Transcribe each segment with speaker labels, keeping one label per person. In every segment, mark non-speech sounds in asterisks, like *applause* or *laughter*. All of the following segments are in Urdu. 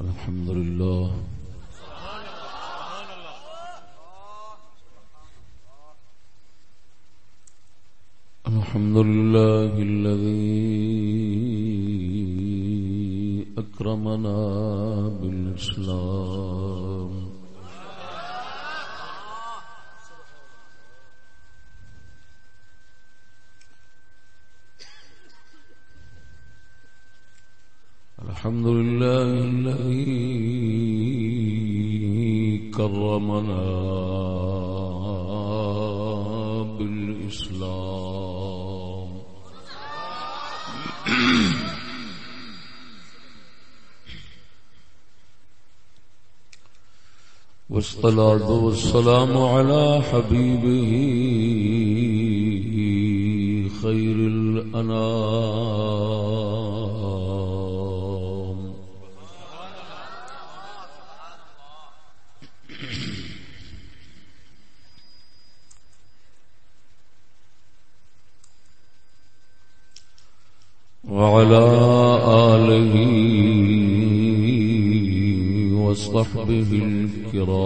Speaker 1: الحمد لله الحمد لله الذي أكرمنا بالإسلام والصلاة والسلام على حبيبه خير الأنام. وعلى آله وصحبه الكرام.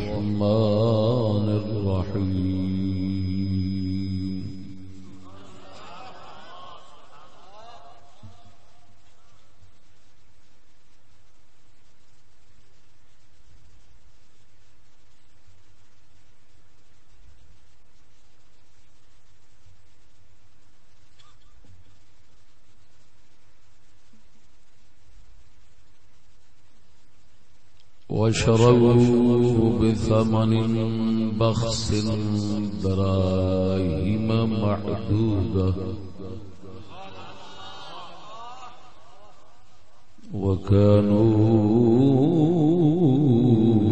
Speaker 1: وشروا بثمن بخس دراهم معدودة وكانوا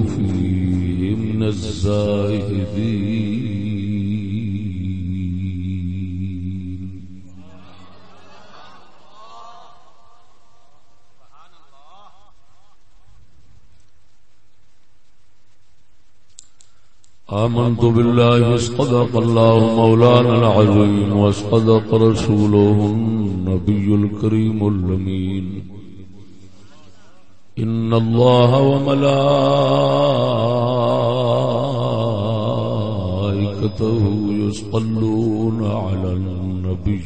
Speaker 1: فيه من الزاهدين. آمنت بالله اصدق الله مولانا العظيم واصدق رسوله النبي الكريم اللمين إن الله وملائكته يصلون على النبي.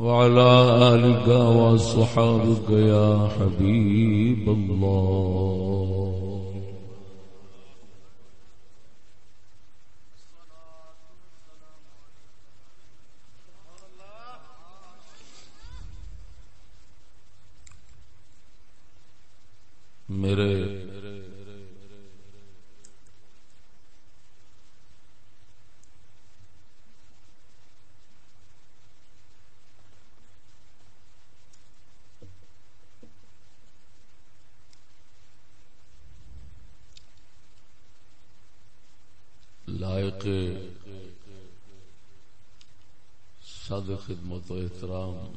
Speaker 1: وعلى آلك وصحابك يا حبيب الله میرے لائق صد خدمت و احترام۔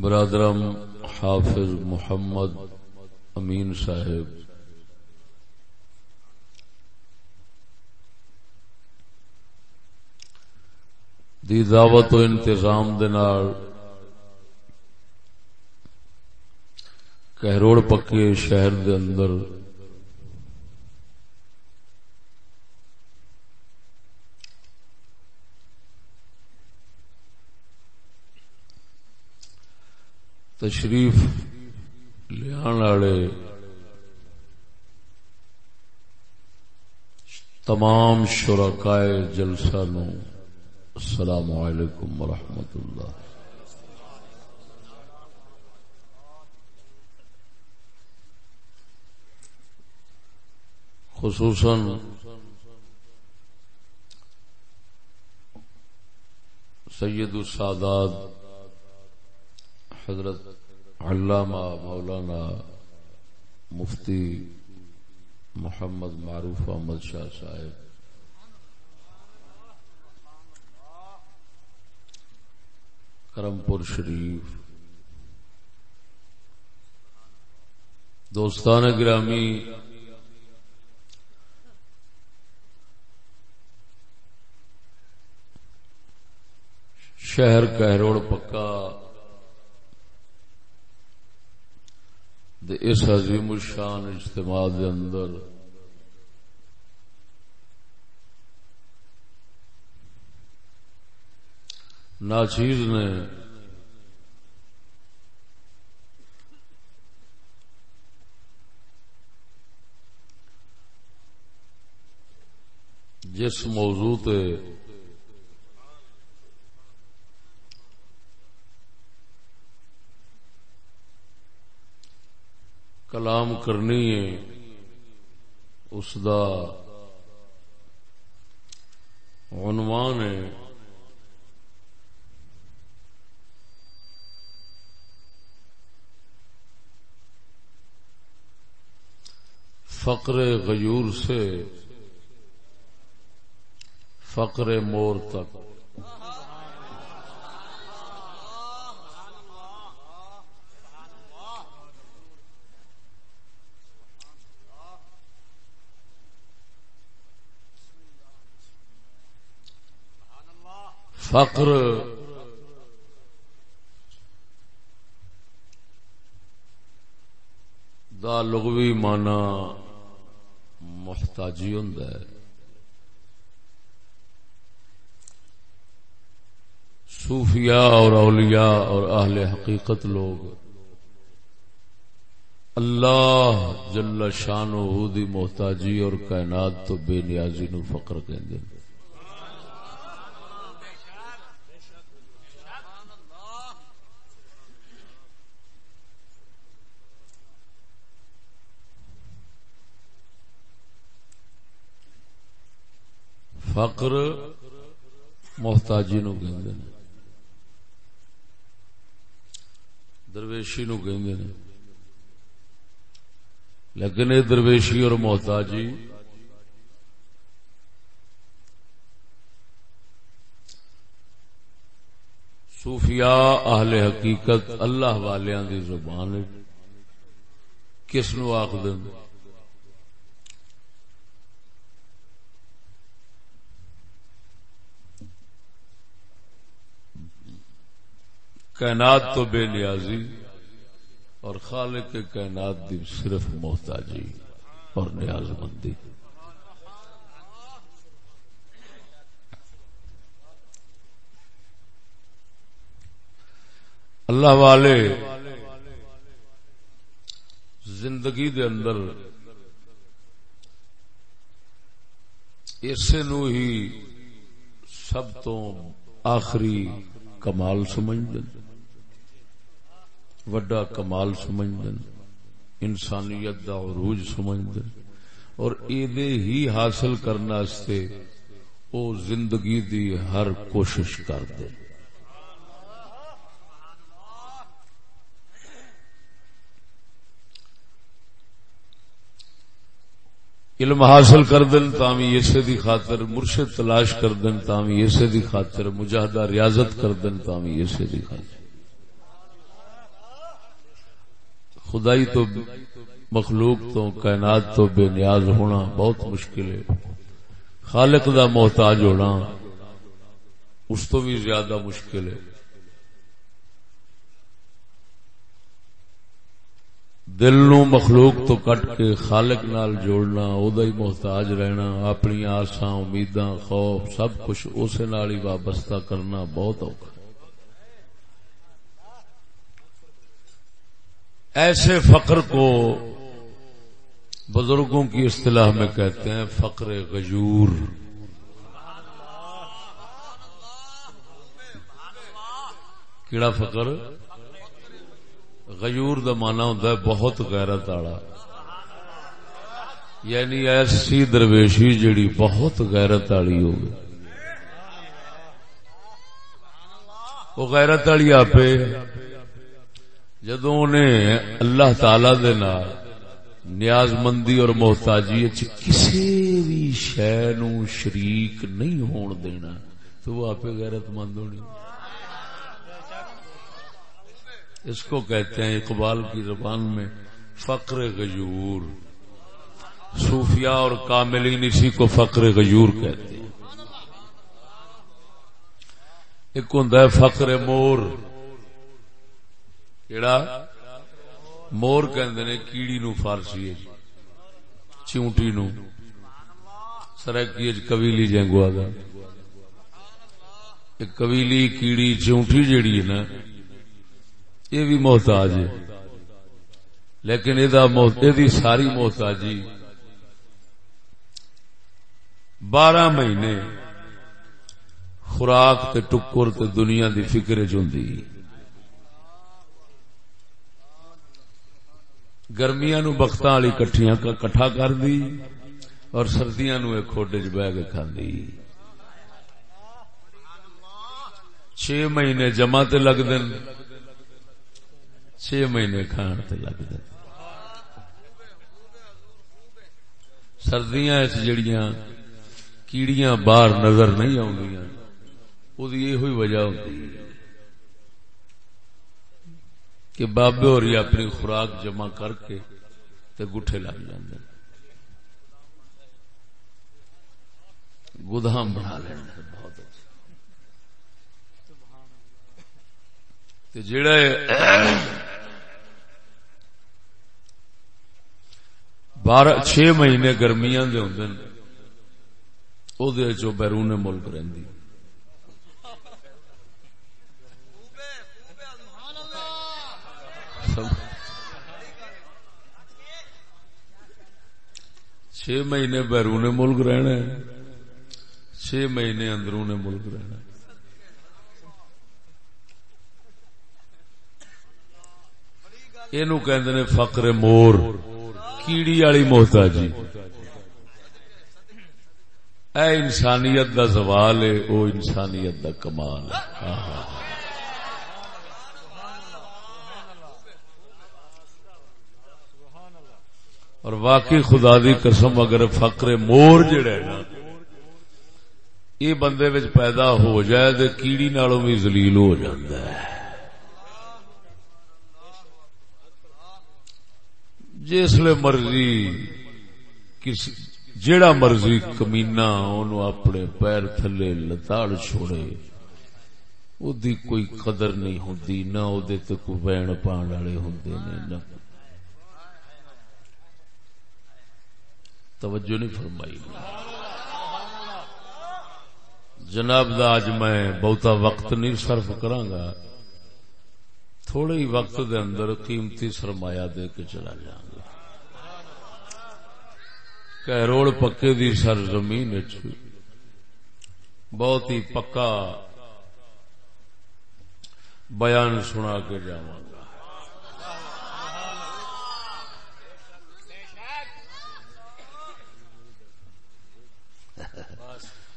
Speaker 1: برادرم حافظ محمد امین صاحب۔ دی دعوت و انتظام دے نال کہروڑ پکے شہر دے اندر۔ تشریف لیا تمام شرکائے جلسہ نو السلام علیکم ورحمۃ اللہ۔ خصوصاً سید السادات حضرت علامہ مولانا مفتی محمد معروف احمد شاہ صاحب۔ کرم پور شریف۔ دوستان گرامی شہر کہروڑ پکا۔ دے اس عظیم الشان اجتماع دے اندر۔ ناچیز نے جس موضوع تے کلام کرنی ہے اس دا عنوان ہے۔ فقر غیور سے فقر مور تک۔ فقر۔ دا لغوی مانا محتاجی ہوں صوفیاء اور اولیاء اور اہل حقیقت لوگ اللہ جل شان دی محتاجی اور کائنات تو بے نیازی نو فقر کہیں فقر محتاجی نو کہ درویشی نو کہ لیکن یہ درویشی اور محتاجی صوفیاء اہل حقیقت اللہ والیاں دی زبان کس نو آخ دیں کائنات تو بے نیازی اور خالق کے کائنات دی صرف محتاجی اور نیاز مندی۔ اللہ والے زندگی دے اندر اسے نو ہی سب تو آخری کمال سمجھ دیں وڈا کمال سمجھدن انسانیت دا عروج سمجھدن اور ایدے ہی حاصل کرنا استے او زندگی دی ہر کوشش کر دے علم حاصل کر دن تامی اسے دی خاطر مرشد تلاش کر دن تامی اسے دی خاطر مجاہدہ ریاضت کر دن تامی اسے دی خاطر۔ خدائی تو مخلوق تو کائنات تو بے نیاز ہونا بہت مشکل ہے۔ خالق دا محتاج ہونا اس تو بھی زیادہ مشکل ہے۔ دل نو مخلوق تو کٹ کے خالق نال جوڑنا ادا ہی محتاج رہنا، اپنی آساں، امیداں، خوف، سب کچھ اسے نال ہی وابستہ کرنا بہت اوکھا۔ ایسے فقر کو بزرگوں کی اصطلاح میں کہتے ہیں فقر غجور کیڑا فقر؟ غیور دا مانا ہوتا ہے بہت غیرت آڑا یعنی ایسی درویشی جڑی بہت غیرت آڑی ہوگی۔ وہ غیرت آڑی آپ جدو انہیں اللہ تعالی دے نال نیاز مندی اور محتاجی کسی بھی شہ نو شریک نہیں ہون دینا، تو وہ آپ غیرت مند ہونی۔ اس کو کہتے ہیں اقبال کی زبان میں فقر غیور۔ صوفیاء اور کاملین اسی کو فقر غیور کہتے ہیں۔ ایک ہوں فقر مور۔ کیڑا مور کہ کیڑی نو فارسی چونٹی نو سرکی کبیلی جنگوا دا کبیلی کیڑی چونٹی جیڑی ہے نا یہ بھی محتاج ہے لیکن یہ ساری محتاجی بارہ مہینے خوراک تے ٹکر تے دنیا دی فکر چی گرمیاں نو بخت والی کٹھیاں کٹھا کر دی اور سردیاں نو ایک کھوڈے چ بہ کے کھاندی چھ مہینے جمع تے لگ دن چھ مہینے کھان تے لگ دن سردیاں جڑیاں کیڑیاں باہر نظر نہیں آدیاں یہ وجہ ہوتی کہ بابے اور اپنی خوراک جمع کر کے تے گٹھے لگ جاندے گودام بنا لینا بہت اچھا۔ جڑا بارہ، چھ مہینے گرمیاں دے ہوندے او دے چو بیرون ملک رہندی۔ چھ مہینے بیرون ملک رہنا چھ مہینے اندرون ملک رہنا یہ فقر مور۔ کیڑی والی محتاجی۔ اے انسانیت دا سوال ہے، او انسانیت دا کمال ہے۔ اور واقعی خدا دی قسم اگر فقر مور جڑا ہے نا، یہ بندے وچ پیدا ہو جائے تو کیڑی نالوں بھی زلیل ہو جاتا ہے۔ جس جسل مرضی کسی، جیڑا مرضی کمینا اونوں اپنے پیر تھلے لتاڑ چھوڑے او دی کوئی قدر نہیں ہوندی، نہ او دے تے کوئی وین پان والے ہوندے نے، نہ توجہ نہیں فرمائی۔ جناب دا میں بہتا وقت نہیں صرف گا تھوڑے ہی وقت دے اندر قیمتی سرمایہ دے کے چلا جاؤں گا کہروڑ پکے دی سر زمین بہت ہی پکا بیان سنا کے جاؤں گا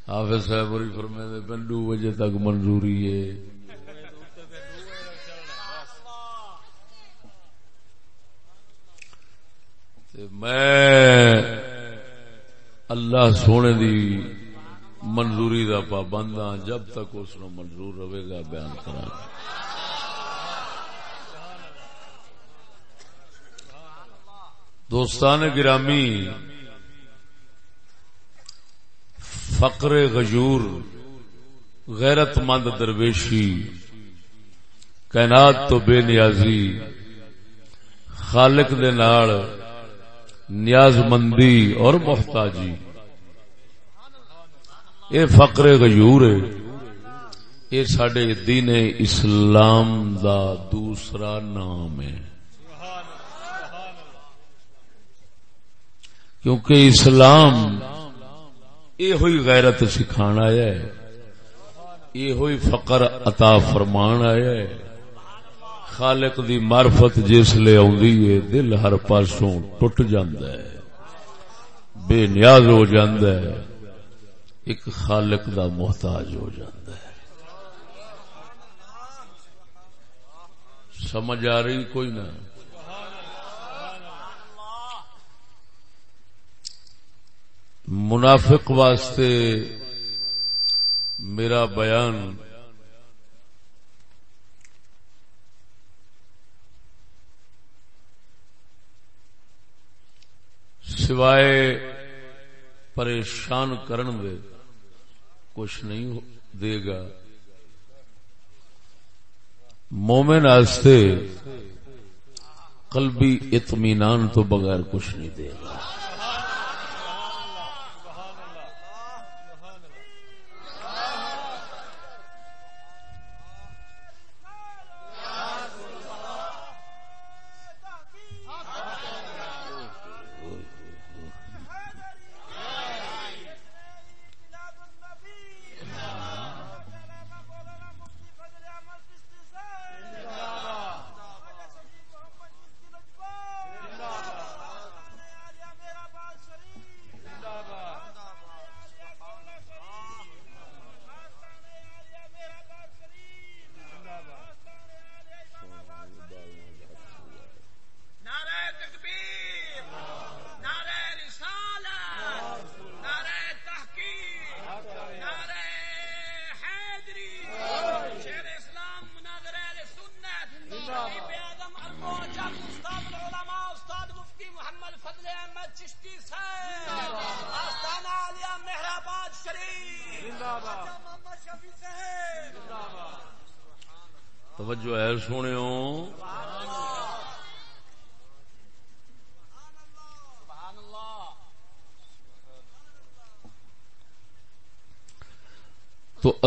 Speaker 1: حافظ صاحب اور فرمے دے پنڈو بجے تک منظوری ہے۔ میں اللہ سونے دی منظوری دا پابند ہاں جب تک اس نو منظور رہے گا، بیان کرا دوستان گرامی فقر غجور غیرت مند درویشی، کائنات تو بے نیازی، خالق دے نال نیاز مندی اور محتاجی۔ اے فقر غیور ہے یہ سڈے دین اسلام دا دوسرا نام ہے۔ کیونکہ اسلام یہ ہوئی غیرت سکھان آیا ہے۔ یہ ہوئی فقر عطا فرمان آیا ہے۔ خالق دی معرفت جس لے آدھی ہے، دل ہر پاسوں ٹوٹ جاندہ ہے۔ بے نیاز ہو جاندہ ہے۔ ایک خالق دا محتاج ہو جاندہ ہے۔ سمجھ آ رہی کوئی نہ؟ منافق واسطے میرا بیان سوائے پریشان کرن دے کچھ نہیں دے گا۔ مومن آستے قلبی اطمینان تو بغیر کچھ نہیں دے گا۔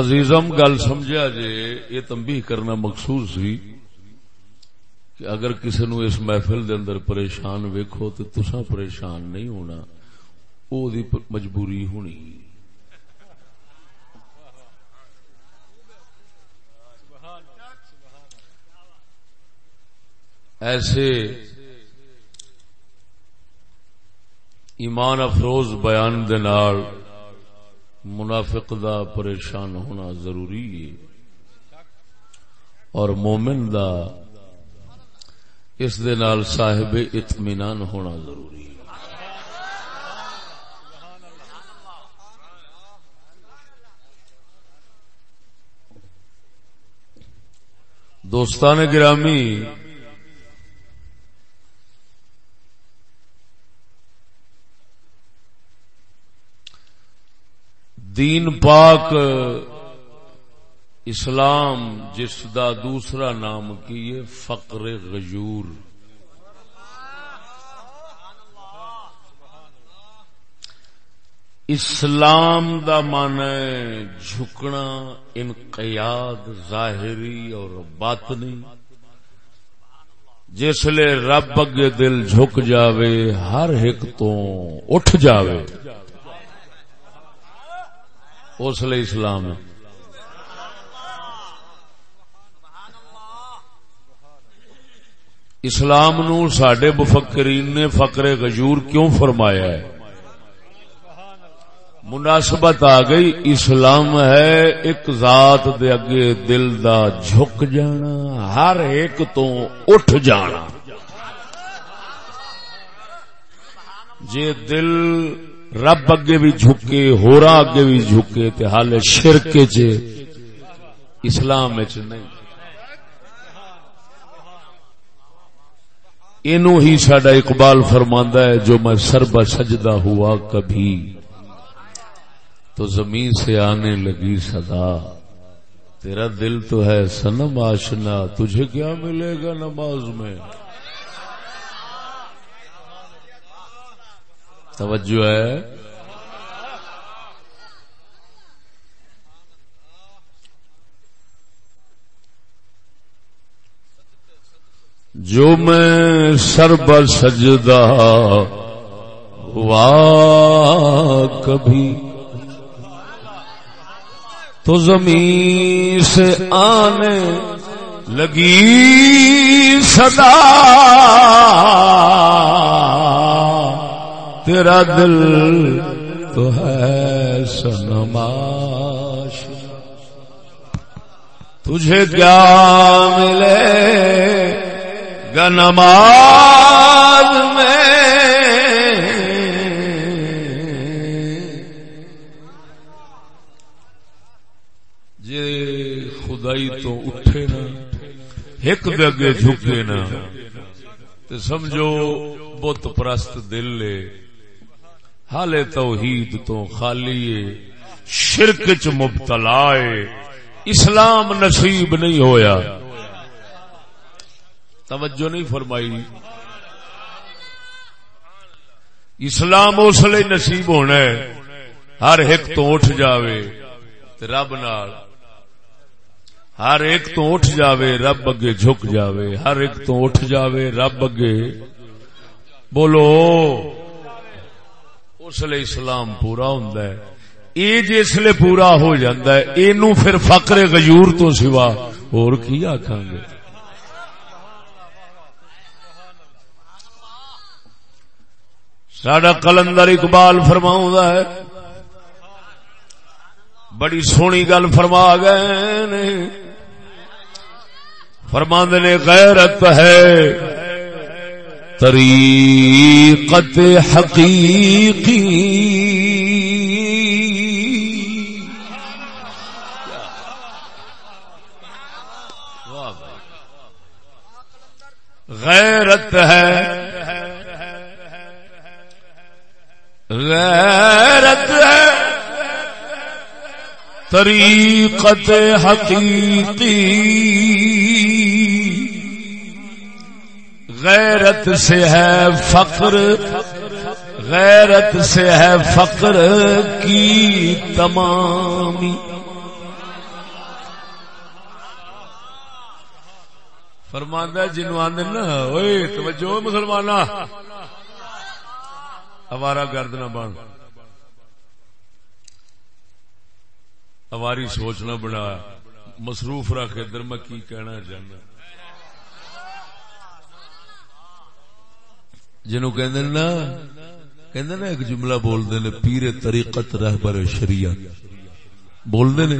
Speaker 1: عزیزم، گل سمجھا جے، یہ تمبی کرنا مقصود سی کہ اگر کسی نو اس محفل دے اندر پریشان ویکھو تو تسا پریشان نہیں ہونا، او دی مجبوری ہونی۔ ایسے ایمان افروز بیان دے نال منافق دا پریشان ہونا ضروری ہے۔ اور مومن دا اس دے نال صاحب اطمینان ہونا ضروری ہے۔ دوستان گرامی دین پاک، اسلام جس دا دوسرا نام کی ہے، فقر غجور اسلام دا مان جھکنا، انقیاد، ظاہری اور باطنی۔ جسلے رب اگے دل جھک جاوے، ہر ایک تو اٹھ جاوے۔ اس لیے اسلام ہے۔ اسلام نو سڈے مفکرین نے فقر غجور کیوں فرمایا ہے؟ مناسبت آ گئی، اسلام ہے ایک ذات دے اگے دل دا جھک جانا، ہر ایک تو اٹھ جانا۔ جے دل رب اگے بھی جھکے، ہورا اگے بھی جھکے تے حال شرک چ اسلام نہیں۔ اینو ہی سڈا اقبال فرماندا ہے، جو میں سربا سجدہ ہوا کبھی۔ تو زمین سے آنے لگی صدا۔ تیرا دل تو ہے، سنم آشنا، تجھے کیا ملے گا نماز میں؟ توجہ ہے۔ جو میں سر سجدہ ہوا کبھی تو زمین سے آنے لگی صدا۔ تیرا دل تو ہے سنماش تجھے کیا ملے گنماز میں؟ خدائی تو اٹھے نا، ایک دگے جھکے نا تو سمجھو بت پرست دل لے حالے توحید تو خالی شرک چ مبتلا اسلام نصیب نہیں ہویا۔ توجہ نہیں فرمائی۔ اسلام اس لیے نصیب ہونا ہے، ہر ایک تو اٹھ جاوے رب نال۔ ہر ایک تو اٹھ جاوے، رب اگے جھک جاوے۔ ہر ایک تو اٹھ جاوے، رب اگے۔ بولو۔ جی اس لیے اسلام پورا ہوں یہ جسے پورا ہو جاتا ہے یہ پھر فقر غیور تو سوا اور کی آخان گے؟ سڈا کلندر اقبال فرماؤں ہے، بڑی سونی گل فرما گئے فرماند نے، غیرت ہے۔ طریقت حقیقی۔ غیرت ہے۔ غیرت ہے۔ طریقت حقیقی۔ غیرت سے ہے فقر، غیرت سے ہے فقر کی تمامی۔ فرماندہ جنو آدھے نا توجہ مسلمان ہمارا گرد نہ بن۔ ہماری سوچنا بنا۔ مصروف رکھ، ادھر میں کی کہنا چاہنا۔ جنو کہ نا ایک جملہ بولتے نے پیرے طریقت رہبر شریعت۔ بولتے نے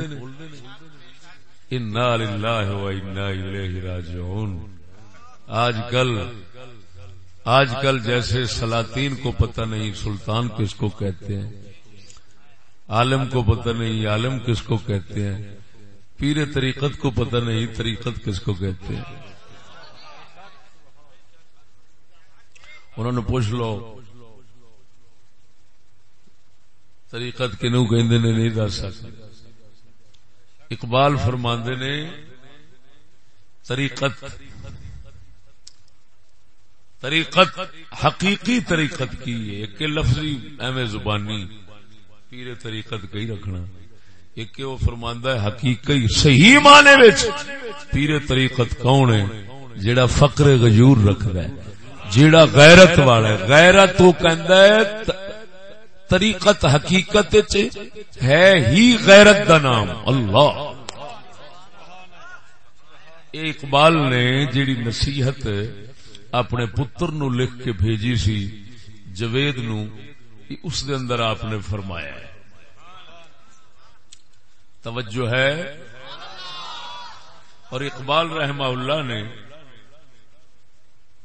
Speaker 1: انا للہ و انا الیہ راجعون۔ آج کل آج کل جیسے سلاطین کو پتہ نہیں، سلطان کس کو کہتے ہیں، عالم کو پتہ نہیں، عالم کس کو کہتے ہیں، پیر طریقت کو پتہ نہیں، طریقت کس کو کہتے ہیں۔ انہوں نے پوچھ لو، طریقت کنو کہ نہیں دس سکتے اقبال فرماندے نے، طریقت طریقت حقیقی طریقت کی ایک لفظی ایم زبانی پیر طریقت کئی رکھنا۔ ایک وہ فرماندہ ہے، حقیقی صحیح معنی پیر طریقت کون ہے؟ جڑا فقر غجور رکھدا ہے۔ جیڑا غیرت والا ہے۔ غیرت تو کہندا ہے، طریقت حقیقت ہے ہی غیرت دا نام۔ اللہ۔ اقبال نے جیڑی نصیحت اپنے پتر نو لکھ کے بھیجی سی، جوید نو اس دے اندر آپ نے فرمایا ہے۔ توجہ ہے۔ اور اقبال رحمہ اللہ نے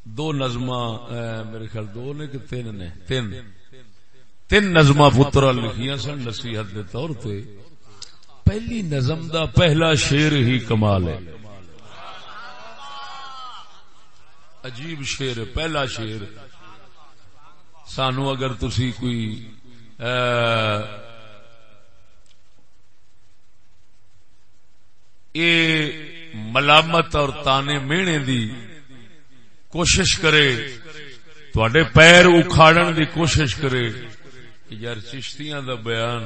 Speaker 1: دو نظم میرے خیال دو نے کہ تین نے؟ تین۔ تین نظم پترا لکھیا سن نصیحت کے طور پہ پہلی نظم دا پہلا شیر ہی کمال ہے۔ عجیب شیر پہلا شیر سانو اگر تسی کوئی اے ملامت اور تانے مینے دی کوشش کرے تھوڑے پیر اکھاڑن دی کوشش کرے۔ کہ یار چشتیاں دا بیان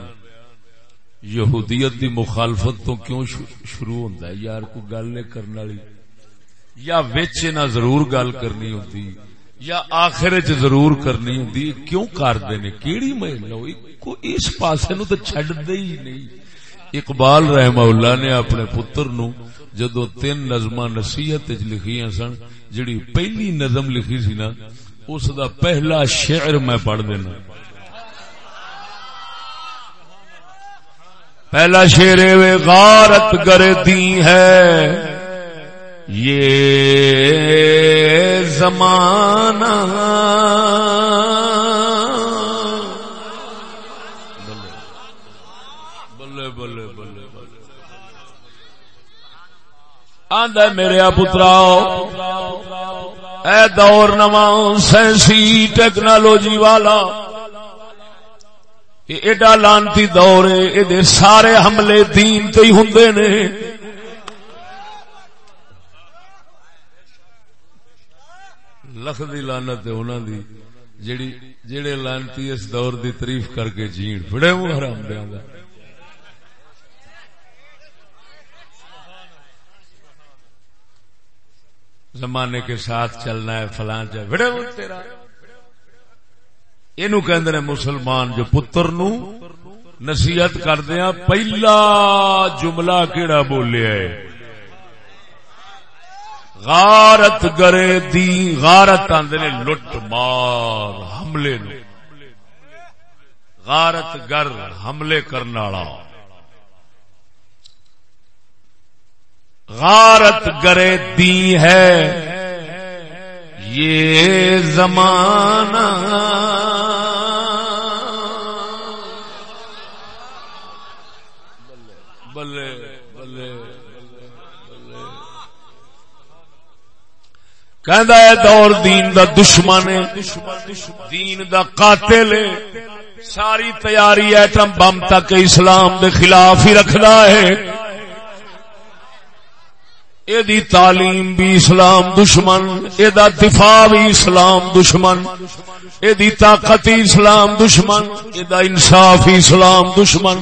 Speaker 1: یہودیت دی مخالفت تو کیوں شروع ہوتا ہے؟ یار کو گل نہیں کرنے والی۔ یا وچ نہ ضرور گل کرنی ہوتی یا آخر چ ضرور کرنی ہوں کیوں کرتے نے؟ کیڑی محلو اس پاسے نو تو چڈ دے ہی نہیں۔ اقبال رحم اللہ نے اپنے پتر نو جدو تین نظم نصیحت لکھیاں سن جڑی پہلی نظم لکھی سی نا، اس دا پہلا شعر میں پڑھ دینا۔ پہلا شیر وے غارت گردی ہے۔ یہ زمانہ بلے بلے بلے بلے آدھا میرے پترا اے دور نواں سائنسی ٹیکنالوجی والا ایڈا لانتی دور ہے سارے حملے دین تے ہی ہوں نے۔ لکھ دی لانت انہوں دی جڑی جڑے لانتی اس دور دی تعریف کر کے جین بڑے منہ حرام دیا زمانے کے ساتھ چلنا ہے فلان جا تیرا۔ اینو کہندے مسلمان جو پتر نو نصیحت کردیا پہلا جملہ کیڑا بولیا ہے؟ غارت گرے دی، غارت آندے نے لٹ مار حملے نو۔ غارت گر حملے کرنے والا۔ غارت گرے دی ہے۔ یہ زمانہ ہے دور دین دا دشمن دین دا قاتل ساری تیاری ایٹم بم تک اسلام دے خلاف ہی رکھدا ہے۔ دی تعلیم بھی اسلام دشمن دا دفاع بھی اسلام دشمن دی طاقت اسلام دشمن دا انصاف اسلام دشمن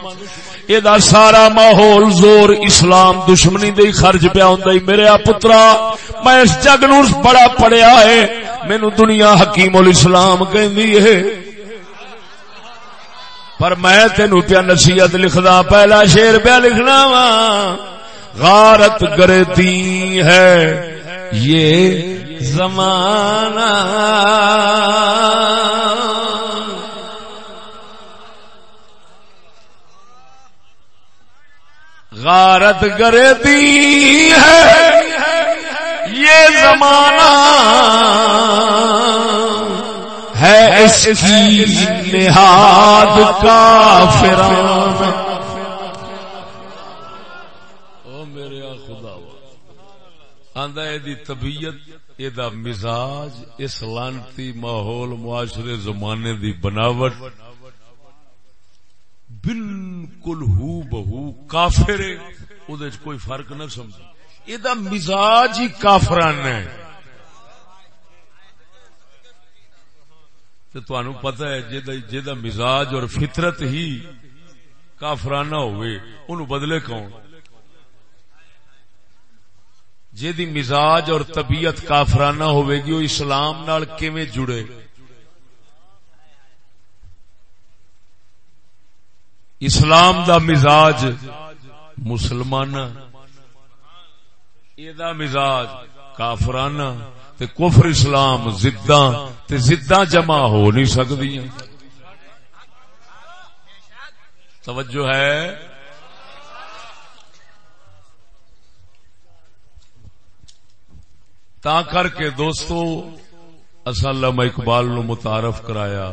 Speaker 1: یہ سارا ماحول زور اسلام دشمنی دے خرچ پیا ہوں میرے پترا، میں اس جگ نو بڑا پڑیا ہے۔ مینو دنیا حکیم الاسلام کہ پر میں تینو پیا نصیحت لکھدا، پہلا شیر پیا لکھنا وا۔ غارت گرتی ہے۔ یہ زمانہ غارت گرتی ہے۔ یہ زمانہ ہے اس کی نہاد کا فران او میرے خدا آندا دی طبیعت یہ مزاج، اس لانتی ماحول، معاشرے زمانے دی بناوٹ بالکل ہو بہو کافر کوئی فرق نہ سمجھ یہ مزاج ہی کافران ہے تو پتا ہے جا مزاج اور فطرت ہی کافرانہ ہوئے ان بدلے کون؟ جی مزاج اور طبیعت کافرانہ ہوئے گی وہ اسلام نال کیویں جڑے؟ اسلام دا مزاج مسلمان مزاج کافرانہ، تے کفر اسلام زداں، تے زداں جمع ہو نہیں سکتی توجہ ہے؟ تا کر کے دوستو اصل اقبال نو متعارف کرایا۔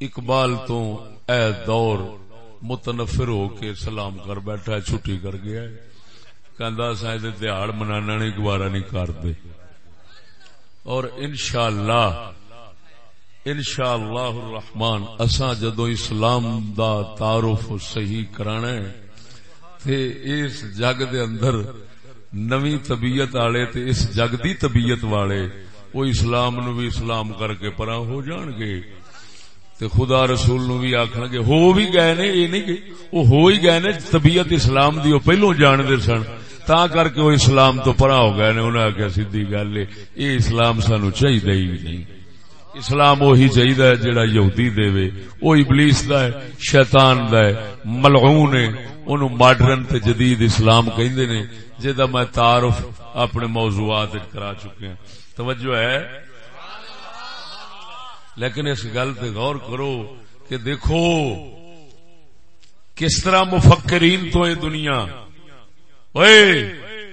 Speaker 1: اقبال تو اے دور متنفر ہو کے سلام کر بیٹھا چھٹی کر گیا کہ منانا نہیں، گوارا نہیں کرتے اور انشاءاللہ انشاءاللہ الرحمن، اساں جدو اسلام دا تعارف صحیح کرانا ہے، تے اس جگ دے اندر نوی طبیعت والے تے اس جگ دی طبیعت والے، وہ اسلام نو بھی اسلام کر کے پرا ہو جان گے۔ تے خدا رسول نو بھی آخر گے، ہو بھی گئے نے، یہ نہیں کہ وہ ہو ہی گئے نے، طبیعت اسلام دی وہ پہلو جان دے سن۔ تا کر کے وہ اسلام تو پرا ہو گئے نے انہیں آخیا سیدھی گل یہ اسلام سانو چاہیے ہی نہیں۔ اسلام وہی چاہیے جڑا یہودی دے وہ ابلیس دا ہے، شیطان دا ہے، ملعون ہے۔ انہوں ماڈرن تے جدید اسلام کہندے نے جدا میں تعارف اپنے موضوعات کرا چکے ہیں توجہ ہے؟ لیکن اس گل تے غور کرو کہ دیکھو، کس طرح مفکرین تو یہ دنیا؟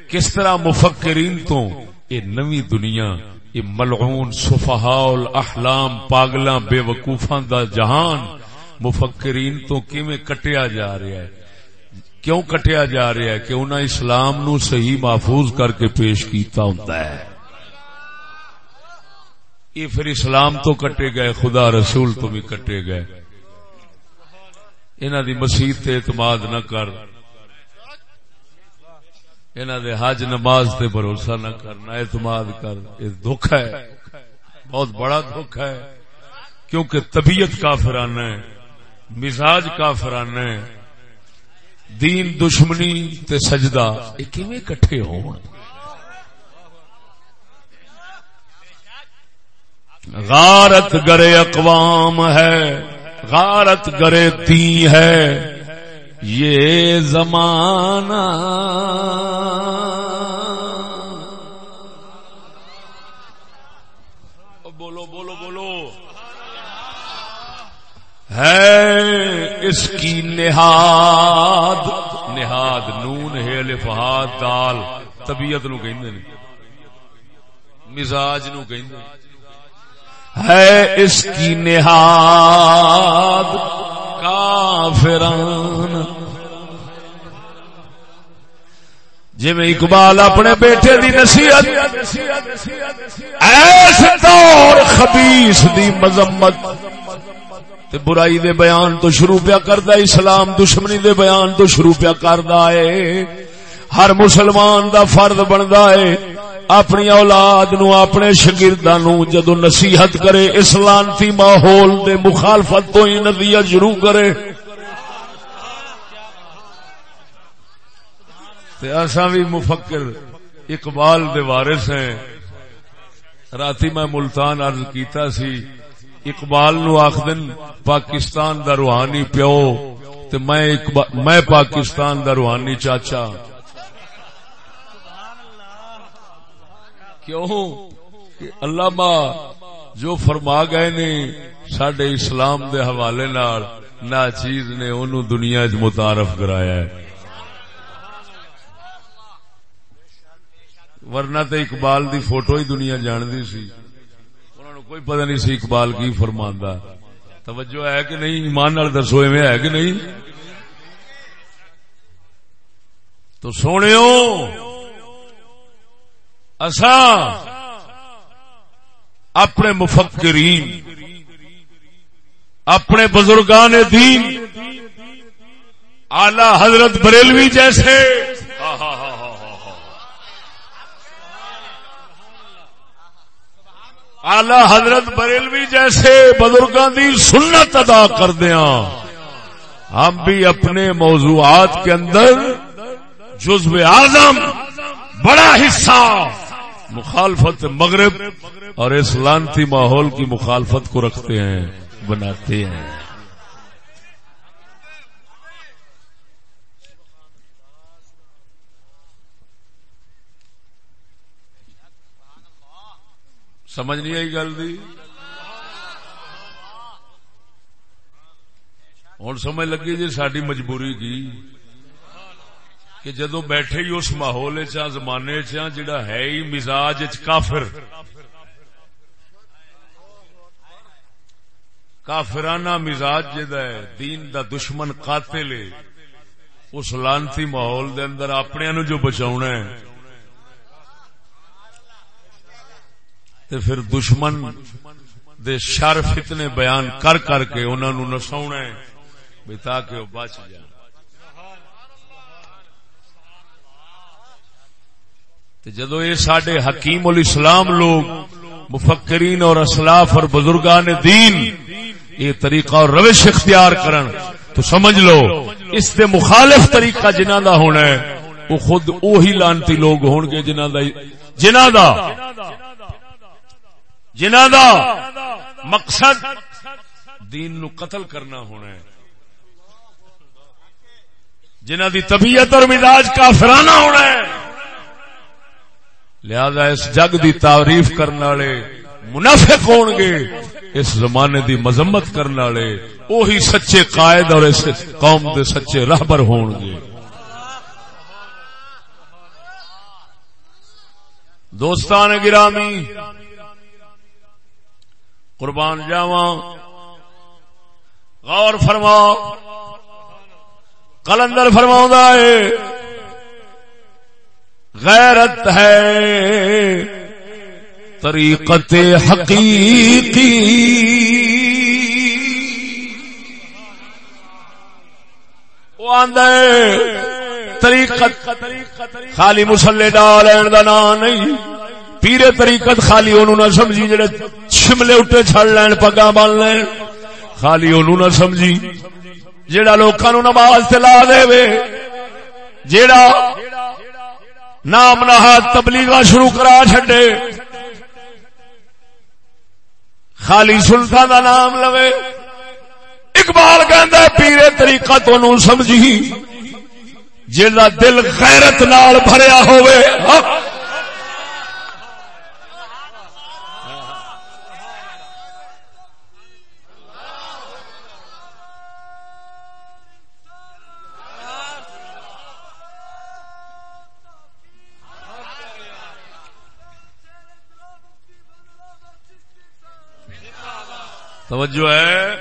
Speaker 1: کس طرح مفکرین تو؟ یہ نوی دنیا۔ یہ ملعون صفحاء احلام پاگلاں بے وقوفاں دا جہان مفکرین تو کیویں کٹیا جا رہا ہے؟ کیوں کٹیا جا رہا ہے کہ انہاں اسلام نو صحیح محفوظ کر کے پیش کیتا ہوتا ہے؟ یہ پھر اسلام تو کٹے گئے، خدا رسول تو بھی کٹے گئے۔ انہاں دی مسیح تے اعتماد نہ کر۔ انہاں دے حج نماز تے بھروسہ نہ کرنا، اعتماد کر، یہ دکھ ہے۔ بہت بڑا دکھ ہے۔ کیونکہ طبیعت کافرانہ ہے، مزاج کافرانہ ہے۔ دین دشمنی تے سجدہ، یہ کیویں کٹھے ہون؟ غارت گرے اقوام ہے، غارت گرے تی ہے۔ یہ زمانہ بولو بولو بولو۔ ہے اس کی نہاد نہاد، نون ہے لفہاد دال، طبیعت نو کہ مزاج نو کہ ہے اس کی نہاد کافران۔ جی میں اقبال اپنے بیٹے دی نصیحت ایسے دور خبیس دی مذمت، تے برائی دے بیان تو شروع پیا کردا، اسلام دشمنی دے بیان تو شروع پیا کردا ہے۔ ہر مسلمان دا فرد بندا ہے۔ اپنی اولاد نو، اپنے شگرداں نو جدو نصیحت کرے اسلامتی ماحول دے مخالفت تو ہی نتیجہ شروع کرے۔ ایسا بھی مفکر اقبال دے وارث ہیں۔ راتی میں ملتان عرض کیتا سی، اقبال نو آخدن، پاکستان دا روحانی پیو، تے میں پاکستان دا روحانی چاچا۔ کیوں؟ کہ اللہ جو فرما گئے نے سڈے اسلام دے حوالے نہ چیز نے انہوں دنیا چ متعارف کرایا ہے۔ ورنہ تے اقبال دی فوٹو ہی دنیا جاندی سی۔ انہوں نے کوئی پتہ نہیں سی اقبال کی فرماندا توجہ ہے کہ نہیں؟ ایمان نال دسو ایویں ہے کہ نہیں؟ تو سونےو اپنے مفکرین، اپنے بزرگان دین آلہ حضرت بریلوی جیسے۔ آلہ حضرت بریلوی جیسے بزرگان دی سنت ادا کر دیا ہم بھی اپنے موضوعات کے اندر جزو اعظم بڑا حصہ مخالفت مغرب اور اس لانتی ماحول کی مخالفت کو رکھتے ہیں، بناتے ہیں۔ سمجھ نہیں آئی گل دی؟ ہوں سمجھ لگی جی ساری مجبوری کی؟ کہ جدو بیٹھے ہی اس ماحول زمانے جڑا ہے ہی مزاج کافر۔ کافرانہ مزاج جدا ہے، دین دا دشمن قاتل ہے۔ اس لانتی ماحول دے اندر اپنے نو جو بچاؤنا ہے۔ تے پھر دشمن دے شر فتنے بیان کر کر کے انہوں نے نساؤنا ہے۔ تاکہ وہ بچ جائے جدو یہ سڈے حکیم الاسلام لوگ، مفکرین اور اسلاف اور بزرگان دین یہ طریقہ اور روش اختیار کرن، تو سمجھ لو، اس دے مخالف طریقہ جنہ دا ہونا ہے، وہ خود اوہی لانتی لوگ ہون گے جنہ دا جنہ دا جنہ دا مقصد دین نو قتل کرنا ہونا ہے۔ جنہ دی طبیعت اور مزاج کافرانہ ہونا ہے۔ لہذا اس جگ دی تعریف کرنے والے منافق ہون گے اس زمانے دی مذمت کرنے والے وہی سچے قائد اور اس قوم دے سچے راہبر ہون گے دوستان گرامی، قربان جاواں، غور فرما کلندر فرما ہے غیرت ہے۔ طریقت حقیقی۔ طریقت خالی مسلے ڈال دا نام نہیں۔ پیرے طریقت خالی انہوں نہ سمجھی، جڑے شملے اٹھے چھڑ لین پگا بن لین۔ خالی انہوں نہ سمجھی، جیڑا لوکاں نو نماز تلا دے وے نام نہ تبلیغ شروع کرا چھڈے۔ خالی سلطان دا نام لوے۔ اقبال کہندا پیرے طریقہ تو نو سمجھی۔ جیڑا دل غیرت نال بھریا ہوئے ہاں، توجہ ہے۔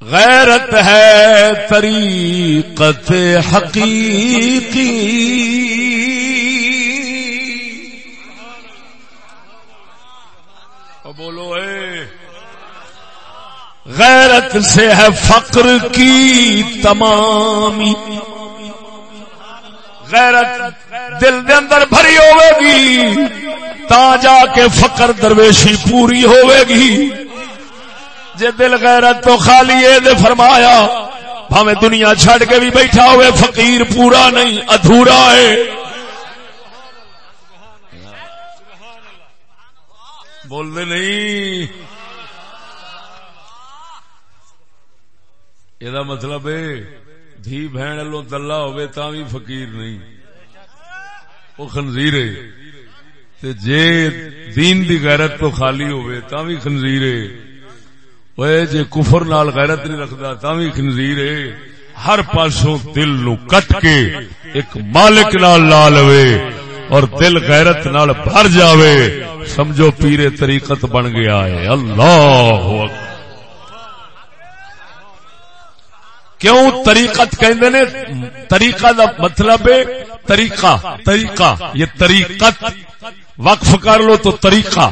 Speaker 1: غیرت ہے طریقت حقیقی۔ بولو اے۔ غیرت سے ہے فقر کی تمامی۔ غیرت دل دے اندر بھری ہوئے گی۔ تا جا کے فقر درویشی پوری ہوئے گی۔ جے دل غیرت تو خالی دے فرمایا، بھاویں دنیا چھڑ کے بھی بیٹھا ہوئے، فقیر پورا نہیں، ادھورا ہے بول دے نہیں۔ یہ مطلب ہے دھی بہن لو دلہ ہوئے تا بھی فقیر نہیں۔ وہ خنزیر ہے تے جے دین دی غیرت تو خالی ہوئے تا بھی خنزیر ہے۔ جے کفر نال غیرت نہیں رکھدا تا بھی خنزیر ہے۔ ہر پاسوں دل نو کٹ کے ایک مالک نال لا لوے اور دل غیرت نال بھر جاوے۔ سمجھو پیرے طریقت بن گیا ہے۔ اللہ اکبر۔ کیوں طریقت کہندے نے؟ طریقہ دا مطلب ہے طریقہ طریقہ، یہ طریقت۔ وقف کر لو تو طریقہ۔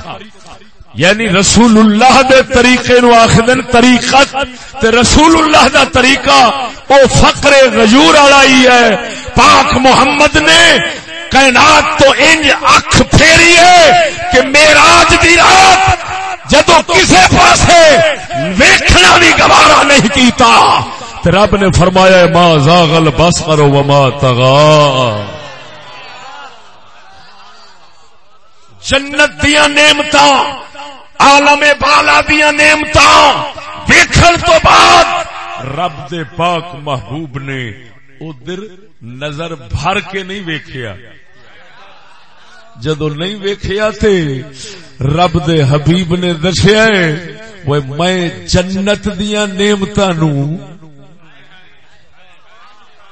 Speaker 1: یعنی رسول اللہ دے طریقے نو آخدن طریقت تے رسول اللہ دا طریقہ، او فقر غجور والا ہی ہے۔ پاک محمد نے کائنات تو انج اکھ پھیری ہے کہ میراج دی رات جدو کسے پاسے ویکھنا بھی گوارا نہیں کیتا۔ تے رب نے فرمایا ما زاغل بس کرو وما تغا جنت دیا نعمت عالم بالا دیا نعمت ویکھن تو بعد رب دے پاک محبوب نے ادھر نظر بھر کے نہیں ویکھیا۔ جدو نہیں ویکھیا تے رب دے حبیب نے دسیا وہ میں جنت دیا نعمت نو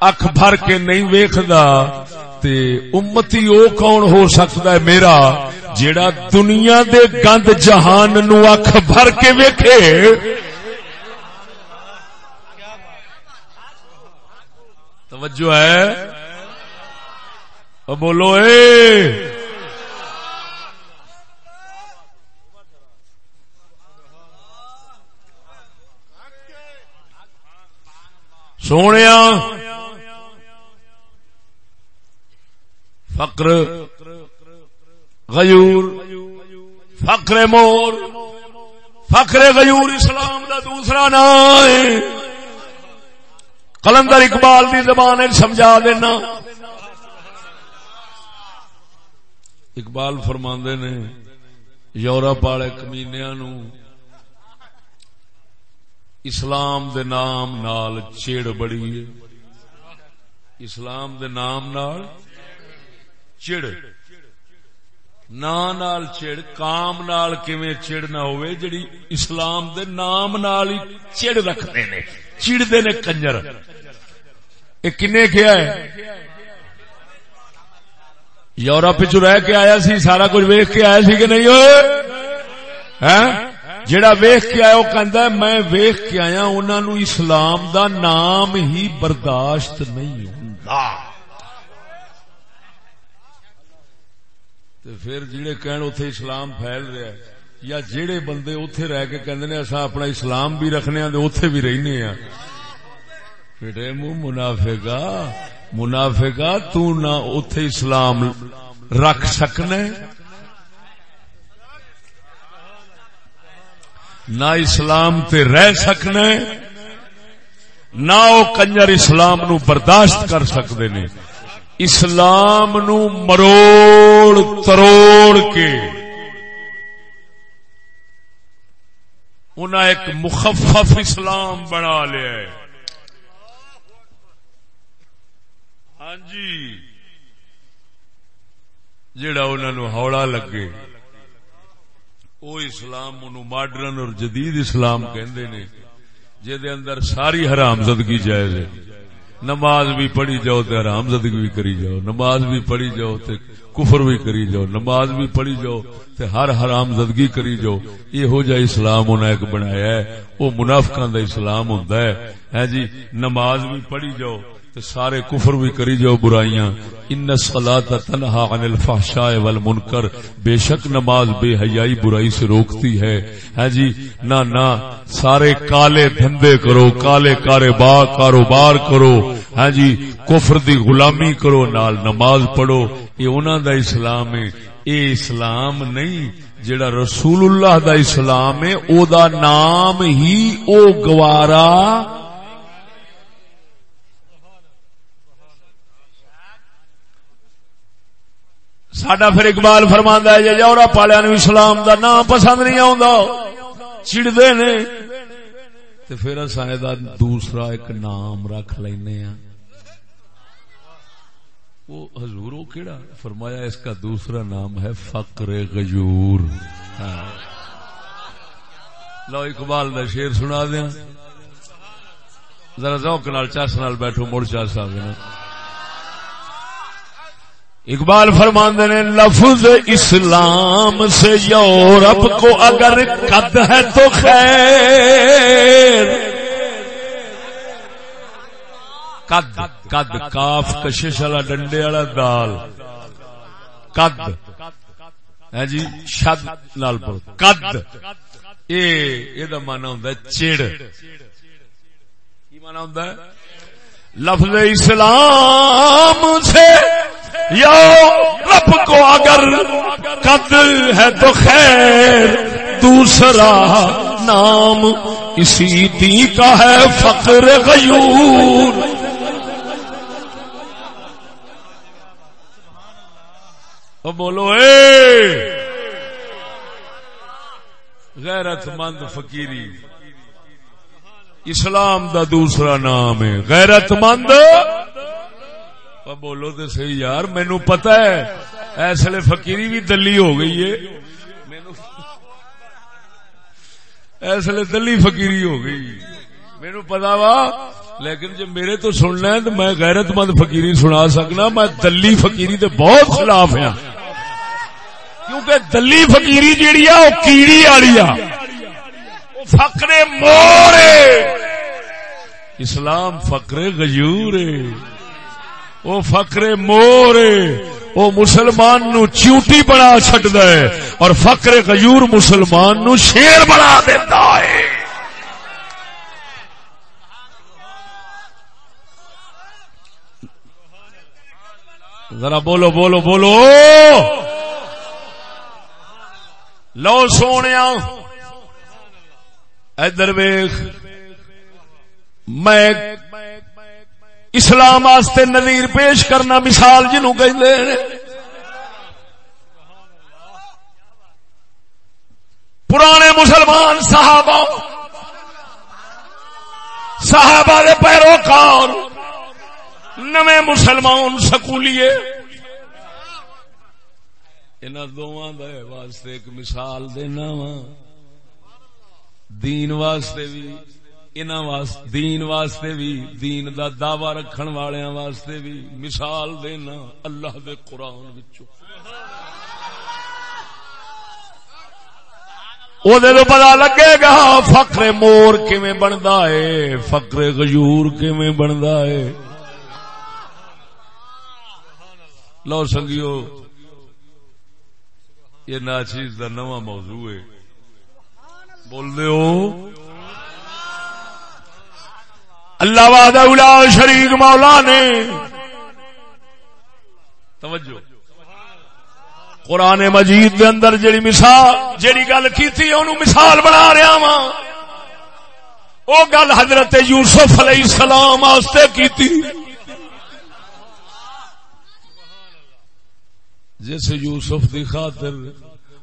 Speaker 1: اکھ بھر کے نہیں ویکھدا، تے امتی او کون ہو سکتا ہے میرا؟ جیڑا دنیا دے گند جہان نو اکھ بھر کے ویکھے۔ توجہ ہے۔ بولو اے۔ سونے فقر غیور، فقر مور، فقر غیور اسلام دا دوسرا نام کلندر اقبال دی زبان سمجھا دینا۔ اقبال فرماندے نے، یورپ والے کمینیا نو اسلام دے نام نال چیڑ بڑی ہے۔ اسلام دے نام نال نال چڑ کام نال کیویں چڑ نہ ہوئے جڑی اسلام دے نام نال ہی چڑ رکھتے نے چڑتے نے کنجر۔ یہ کنے کیا ہے؟ یورپ چ رہ کے آیا سی، سارا کچھ ویخ کے آیا سی کہ نہیں ہوئے؟ ہاں؟ جڑا ویخ کے آیا، وہ کہندا میں ویخ کے آیا انہوں اسلام دا نام ہی برداشت نہیں ہوندا۔ تے پھر جڑے کہن اوتھے اسلام پھیل رہا ہے، یا جڑے بندے اوتھے رہ کے کہندے نے اپنا اسلام بھی رکھنے ہاں تے اوتھے بھی رہنے ہاں پھر منہ منافقا منافقا تو نہ اوتھے اسلام رکھ سکنے، نہ اسلام تے رہ سکنے، نہ او کنجر اسلام نو برداشت کر سکتے نے۔ اسلام نو مروڑ، تروڑ کے۔ انہیں ایک مخفف اسلام بنا لیا ہے۔ ہاں جی۔ جڑا انہوں ہوڑا لگے۔ وہ اسلام انہوں ماڈرن اور جدید اسلام کہندے نے جہد اندر ساری حرام زدگی جائز ہے۔ نماز بھی پڑھی جاؤ تو حرام زدگی بھی کری جاؤ، نماز بھی پڑھی جاؤ تو کفر بھی کری جاؤ، نماز بھی پڑھی جاؤ تو ہر حرام زدگی کری جاؤ۔ یہ ہو اسلام انہیں ایک بنایا ہے، وہ منافقا دا اسلام ہوتا ہے۔ ہاں جی نماز بھی پڑھی جاؤ۔ سارے کفر بھی کری جاؤ برائیاں۔ ان سلاتا تنہا عن الفحشاء والمنکر بے شک نماز بے حیائی برائی سے روکتی ہے۔ ہے جی نہ نہ، سارے کالے دھندے کرو، کالے کاروبار کاروبار کرو۔ ہے جی کفر دی غلامی کرو، نال نماز پڑھو۔ یہ انہوں دا اسلام ہے۔ اے اسلام نہیں، جڑا رسول اللہ دا اسلام ہے، او دا نام ہی او گوارا سڈا پھر اقبال فرما ہے جی جورا پالیا نو اسلام دا نام پسند نہیں چڑتے نے۔ تو پھر دوسرا ایک نام رکھ لینا وہ حضور وہ کیڑا؟ فرمایا اس کا دوسرا نام ہے فقر غیور۔ ہاں۔ لو اقبال دا شیر سنا دیا ذرا ذوق نال، چس نال بیٹھو، مڑ چس آ اقبال فرماندے نے، لفظ اسلام سے یورپ کو اگر قد ہے تو خیر۔ قد قد، کاف، کشش والا، ڈنڈے والا دال۔ قد۔ ہے جی شد لال پور قد۔ یہ مانا ہوں چڑ۔ کی مانا ہوں لفظ اسلام سے یا رب کو اگر قدر ہے تو خیر، دوسرا نام اسی دی کا ہے فقر غیور۔ بولو، اے! غیرت مند فقیری، اسلام دا دوسرا نام ہے۔ غیرت مند بولو تو صحیح یار مینو پتا ہے اس لیے فکیری بھی دلی ہو گئی ہے اس لیے دلی فکیری ہو گئی مینو پتا وا لیکن جب میرے تو سننا ہے تو میں غیرت مند فکیری سنا سکنا میں دلی فکیری دے بہت خلاف ہوں کیونکہ دلی فکیری جیڑی ہے وہ کیڑی والی فکرے مورے اسلام فکرے گجور وہ فقر مور وہ مسلمان نو چیوٹی بنا چڈ ہے، اور فقر غیور مسلمان نو شیر بنا دیتا ہے۔ ذرا بولو بولو بولو۔ لو سونے ادھر ویخ میں اسلام واسطے نظیر پیش کرنا مثال جنوں کہ پرانے مسلمان صحابہ صحابہ دے پیروکار، نویں مسلمان سکولیے۔ ان دونوں واسطے ایک مثال دینا وا۔ دین واسطے بھی دین واسطے بھی، دین دا دعوی رکھن والوں واسطے بھی مثال دینا اللہ دے قرآن وچوں۔ وہ پتا لگے گا فخر مور کیویں بنتا ہے فخر گجور کیویں بنتا ہے۔ لو سنگیو، یہ ناچیز کا نواں موضوع ہے۔ بول دے ہو اللہ واد شریک مولا نے۔ توجہ۔ قرآن مجید دے اندر جڑی مثال جڑی گل کی مثال بنا رہا وا وہ گل حضرت یوسف علیہ السلام واسطے کی جس یوسف دی خاطر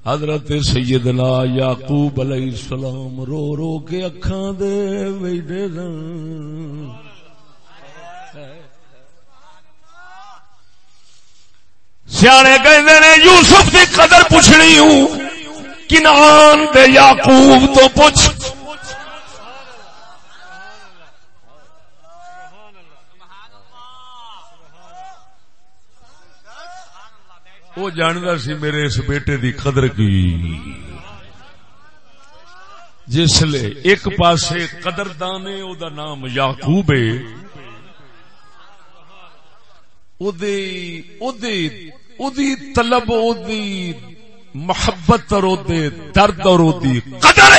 Speaker 1: حضرت سیدنا یعقوب علیہ السلام رو رو کے اکھاں دے بیٹھے سیانے کہ یوسف کی قدر پوچھنی ہوں۔ کنان دے یعقوب تو پوچھ۔ وہ جانتا سی میرے اس بیٹے دی قدر کی۔ جس لیے ایک پاسے قدر دانے او دا نام یاقوب ہے۔ او دے او دے او دی طلب، او دی محبت اور درد اور او دی قدر۔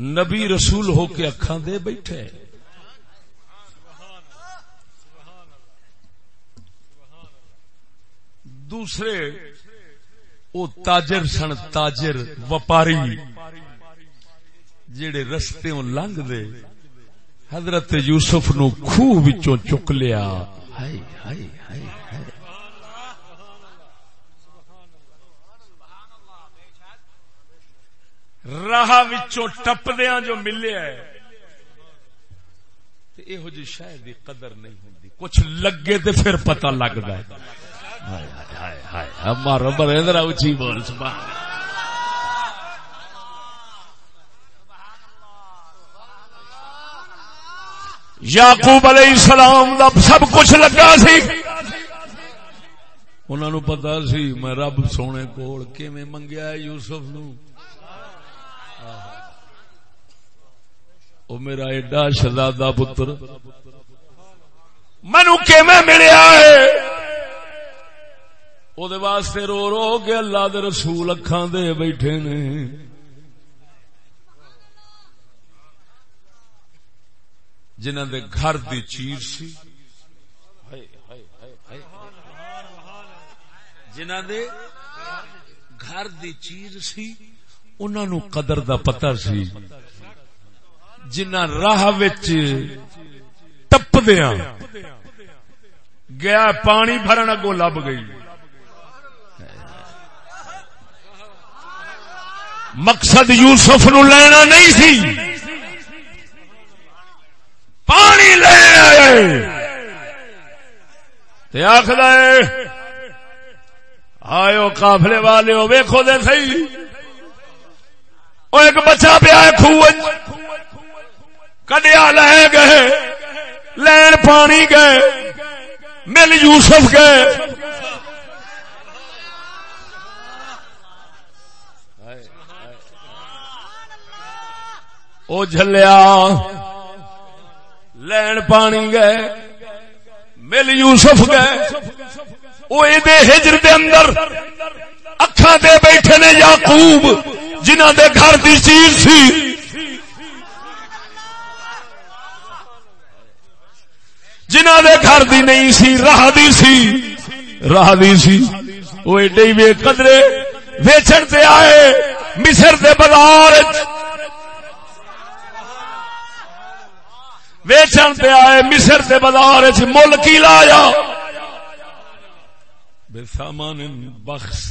Speaker 1: نبی رسول ہو کے اکھان دے بیٹھے۔ دوسرے وہ تاجر سن تاجر، وپاری جڑے رستے لنگ دے، حضرت یوسف نو خوہ وچوں چک لیا۔ ہائے ہائے ہائے راہ ٹپدیا جو ملے یہو جی شاید دی قدر نہیں ہوتی کچھ لگے تو پھر پتہ لگتا ہے ہائے ہائے۔ ہائے ہائے، ہمارا برے اچھی جی بول، سبحان یاقوب علیہ السلام دا سب کچھ لگا سی۔ انہوں نے پتا سی، میں رب سونے کول کیویں منگیا یوسف نو۔ او میرا ایڈا شہزادہ پتر۔ مینو کیویں ملیا ہے؟ او دے واسطے رو رو کے اللہ دے رسول اکھان دے بیٹھے نے جنہ دے گھر دی چیز سی جنہ دے گھر دی چیز سی انہوں نو قدر دا پتہ سی جنہ راہ وچ ٹپ دیا گیا پانی بھرن اگو لب گئی مقصد یوسف نو لینا نہیں سی۔ پانی لے آخر آئے کافلے والے ہو ویکو دے سی وہ ایک بچہ پیا خو کڈیا لے گئے، لین پانی گئے، مل یوسف گئے۔ وہ جلیا لین پانی گئے، مل یوسف گئے۔ وہ ہجر دے اندر اکھا دے بیٹھے نے یاقوب جنہ دے گھر دی چیز سی۔ جنہ دے گھر دی نہیں سی، راہ دی سی۔ راہ دی سی۔ وہ ایڈے ہی وے قدرے ویچن تے آئے، مصر دے بازار ویچن تے آئے، مصر دے بازار چ مل کی لایا۔ بے سامان بخش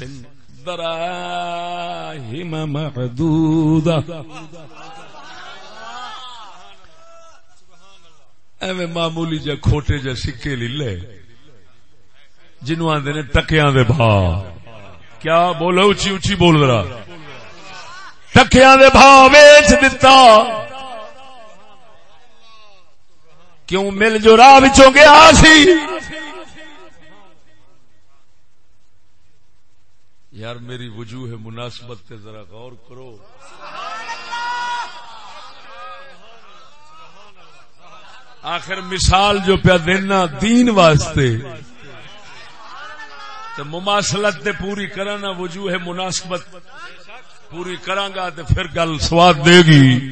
Speaker 1: دراہم محدودا ایویں معمولی جا کھوٹے جا سکے لے لے جنو آدھے نے ٹکیاں دے بھا۔ کیا بولو اچھی اچھی بول رہا ٹکیاں دے بھا ویچ دیتا کیوں مل جو راہ بچوں گیا سی یار میری وجوہ مناسبت تے ذرا غور کرو۔ آخر مثال جو پیا دینا دین واسطے۔ تو مماثلت تے پوری کرنا وجوہ مناسبت۔ پوری کرانگا تے پھر گل سواد دے گی۔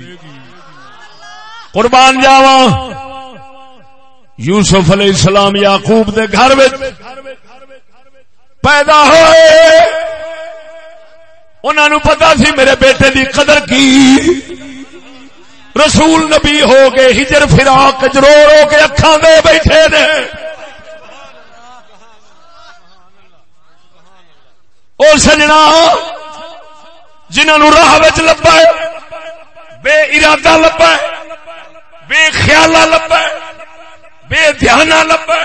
Speaker 1: قربان جاوا یوسف علیہ السلام یعقوب دے گھر پیدا ہوئے۔ انہوں نے پتا سی میرے بیٹے دی قدر کی۔ رسول نبی ہو گئے ہجر فراق رو رو کے اکھا دے بیٹھے نے۔ اور سجنا جنہوں راہ لبا بے ارادہ لبا بے خیال لبا بے دھیان لبا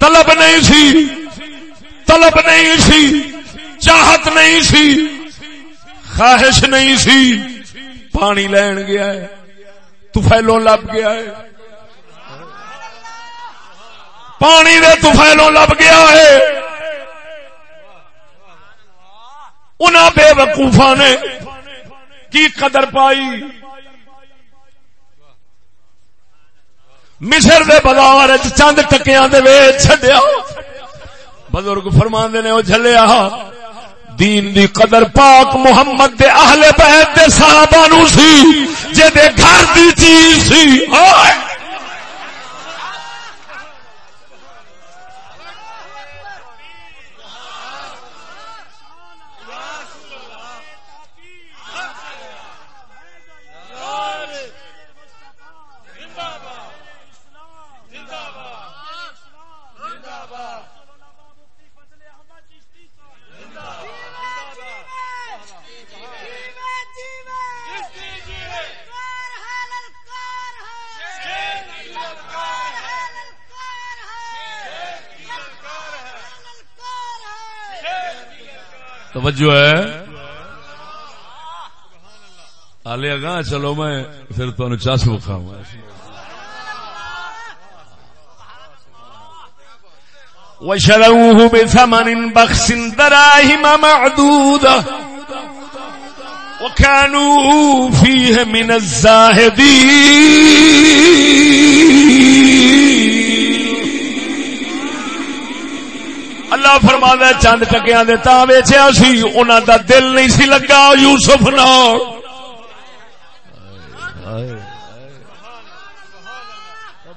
Speaker 1: طلب نہیں سی۔ طلب نہیں سی۔ چاہت نہیں سی۔ خواہش نہیں سی۔ پانی لین گیا ہے۔ تفیلوں لب گیا ہے۔ پانی دے تفیلوں لب گیا ہے۔ ان بے وقوفا نے کی قدر پائی؟ مصر دے بازار چند ٹکیاں دے ویچ چھڈیا۔ بزرگ فرما نے وہ جلیا دین دی قدر پاک محمد دے اہل بیت دے صحابہ نو سی، جے دے گھر دی چیز سی۔ آئے توجہ ہے؟ آلے اگاں چلو میں پھر تمہیں چس بکھاؤں وشروه بثمن بخس دراهم معدودة وكانوا فيه من الزاهدين اللہ فرما چند ٹکیا دے تا ویچیا سی انہوں دا دل نہیں سی لگا یوسف نہ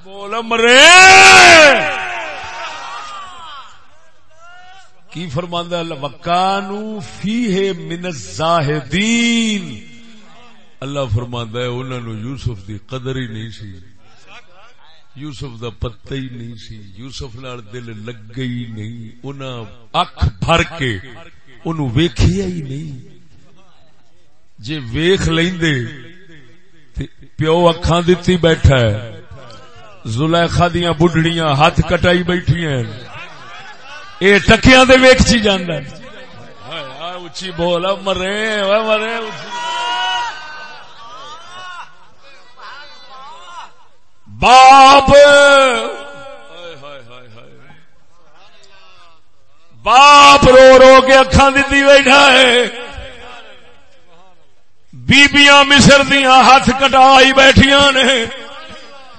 Speaker 1: بول مرے۔ کی فرما وکانو فی ہے من زاہدین اللہ فرما ہے انہوں یوسف دی قدر ہی نہیں سی۔ یوسف دا پتہ ہی نہیں سی۔ یوسف نال دل لگ گئی نہیں۔ انہاں اکھ بھر کے انہوں ویکھیا ہی نہیں۔ جے ویکھ لیندے پیو اکھاں دتی بیٹھا ہے۔ زلیخا دیاں بڈھڑیاں ہاتھ کٹائی بیٹھی ہیں۔ اے ٹکیاں دے ویکھ چی جاندا ہے۔ اچھی بولا مرے مرے اچھی باپ باپ رو رو کے اکھان دیتی بیٹھا ہے۔ بیبیاں مصر دیا ہاتھ کٹائی بیٹھیا نے۔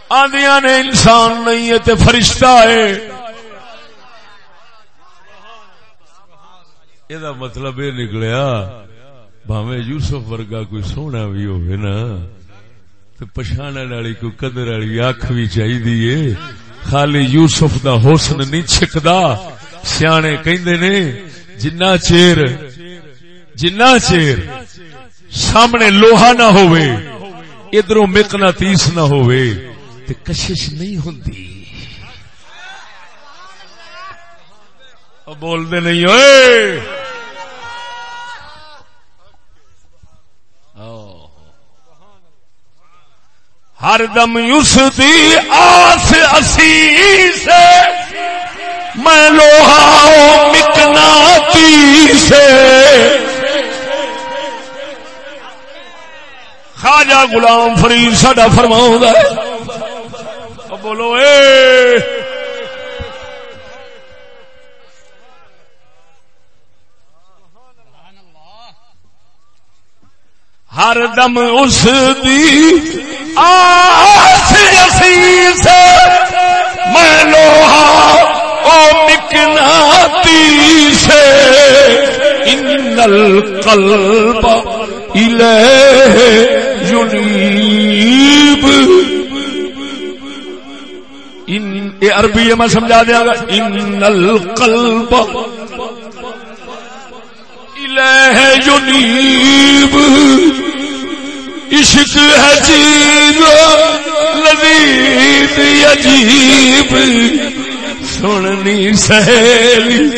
Speaker 1: آدیا نے انسان نہیں ہے تے فرشتہ ہے۔ یہ مطلب یہ نکلیا۔ بھاوے یوسف ورگا کوئی سونا بھی ہوگی نا۔ پچھاڑ والی کوئی قدر والی اکھ بھی چاہیے خالی یوسف دا حسن نہیں چھکدا۔ سیانے کہندے نے، جنہ چیر جنہ چیر سامنے لوہا نہ ہوئے ادھر مکنا تیس نہ ہوئے تے کشش نہیں ہوندی۔ بول دے نہیں ہوئے ہر دم اس دی آس اسی سے میں لوہا مکنا سے۔ خواجہ غلام فرید سڈا فرماؤں بولو، اے! ہر دم اس دی آس سے میں لوہا او مکنا سے ان القلب الیہ یونیب ان عربی میں سمجھا دیا گا۔ ان القلب الیہ یونیب عشق ہے چیز لذیذ عجیب، سننی سہیلی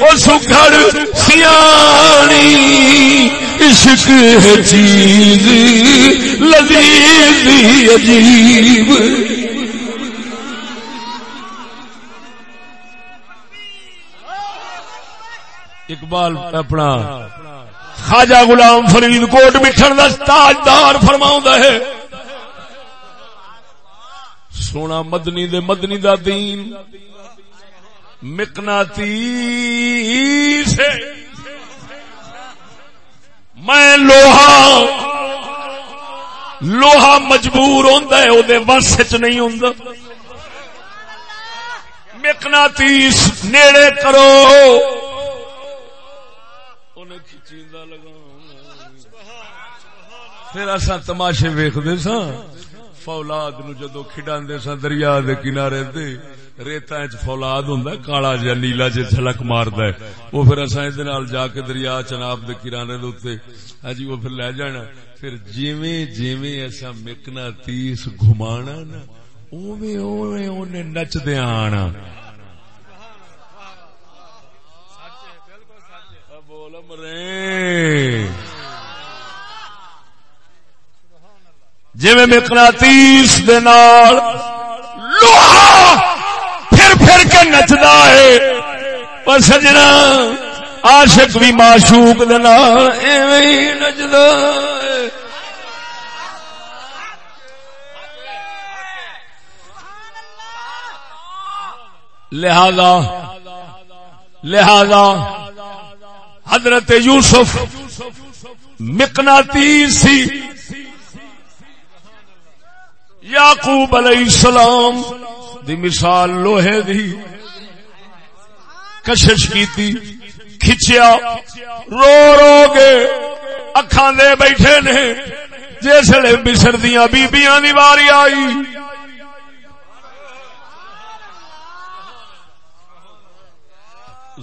Speaker 1: وہ سکھڑ، سیانی، عشق ہے چیز لذیذ عجیب۔ اقبال اپنا خواجہ غلام فرید کوٹ مٹھن کا تاجدار فرما ہے۔ سونا مدنی دے مدنی دا دین۔ مکنا سے میں لوہا لوہا مجبور ہوندا ہے، او دے وس وچ نہیں ہوندا۔ مکنا تیس، نیڑے کرو۔ پھر اصا تماشے ویختے سا فولاد نو جدو کھڈاندے سا دریا دے کنارے دے ریتا فولاد ہوں کالا جا نیلا جی چھلک مارد ہے۔ وہ پھر اصا یہ جا کے دریا چناب دے کرانے دے ہجی ہاں وہ پھر لے جانا۔ پھر جیویں جیویں ایسا مکنا تیس گھمانا نا اوے اوے اونے نچ دے آنا بول مرے جی مقناطیس دے نال لوہا پھر پھر کے نچدا ہے۔ پر سجنا، عاشق بھی معشوق دے نال ایویں ہی نچدا ہے۔ لہذا لہذا حضرت یوسف مقناطیسی یعقوب علیہ السلام دی مثال لوہے دی کشش کی تھی کھچیا، رو رو کے اکھان دے بیٹھے نے جسے مصر دیا بیبیاں دی باری آئی۔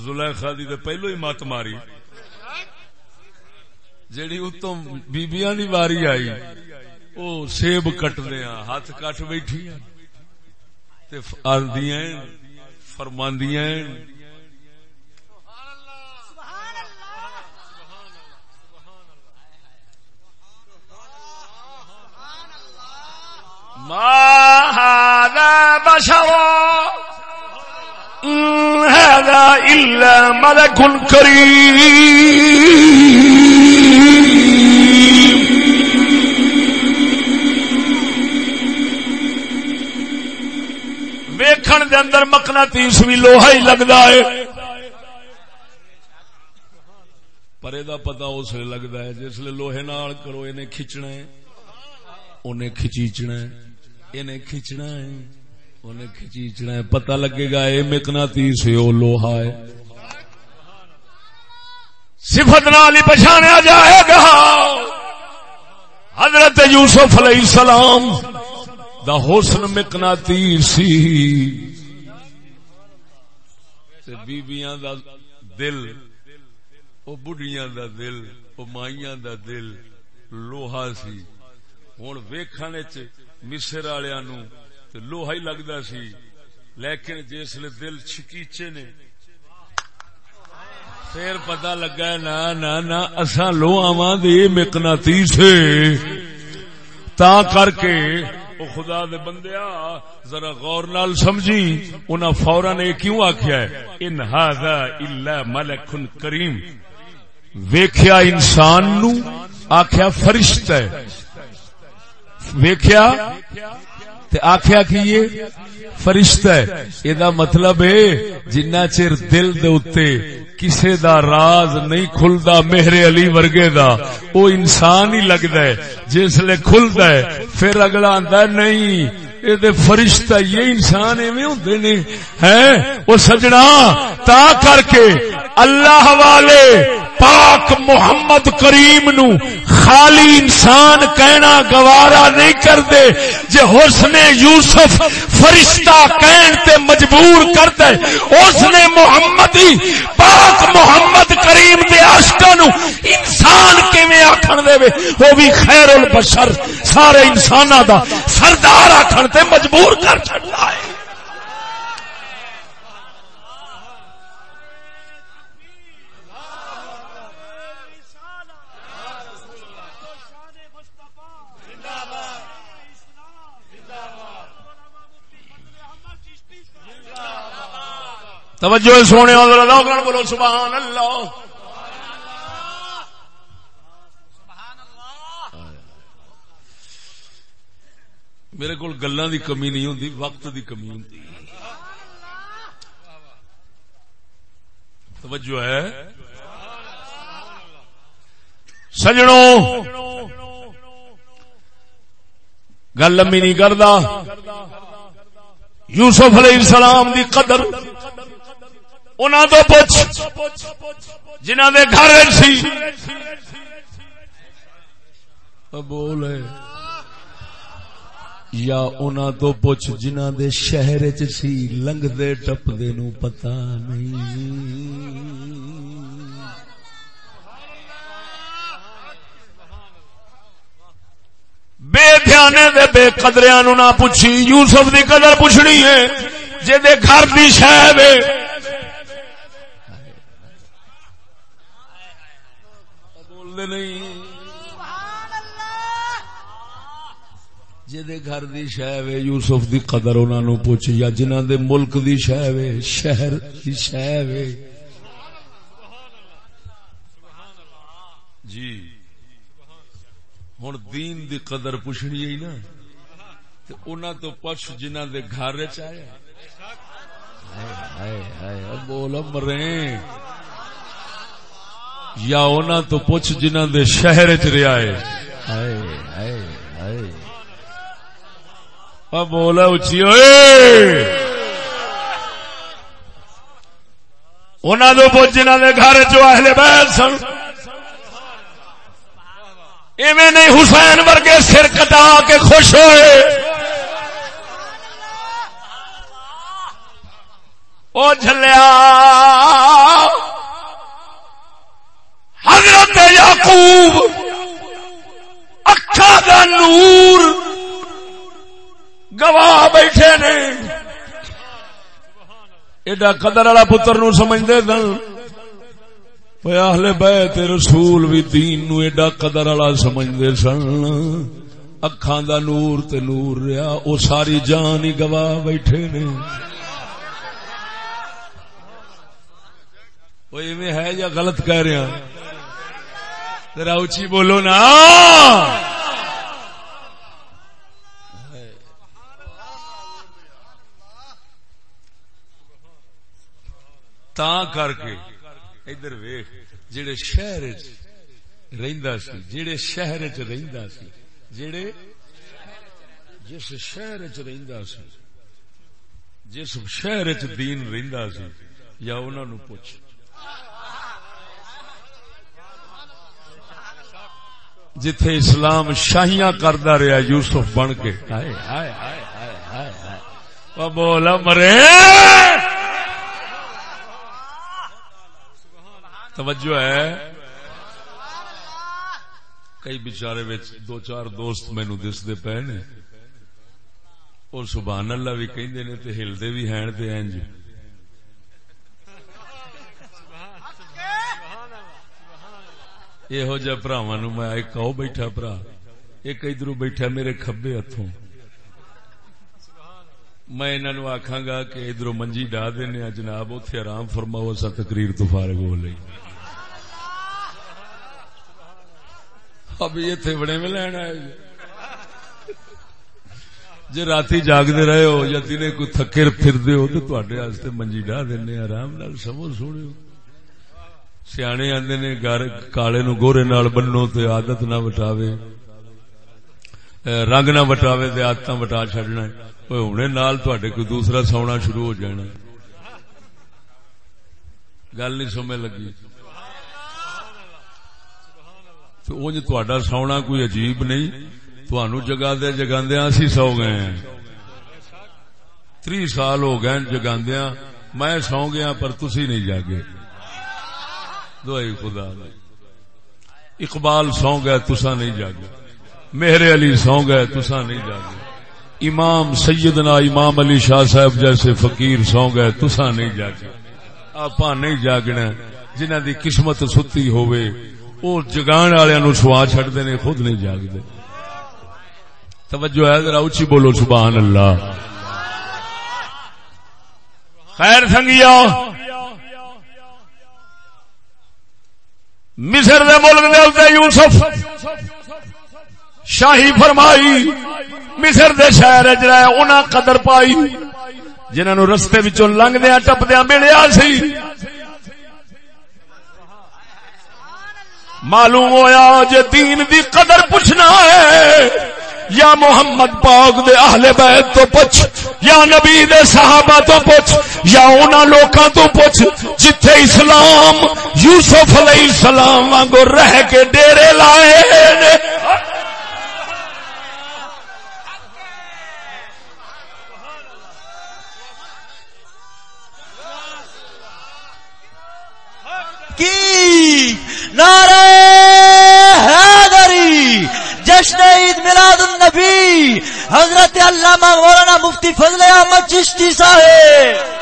Speaker 1: زلیخا دی تے پہلو ہی مت ماری، جیڑی اتوں بیبیاں دی باری آئی۔ او سیب کٹ دیا ہاتھ کٹ بیٹھی آدیا فرماندیا هذا بشر هذا إلا ملك كريم ویکھن دے اندر مکنا تیس بھی لوہا ہی لگتا ہے۔ پر دا پتا اس لیے لگتا ہے جس لیے لوہے نال کرو انہیں کھچنا ہے انہیں کھچیچنا ہے انہیں کھچنا ہے انہیں کھچیچنا ہے۔ پتا لگے گا یہ مکنا تیس ہے وہ لوہا ہے۔ صفت نال ہی پچھاڑا جائے گا۔ حضرت یوسف علیہ السلام دا حسن مکنا تیر بیبیاں دا دل، او بڑھیاں دا دل، او مائیاں دا دل لوہا سی۔ ہن ہوں ویخنے مصر والوں لوہا ہی لگتا سی۔ لیکن جسل دل چکیچے نے۔ پھر پتا لگا نا نا نا اصا لو آوا دے مکنا تیسے تا کر کے او خدا دے بندیا ذرا غور نال سمجھی۔ انہاں فوراً یہ کیوں آخیا ہے؟ ان ہاذا الا ملک کریم۔ ویکھیا انسان نو آخیا فرشتہ ہے۔ ویکھیا؟ تے آخیا کی یہ؟ فرشتہ ہے۔ یہ مطلب ہے، جنہ چر دل دے اتے کسے دا راز نہیں کھلدا مہر علی ورگے دا۔ او انسان ہی لگدا ہے، جس لے کھلدا ہے، پھر اگلا آندا ہے، نہیں۔ یہ فرشتہ یہ انسان ایویں ہوندے نے ہیں او سجنا تا کر کے اللہ والے پاک محمد کریم نو خالی انسان کہنا گوارا نہیں کرتے جے حسن یوسف فرشتہ کہن تے مجبور کر کرتے حسن محمد ہی پاک محمد کریم دے عشقہ نو آکھن دے وے، وہ بھی خیر البشر، سارے انساناں دا سردار آکھن تے مجبور کر چھڑدا ہے۔ توجہ سونے بولو، سبحان اللہ۔ میرے کو گلا دی کمی نہیں ہوتی وقت دی کمی ہوتی توجہ ہے؟ سجڑوں گل لمبی نہیں کرتا یوسف علیہ السلام دی قدر انہوں تو پوچھ جنہ دے گھر سی۔ بول یا انہوں تو پوچھ جنہ دے شہر سی لنگ دے ٹپ دے نو پتا نہیں۔ بے دھیانے دے بے قدریاں نو نہ پوچھی، یوسف دی قدر پوچھنی ہے، جے دے گھر دی شہ نہیں۔ جی گھر دی شہ وے، یوسف دی قدر انہوں نے پوچھ یا جنہ دے ملک دی شہ وے، شہر دی شہ وے۔ جی۔ ہوں دین دی قدر پوچھنی ہے نا۔ انہوں تو پوچھ جنہ دے گھر وچ آیا۔ ہائے چاہے بول مرے یا اونا تو پوچھ جنہ دے شہر چ رہا ہے۔ ہائے ہائے ہائے۔ بولا اچھی ہوئے انہوں تو پوچھ جنہ دے گھر چو اہل بیت سن ایویں نہیں حسین ورگے سر کٹا کے خوش ہوئے او جھلیا حضرت یعقوب اکھا دا نور گواہ بیٹھے نے۔ ایڈا قدر والا پتر نو سمجھتے دن اہل بیت رسول بھی دین نو ایڈا قدر والا سمجھتے سن۔ اکھان دا نور تے نور رہا او ساری جان ہی گواہ بیٹھے نے۔ ہے یا غلط کہہ رہا ذرا اچھی بولو نا۔ تا کر کے ادھر ویخ جڑے شہر رہندا سی، جڑے شہر چ رہندا سی، جڑے جس شہر چ رہندا سی، جس شہر چ دین رہندا سی، یا انہاں نو پوچھ۔ جتھے اسلام شاہیاں کردا رہا یوسف بن کے۔ بولا مرے توجہ ہے۔ کئی بچارے دو چار دوست مینو دستے پے نے۔ اور سبحان اللہ بھی کہندے نے تے ہلدے بھی ہیں تے انج۔ یہو جہ براواں نو میں ایک او بیٹھا برا ایک ادھر بیٹھا میرے کھبے ہتھوں۔ میں انہاں نو آکھاں گا کہ ادھر منجی ڈا دینے جناب، اوتھے آرام فرماؤ اسا تقریر تو فارغ ہو لئی۔ اب یہ تھے بڑے میں لینا ہے جی۔, جی رات جاگتے رہے ہو یا دن کوئی تھکے پھر ہو تو تے منجی ڈا دینے آرام نال سمو سونے سیانے آدھے نے کالے نو گورے نال بنو تے عادت نہ وٹاوے۔ رنگ نہ وٹاوے تے آدت وٹا چڈنا ہوں نال تڈے کوئی دوسرا سونا شروع ہو جانا گل نہیں سمجھ لگی۔ تو انج تھوڑا سونا کوئی عجیب نہیں تھانو جگا دیا جگاندیا اسی سو گئے ہیں تری سال ہو گئے جگاندیا میں سو گیا پر تسی نہیں جاگے دعائی خدا اقبال سو گئے تسا نہیں جاگے میرے علی سو گئے تسا نہیں جاگے امام سیدنا امام علی شاہ صاحب جیسے فقیر سو گئے تسا نہیں جاگے آپ نہیں جاگنا جنہ دی قسمت ستی ہوئے وہ جگان والے سوا چڈتے نے، خود نہیں جاگتے۔ توجہ ہے، ذرا اچھی بولو، سبحان اللہ۔ خیر سنگیا مصر دے ملک دے اتنے یوسف شاہی فرمائی، مصر دے شہر جڑا انہاں قدر پائی جنہوں رستے وچوں لنگدیا ٹپدیا ملیا سی۔ معلوم ہویا جے دین دی قدر پوچھنا ہے۔ یا محمد پاک دے اہل بیت تو پوچھ، یا نبی دے صحابہ تو پوچھ، یا انہاں لوکاں تو پوچھ، جتھے اسلام یوسف علیہ السلام وانگو رہ کے ڈیرے لائے نے۔
Speaker 2: کی؟ نعرہ حیدری، جشن عید میلاد النبی، حضرت علامہ مولانا مفتی فضل احمد چشتی صاحب۔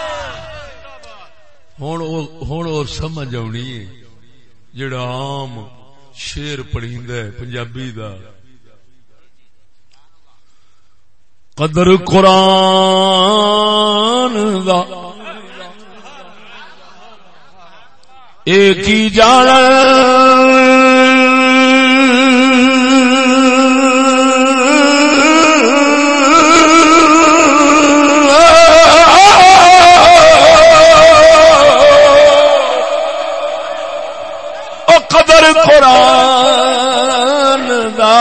Speaker 1: ہوں اور سمجھ آنی ہے، جڑا عام شیر پڑھیند ہے، پنجابی دا۔ قدر قرآن دا ایک ہی جان۔ قدر قرآن دا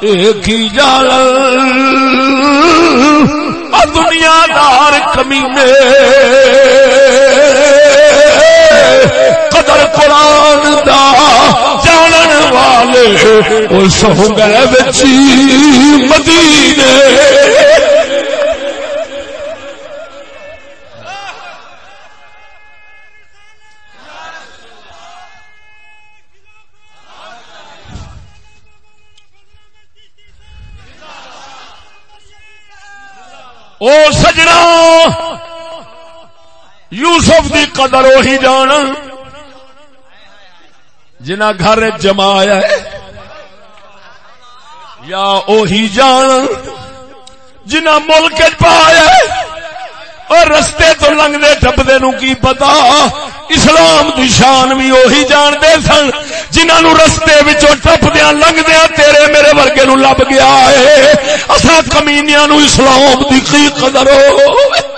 Speaker 1: ایک ہی جال دنیا دار کمینے۔ قدر قرآن دا جانن والے وہ سو گئے بچی مدینے۔ او سجنا یوسف دی قدر وہی جان۔ جنا گھر جمایا ہے، یا اوہی جان۔ جنا ملک پایا اور رستے تو لنگتے ٹپدے نو کی پتا۔ اسلام دی شان بھی اوہی جانتے سن جنہوں رستے ٹپدیا لنگدیا تیرے میرے ورگے نو لب گیا ہے۔ اصا کمینیا نو اسلام دی کی قدر ہو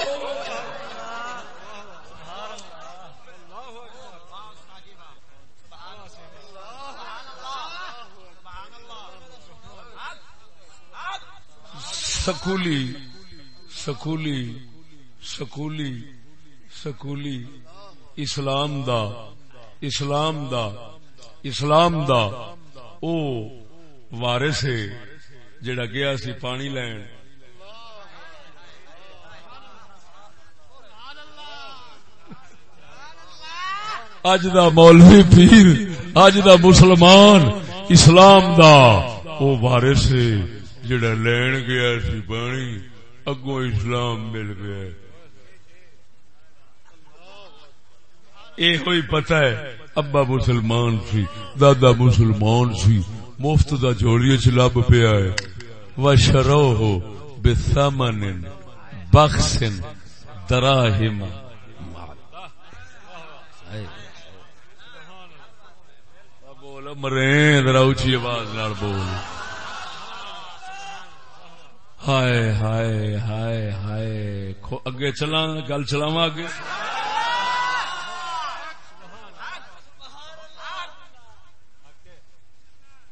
Speaker 1: سکولی سکولی سکولی سکولی، اسلام دا اسلام دا اسلام دا۔ او وارث ہے، جڑا گیا سی پانی لین۔ اج دا مولوی پیر، اج دا مسلمان، اسلام دا۔ وہ وارث جڑا لین گیا سی پانی، اگوں اسلام مل گیا۔ یہ ہوئی پتا ہے، ابا مسلمان سی، دادا مسلمان سی، مفت دا جوڑی چ لب پیا ہے۔ و شرو ہو بے سامن بخشن دراہم بول مرے، ذرا اچھی آواز نال بول۔ ہائے ہائے ہائے ہائے اگے چلا گل چلاوا اگے۔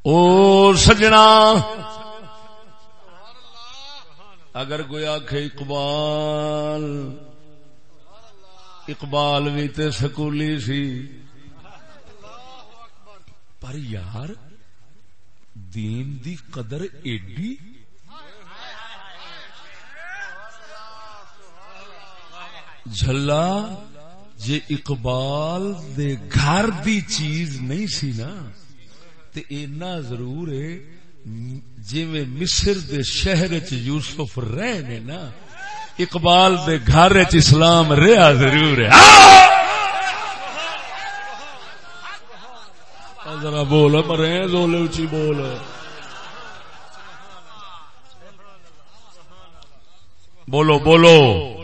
Speaker 1: او سجنا۔ اگر کوئی آخ اقبال اقبال بھی تے سکولی سی۔ پر یار، دین دی قدر ایڈی جھلا جے اقبال دے گھر دی چیز نہیں سی نا، تے اینا ضرور ہے جی میں مصر دے شہر چ یوسف رہ نے نا، اقبال دے گھر چ اسلام رہا ضرور ہے۔ ذرا بول مرے زولے اچھی بول۔ بولو بولو۔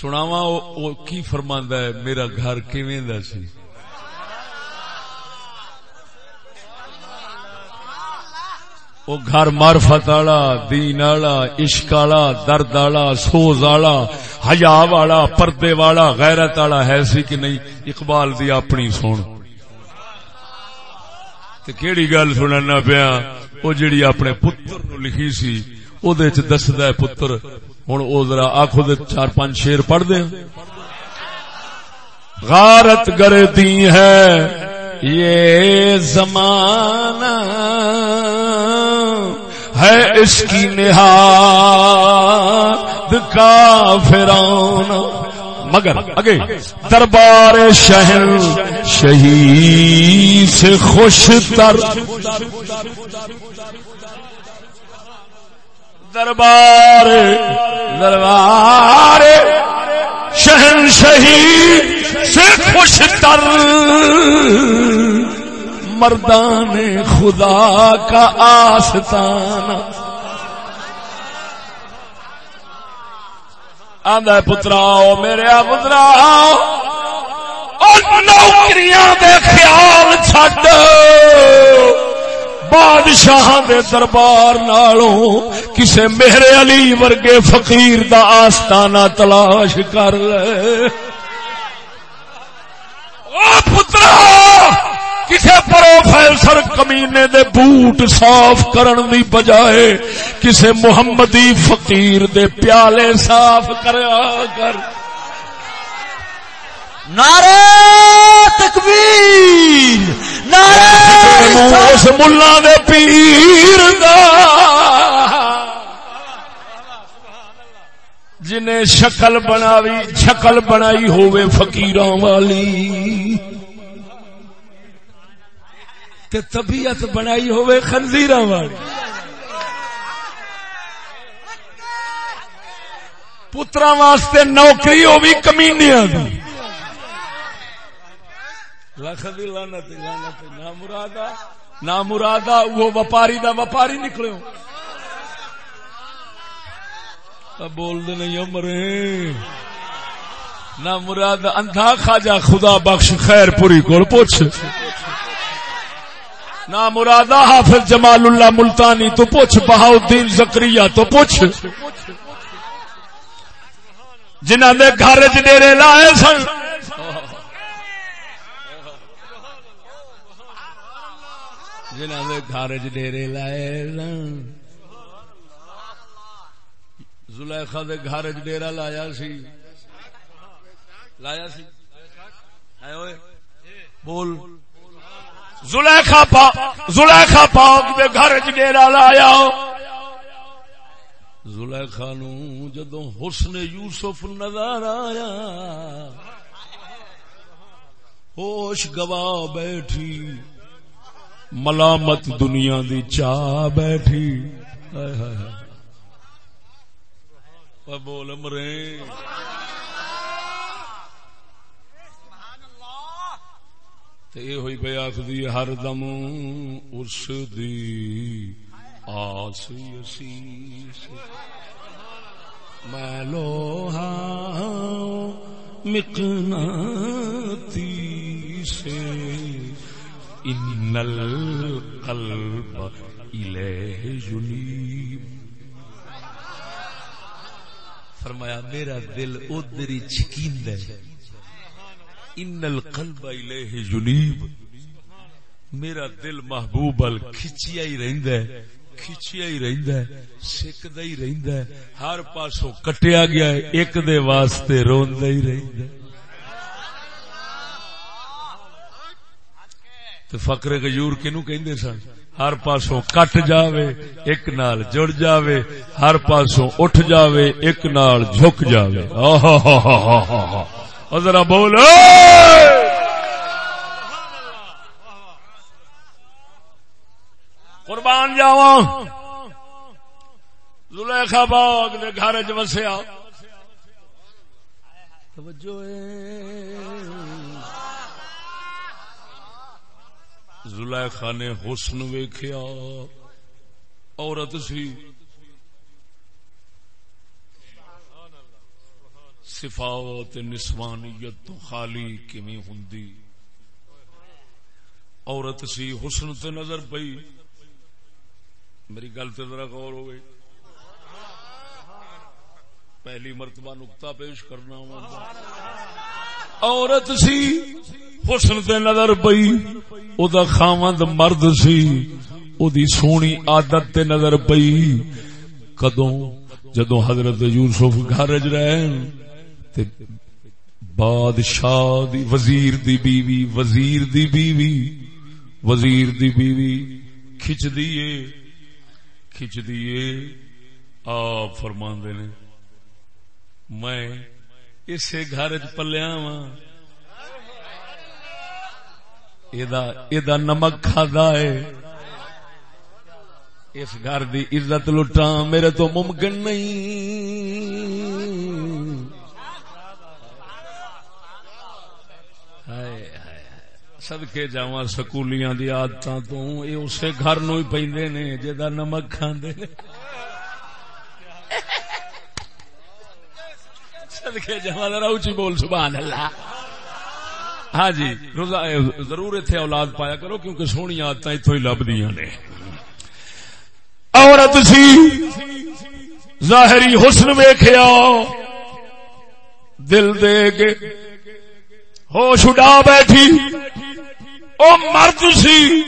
Speaker 1: سناوا کی فرماندہ ہے، میرا گھر کیویں دا سی؟ وہ گھر مارفت آلا دین آلا عشق آلا درد آلا سوز آلا حیا والا، پردے والا، غیرت آلا ہے سی کہ نہیں؟ اقبال دی اپنی سن۔ کیڑی گل سننا پیا؟ وہ جڑی اپنے پتر نو لکھی سی او دے چ دسدا ہے پتر ہن او ذرا آکھو دے چار پانچ شیر پڑھ دے غارت گردی ہے۔ یہ زمانہ ہے اس کی نہاد کا فران مگر اگے دربار شہر شہید سے خوش تر۔ دربار دربار، شہن شہید سے خوش تر، مردان خدا کا آستان آدھا پترا میرے پترا نوکریاں دے خیال چھڈ بادشاہ دے دربار نالوں کسے میرے علی ورگے فقیر دا آستانہ تلاش کر لے۔ او پترا کسی پروفیسر کمینے دے بوٹ صاف کرن دی بجائے کسی محمدی فقیر دے پیالے صاف کریا کر۔
Speaker 2: نعرہ تکبیر۔
Speaker 1: اس ملا دے پیر دا جنہیں شکل بناوی شکل بنائی ہوئے فقیران والی تے طبیعت بنائی ہوئے خنزیر والی پترا واسطے نوکری ہو بھی کمینیا نہ مرادا نہ مرادا، وہ وپاری دا وپاری نکلے بول دے نہیں مرے۔ نہ مراد اندھا خاجا خدا بخش، خیر پوری کو پوچھ۔ نہ مرادہ حافظ جمال اللہ ملتانی تو پوچھ بہاؤدین زکری تو پوچھ۔ جنہ نے گھر ڈیرے لائے سن۔ جنہ نے گھر ڈیرے لائے زلیخا دے گھر ڈیرا لایا سی۔ لایا سی۔ بول۔ زلیخا پاک زلیخا پاک دے گھر چ ڈیرا لایا۔ زلیخا نو جدو حسن یوسف نظر آیا۔ ہوش گوا بیٹھی۔ ملامت دنیا دی چاہ بیٹھی؟ بول مرے یہ ہوئی پہ آخری ہر دم، اس دی آس اسیس میں لوہا مکناتی سے۔ ان القلب الیہ جنیب فرمایا، میرا دل ادھر ہی چکیند ہے۔ ان القلب الیہ جنیب میرا دل محبوب ال کھچیا ہی رہندا ہے، کھچیا ہی رہندا ہے سکدا ہی رہندا ہے۔ ہر پاسوں کٹیا گیا ہے، ایک دے واسطے روندا ہی رہندا ہے۔ تے فقر غیور کینو کہندے سن؟ ہر پاسوں کٹ جاوے، ایک نال جڑ جاوے، ہر پاسوں اٹھ جاوے، ایک نال جھک جاوے۔ آہا ذرا بول قربان جاوا زلیخا باغ دے گھر چ وسیا زلیخا نے حسن ویخیا عورت سی۔ صفات نسوانیت تو خالی کمی ہندی عورت سی حسن تے نظر پئی۔ میری گل تے ذرا غور ہو گئی پہلی مرتبہ نقطہ پیش کرنا عورت سی، حسن تے نظر پئی، او دا خاوند مرد سی، او دی سونی عادت تے نظر پئی۔ کدوں؟ جدو حضرت یوسف گھر چ رہے بادشاہ دی وزیر دی بیوی، وزیر دی بیوی، وزیر دی بیوی کھچ دیے کھچ دیے آپ فرما نے، میں اسے گھر چ پلیا وا نمک کھادا ہے۔ اس گھر دی عزت لٹا میرے تو ممکن نہیں۔ سدکے جا سکولیاں دی آدت تو یہ اسے گھر نو ہی پہ نے جا نمک کھانے سدکے جا اچھی بول، سبحان اللہ۔ ہاں جی ضرور اتنے اولاد پایا کرو، کیونکہ سونی آدت اتو ہی لب دیا نے۔ عورت سی، ظاہری حسن ویخیا دل دے کے ہوش اڈا بیٹھی۔ او مرد سی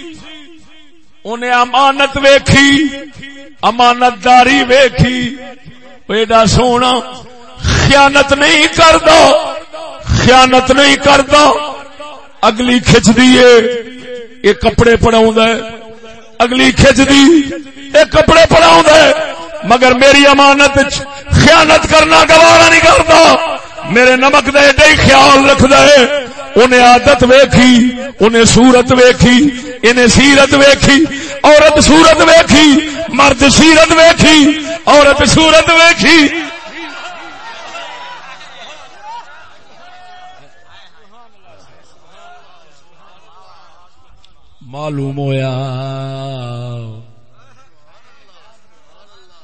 Speaker 1: انہیں امانت ویکھی امانت داری ویکھی ایڈا سونا خیانت نہیں کردا، خیانت نہیں کردا۔ اگلی کھچ دیے یہ کپڑے پڑاؤں اگلی کھچ دی یہ کپڑے پڑاؤں مگر میری امانت خیانت کرنا گوارا نہیں کرتا میرے نمک دے ہی خیال رکھ انہیں عادت ویکھی انہیں سورت ویکھی انہیں سیرت ویکھی، عورت سورت ویکھی، مرد سیرت ویکھی، عورت سورت ویکھی۔ معلوم ہویا۔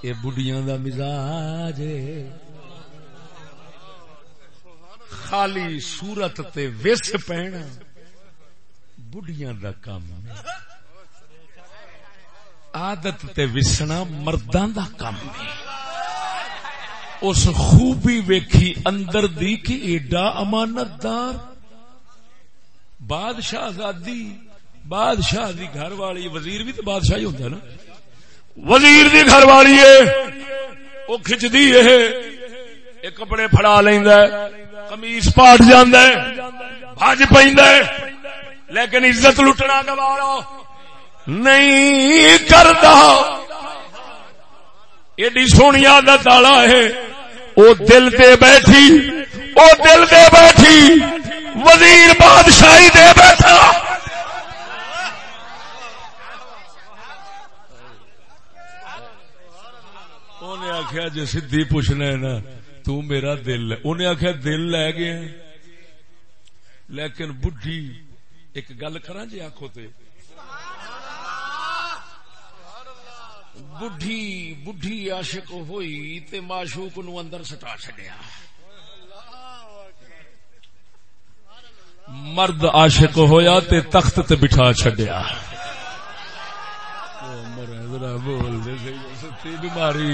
Speaker 1: یہ بڑھیاں دا مزاج خالی سورت تے وس پینا بڑھیاں دا کام عادت تے وسنا مرداں دا کام اس خوبی ویکھی اندر دی کہ ایڈا امانت دار بادشاہ آزادی بادشاہ دی گھر والی، وزیر بھی تو بادشاہ ہی ہوتا ہے نا۔ وزیر دی گھر والی ہے، وہ کھچ دی ہے کپڑے فڑا لینا کمیس پاٹ جانا حج پہ لیکن عزت لٹنا گوارا نہیں کرتا ایڈی سونی عادت والا ہے، وہ دل دے بیٹھی، وہ دل دے بیٹھی، وزیر بادشاہی دے بیٹھا انہیں آخیا جی سی پوچھنا ہے نا تو میرا دل انہیں آخیا دل لے گیا لیکن بڈھی ایک گل کرا جی آخو تے بڈھی بڈھی عاشق ہوئی تے معشوق نو اندر سٹا چڈیا مرد عاشق ہویا تے تخت تے بٹھا چڈیا بول دے بیماری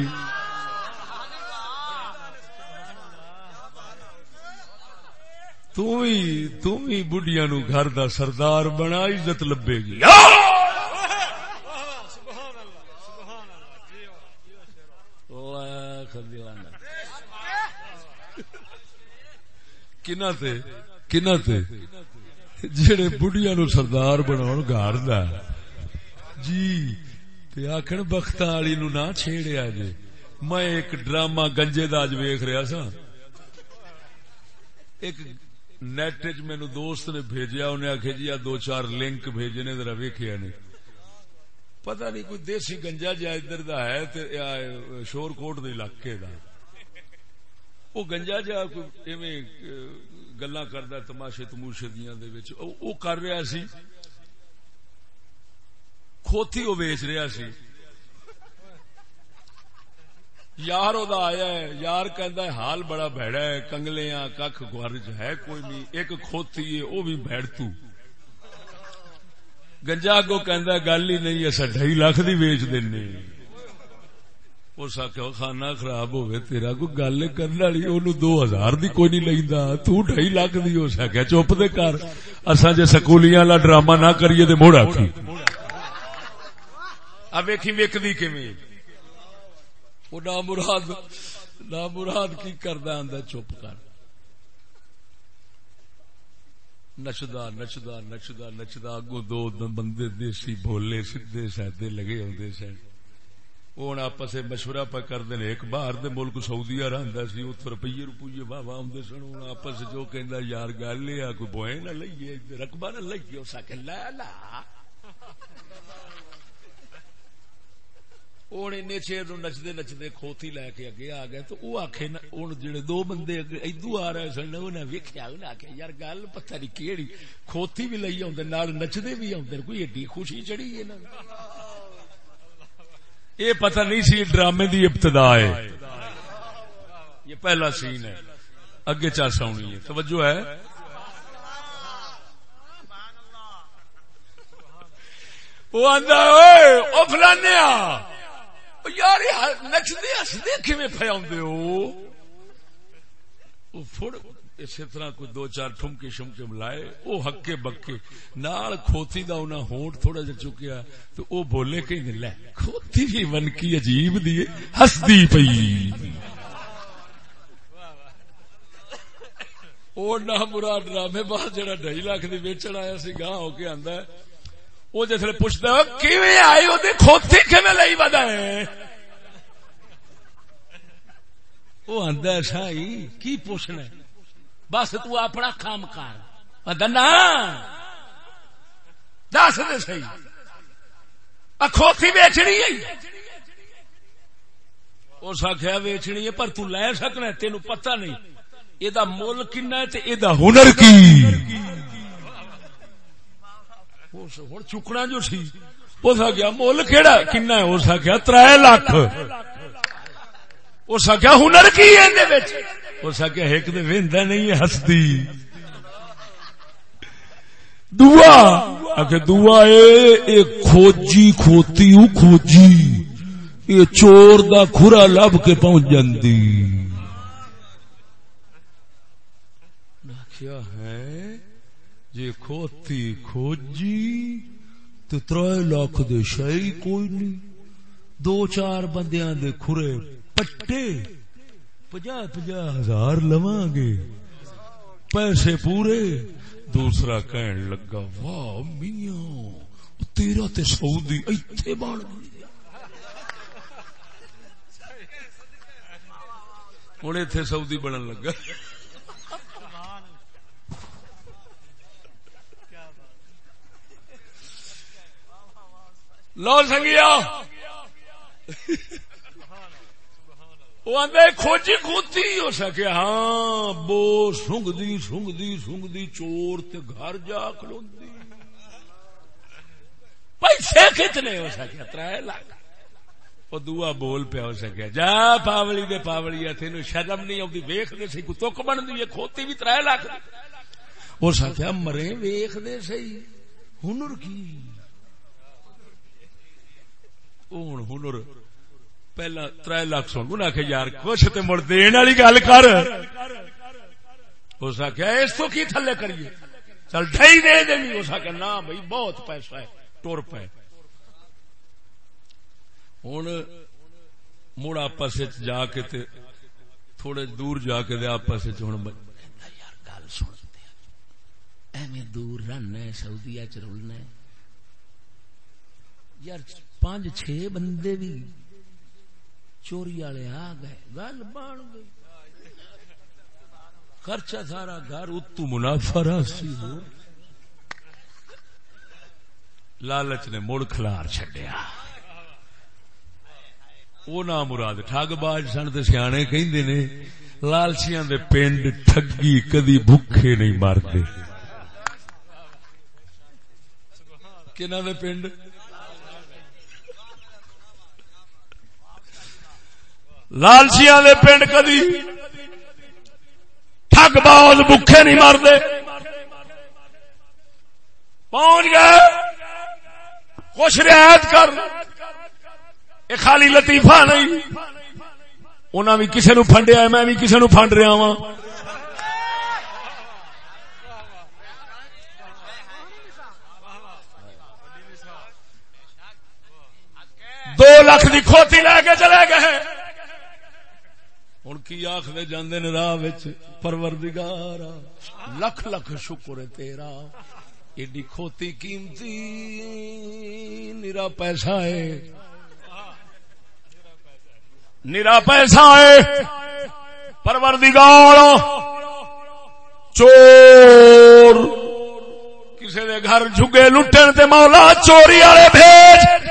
Speaker 1: تھی بڑھیا نو گھر دا سردار بنا عزت لبے گی جڑے بڑھیا نو سردار بنا گھر دا جی آخر بخت والی نو نہ چھیڑیا جی میں ایک ڈرامہ گنجے دا اج رہا سا ایک نیٹ چ مینو دوست نے بھیجا انہیں آخیا جی دو چار لنک بھیجے نے، ذرا ویکیا نے۔ پتا نہیں کوئی دیسی گنجا جا ادھر دا ہے شور کوٹ دے علاقے دا۔ وہ گنجا جا گلا کردا تماشے تموشے دیا کر رہا سی۔ کھوتی وہ ویچ رہا سی۔ یار ادا آیا ہے، یار کہندا ہے، حال بڑا بھڑا ہے، کنگلیاں کھ گرج ہے کوئی نہیں، ایک کھوتی ہے وہ بھی بھڑ تو۔ گنجا کو کہندا ہے، گل ہی نہیں اصا ڈھائی لاکھ دی ویچ دینے۔ اس آخر خانہ خراب ہوئے، تیرا کوئی گل کرنے والی اُن دو ہزار دی کوئی نہیں لگتا تو ڈھائی لاکھ دی ہو سکیا چپ دے کر۔ اصا جے سکولیاں والا ڈرامہ نہ کریے تو موڑ آخی اب ویکھی ویکدی کیویں؟ وہ نہ مراد نہ مراد کی کردا آندا چپ کر۔ نچدا نچدا نچدا نچدا اگو دو بندے دیسی بولے سیدے سادے لگے ہوندے سن۔ ہوں آپس مشورہ پہ کرتے ہیں ایک باہر دے ملک سعودی رہتا سی ات روپیے روپیے واہ واہ آدھے سن۔ ہوں آپس جو کہ یار گل یہ کوئی بوئے نہ لئیے، رقبہ نہ لئیے اس آ لا لا۔ چیر نچدے نچدے کھوتی لے کے اگے آ گئے تو وہ آخ جڑے دو بندے ادو آ رہے سن انہیں ویکیا انہیں آخیا یار گل پتہ نہیں کہڑی کھوتی بھی لئی آدھے نچدے بھی آدھے کوئی ایڈی خوشی چڑی ہے یہ پتہ نہیں سی ڈرامے دی ابتدا ہے یہ پہلا سین ہے اگے چاس آنی ہے توجہ ہے وہ آدھا فلانے یار نچدے ہسدے کھے ہو پیا اسی طرح کوئی دو چار ٹھمکے شمکے ملائے وہ ہکے بکے نال کھوتی دا انہاں ہونٹ تھوڑا جا چکیا تو وہ بولے کہ لے کھوتی بھی ونکی عجیب دیے ہسدی پئی اور نہ مراد ڈرامے بعد جڑا ڈھائی لاکھ دی ویچن آیا سی گاہ ہو کے آندا ہے وہ جسے پوچھتا کیویں آئی وہ کھوتی کھے لئی بدا ہے؟ وہ آدھا شاہی، کی پوچھنا بس تو اپنا کام کر۔ دنا دس دے سی کھوتی ویچنی ہے؟ اس آخیا ویچنی ہے، پر تو لے سکنا تین پتہ نہیں۔ یہ مل کن ہنر کی؟ ہوں چکنا جو سی، اس آخیا مل کہڑا کن اس آخیا تر لاکھ۔ اس آخیا ہنر کی اس آخیا ایک تو وہدا نہیں ہستی۔ دعا آخر دعا اے کھوجی کھوتی کھوجی۔ یہ چور دا کھرا لب کے پہنچ جاندی کیا ہے جی کھوتی کھوجی تو تر لاکھ دے شاہی کوئی نہیں۔ دو چار بندیاں دے کھرے پٹے۔ پجا پجا ہزار لواں گے۔ پیسے پورے۔ دوسرا کہن لگا، واہ میاں، تیرا تے سعودی ایتھے بن ہوں اتے سعودی بنن لگا۔ لو سنگیا۔ وہ آدھے کھوجی کھوتی ہو سکے۔ ہاں بو سنگ دی سنگ دی سنگ دی چور تے گھر جا کلو پیسے کتنے ہو سکے؟ تر لاکھ۔ وہ دعا بول پیا ہو سکے۔ جا پاولی دے پاولی تین شرم نہیں آتی ویخ دے سی، کوئی تک بن دی کھوتی بھی تر لاکھ۔ ہو سکیا مرے ویخ دے سی۔ ہنر کی؟ ہوں ہنر پہلا تر لاکھ سو گنا کہ یار کچھ تو مڑ دین والی گل کر ہو سکیا اس تو کی تھلے کریے چل ڈھائی دے دینی ہو سکے نہ بھائی بہت پیسہ ہے ٹور پہ ہوں مڑ آپس جا کے تے تھوڑے دور جا کے آپس ہوں یار گل سنتے ایویں دور رہنا سعودیا چ رولنا یار پانچ چھ بندے بھی چوری والے آ گئے گل بن گئی خرچہ سارا گھر اتو منافع لالچ نے مڑ کلار چڈیا وہ نہ مراد ٹگ باج سن تو سیانے کہ لالچیاں دے پنڈ ٹگی کدی بھوکے نہیں مارتے کنہ دے پنڈ لالچیاں دے پنڈ کدی ٹگ باز بکھے نہیں مرتے پہنچ گئے۔ خوش رعایت کر۔ یہ خالی لطیفہ نہیں۔ انہاں بھی کسی نو فنڈیا میں بھی کسی نو فنڈ رہا وا دو لاکھ دی کھوتی لے کے چلے گئے۔ ہوں کی آخر جانے راہ پروردگار لکھ لکھ شکر تیرا۔ ایڈی کھوتی قیمتی نیرا پیسہ ہے۔ نیرا پیسہ ہے۔ پروردگار چور۔ کسی دے گھر جھگے لٹن تے مولا چوری والے بھیج۔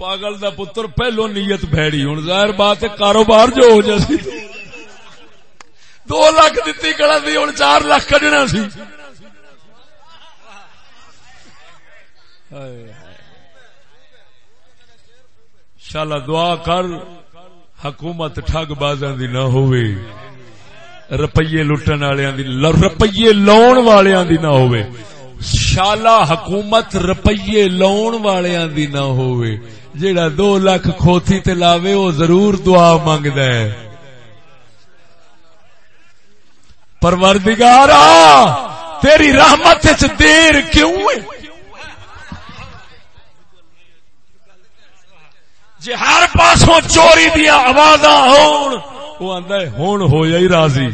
Speaker 1: پاگل دا پتر پہلو نیت بھڑی ہوں ظاہر بات کاروبار جو ہو جاسی دو لاکھ دتی کڑا دی ہوں چار لاکھ کڈنا سی۔ شالا دعا کر، حکومت ٹھگ بازاں دی نہ ہوئے روپیے لٹن والے روپیے لاؤن والے دی نہ ہوئے شالا حکومت روپیے لاؤن والے دی نہ ہوئے جیڑا دو لاکھ کھوتی تے لاوے، وہ ضرور دعا منگد پروردگارا، تیری رحمت چ دیر کیوں ہے؟ جی ہر پاسوں چوری دیا آواز ہون، وہ ہو ہوں ہو جائی راضی۔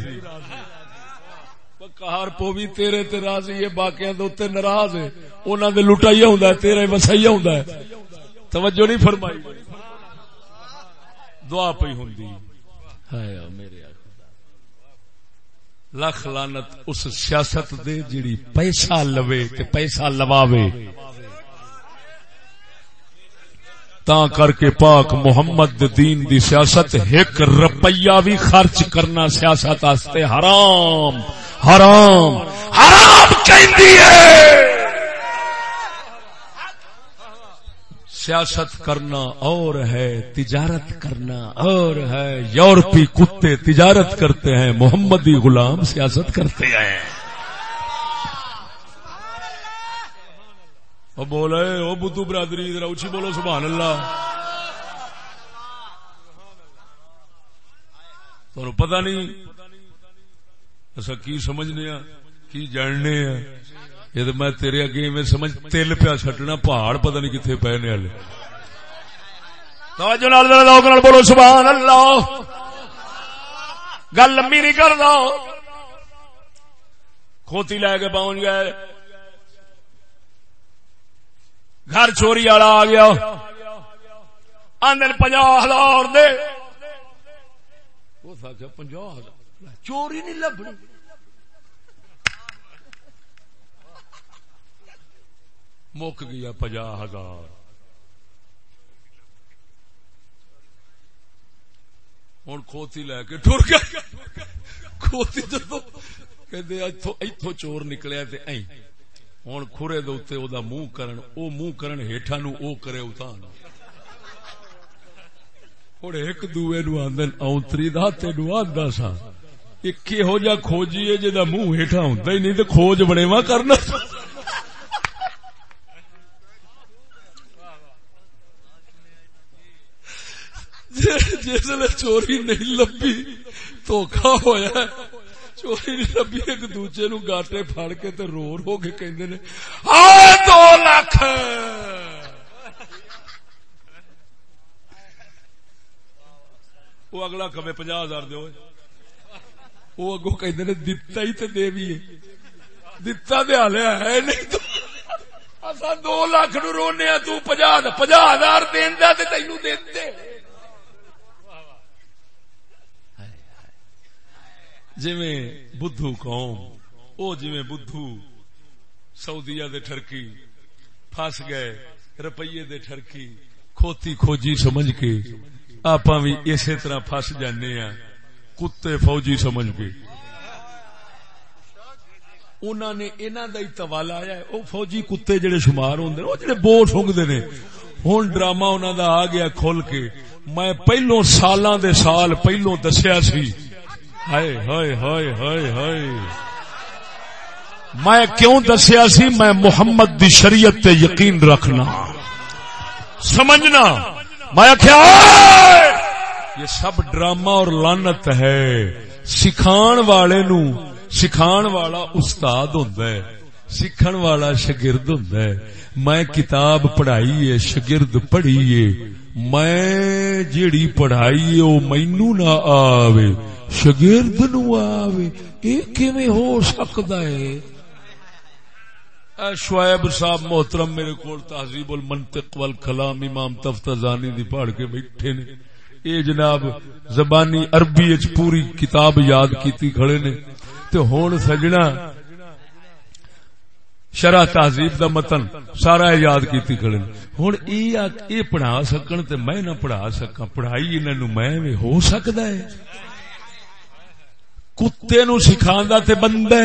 Speaker 1: کار پو بھی تیرے تے راضی ہے، باقیاں دے اوتے ناراض ہے۔ انہوں نے لٹائی ہوں تیرے وسائی ہوں توجہ نہیں فرمائی دعا پی ہوں میرے لکھ لانت اس سیاست دے جڑی پیسہ لوے تے پیسہ لواوے۔ تا کر کے پاک محمد دین دی سیاست ایک روپیہ بھی خرچ کرنا سیاست آستے حرام۔ حرام۔ حرام کہندی ہے۔ سیاست کرنا اور ہے، تجارت کرنا اور ہے۔ یورپی کتے تجارت کرتے ہیں، محمدی غلام سیاست کرتے ہیں۔ وہ بولے، او بدھو برادری، ذرا اچھی بولو، سبحان اللہ۔ تو پتہ نہیں، ایسا کی سمجھنے کی جاننے ہیں۔ یہ تو میں تیرے اگے میں سمجھ تل پیا چٹنا پہاڑ پتہ نہیں کتنے پے نے والے بولو سبحان اللہ گل لمبی نہیں کر دو کھوتی لے کے پہنچ گئے۔ گھر چوری والا آ گیا۔ آدھے پنجا ہزار دے۔ پنجا ہزار۔ چوری نہیں لبنی۔ مک گیا پجا ہزار ہوں کھوتی لے کے ٹر گیا کھوتی جدو اتو چور نکلیا ہوں خورے دے منہ کرن او منہ کرن ہیٹھا نو او کرے اتان ہوں ایک دوے نو آدن اونتری دا تین آدھا سا ایک ہو جا کھوجیے جا منہ ہیٹھا ہوں ہی نہیں تو کھوج بنے وا کرنا جس چوری نہیں لبی دھوکھا ہوا چوری نہیں لبی ایک دوجے نو گاٹے پھڑ کے تے رو رو کے کہندے نے دو لاکھ۔ وہ اگلا کبے پناہ ہزار دو وہ اگو کہندے نے، دتا ہی تے دے بھی دتا دیا لیا ہے نہیں تو۔ اصا دو لاکھ نو رونے ہاں، تو پناہ ہزار دینا تینو دے۔ جی بدھو قوم، او جی بدھو سعودیا دے ٹرکی فس گئے روپیے دے ٹرکی کھوتی کھوجی سمجھ کے آپ بھی اسی طرح فس جانے ہاں کتے فوجی سمجھ کے۔ انہوں نے انہوں کا توالا آیا ہے وہ فوجی کتے جڑے شمار ہوندے ہوں وہ جڑے بو سونگتے نے۔ ہوں ڈرامہ انہوں دا آ گیا کھول کے، میں پہلو سالاں دے سال پہلو دسیا سی میں کیوں دسیا سی؟ میں محمد دی شریعت تے یقین رکھنا۔ سمجھنا۔ میں کیا یہ سب ڈرامہ اور لانت ہے۔ سکھان والے نو سکھان والا استاد ہوں سیکھن والا شگرد ہوں میں کتاب پڑھائی ہے شگرد پڑھی ہے۔ میں جیڑی پڑھائی ہے وہ مینو نہ آوے۔ شگرد نو آوے یہ ہو سکتا ہے؟ شعیب صاحب محترم میرے کو تہذیب المنطق والکلام امام تفتزانی دی پڑھ کے بیٹھے نے۔ اے جناب، زبانی عربی اچ پوری کتاب یاد کیتی کھڑے نے۔ تے ہون سجنا، شرح تہذیب دا متن سارا یاد کیتی کھڑے نے۔ ہن اے پڑھا سکن تے میں نہ پڑھا سکاں، پڑھائی انہاں نو میں ہو سکدا ہے۔ کتے نو سکھا تے بندہ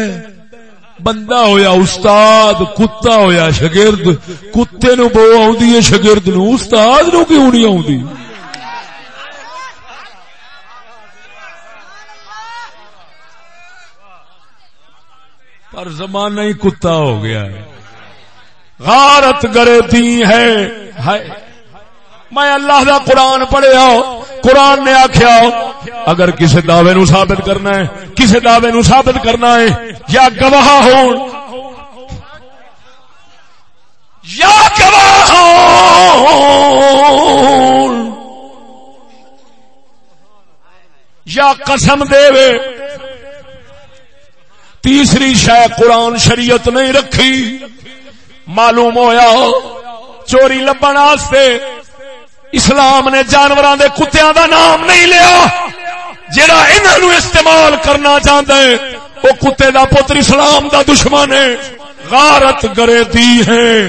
Speaker 1: بندہ ہویا استاد، کتا ہویا شگرد کتے نو بو آدھی شگرد نو۔ استاد نو کیوں نہیں آدھی پر زمانہ ہی کتا ہو گیا۔ ہے غارت گرے دی ہے۔ میں اللہ دا قرآن پڑھیا، قرآن نے آخیا اگر کسی دعوے نو ثابت کرنا ہے کسی دعوے نو ثابت کرنا ہے، یا گواہ ہو یا گواہ یا قسم دے وے تیسری شہ قرآن شریعت نہیں رکھی۔ معلوم ہویا، چوری لبن اسلام نے جانوراں دے کتیاں دا نام نہیں لیا۔ جڑا انہاں نو استعمال کرنا چاہندا ہے او کتے دا پتر اسلام دا دشمن ہے۔ غارت گرے دی ہے۔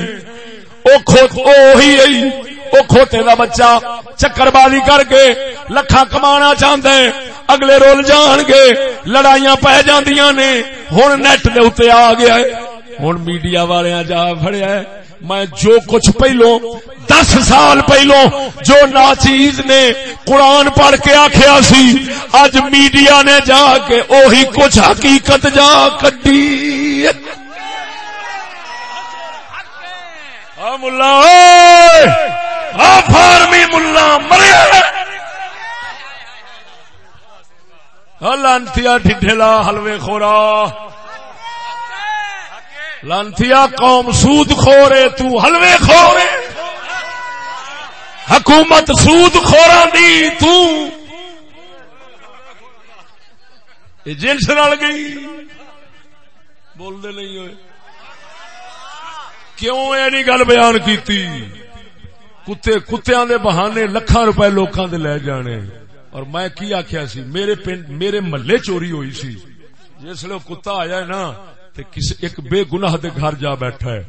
Speaker 1: او کھوت او ہی ہے او کھوتے دا بچہ چکر بازی کر کے لکھا کمانا چاہندا ہے۔ اگلے رول جان گے، لڑائیاں پہ جاندیاں نے۔ ہن نیٹ دے اوتے آ گیا ہے۔ ہن میڈیا والیاں جا پھڑیا ہے۔ میں جو کچھ پہلو دس سال پہلو جو ناچیز نے قرآن پڑھ کے آخیا سی اج میڈیا نے جا کے اوہی کچھ حقیقت جا کٹی ہاں ملا ہاں فارمی ملا مریا ہاں لانتیا ٹھلا حلوے خورا۔ لانتیا قوم سود خورے، تو حلوے خورے۔ حکومت سود خورا دی، تو جنس رل گئی۔ بول دے نہیں ہوئے۔ کیوں یہ نہیں گل بیان کیتی؟ کتے، کتیاں دے بہانے لکھاں روپے لوکاں دے لے جانے۔ اور میں کی آخیا سی؟ میرے پنڈ میرے محلے چوری ہوئی سی۔ جس لیے کتا آیا نا تے کس ایک بے گناہ دے گھر جا بیٹھا ہے۔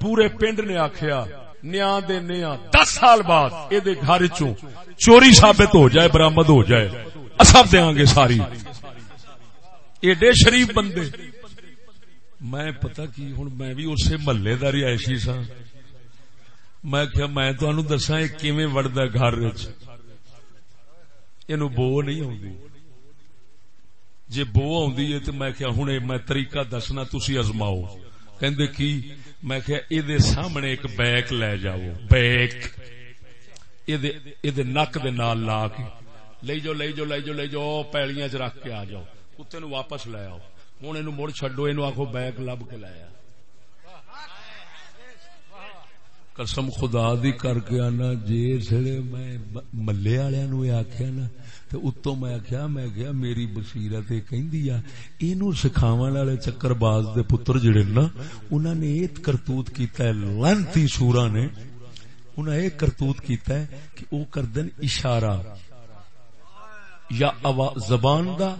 Speaker 1: پورے پنڈ نے آخیا نیا دے نیا، دس سال بعد اے دے گھر چوں چوری ثابت ہو جائے برامد ہو جائے۔ اصاب دیاں گے ساری۔ ایڈے شریف بندے۔ میں پتہ کی ہوں میں بھی اسے محلے کا رہائشی سا۔ میں کیا میں تہن دسا یہ کیویں وڑد گھر یہ بو نہیں آتی جی بو آ تو میں کیا ہوں میں طریقہ دسنا تھی ازماؤ۔ کہ کی؟ میں کیا یہ سامنے ایک بیک لے جاؤ۔ بیک۔ یہ نک دے نال لا کے۔ لے جاؤ لے جاؤ لے جاؤ لے جاؤ پیلیاں چ رکھ کے آ جاؤ۔ کتے نو واپس لے آؤ۔ ہوں یہ مڑ چڈو یہ آخو بیک لب کے لایا قسم خدا دی کر کے آنا جی سڑے میں ملے والے نو آخیا نا تو اتو میں آخیا میں کیا میری بصیرت یہ سکھاو والے چکر باز دے پتر جڑے نا انہوں نے ایک کرتوت کیتا ہے لانتی سورا نے انہوں نے کرتوت کیتا ہے کہ وہ کردن اشارہ یا زبان دا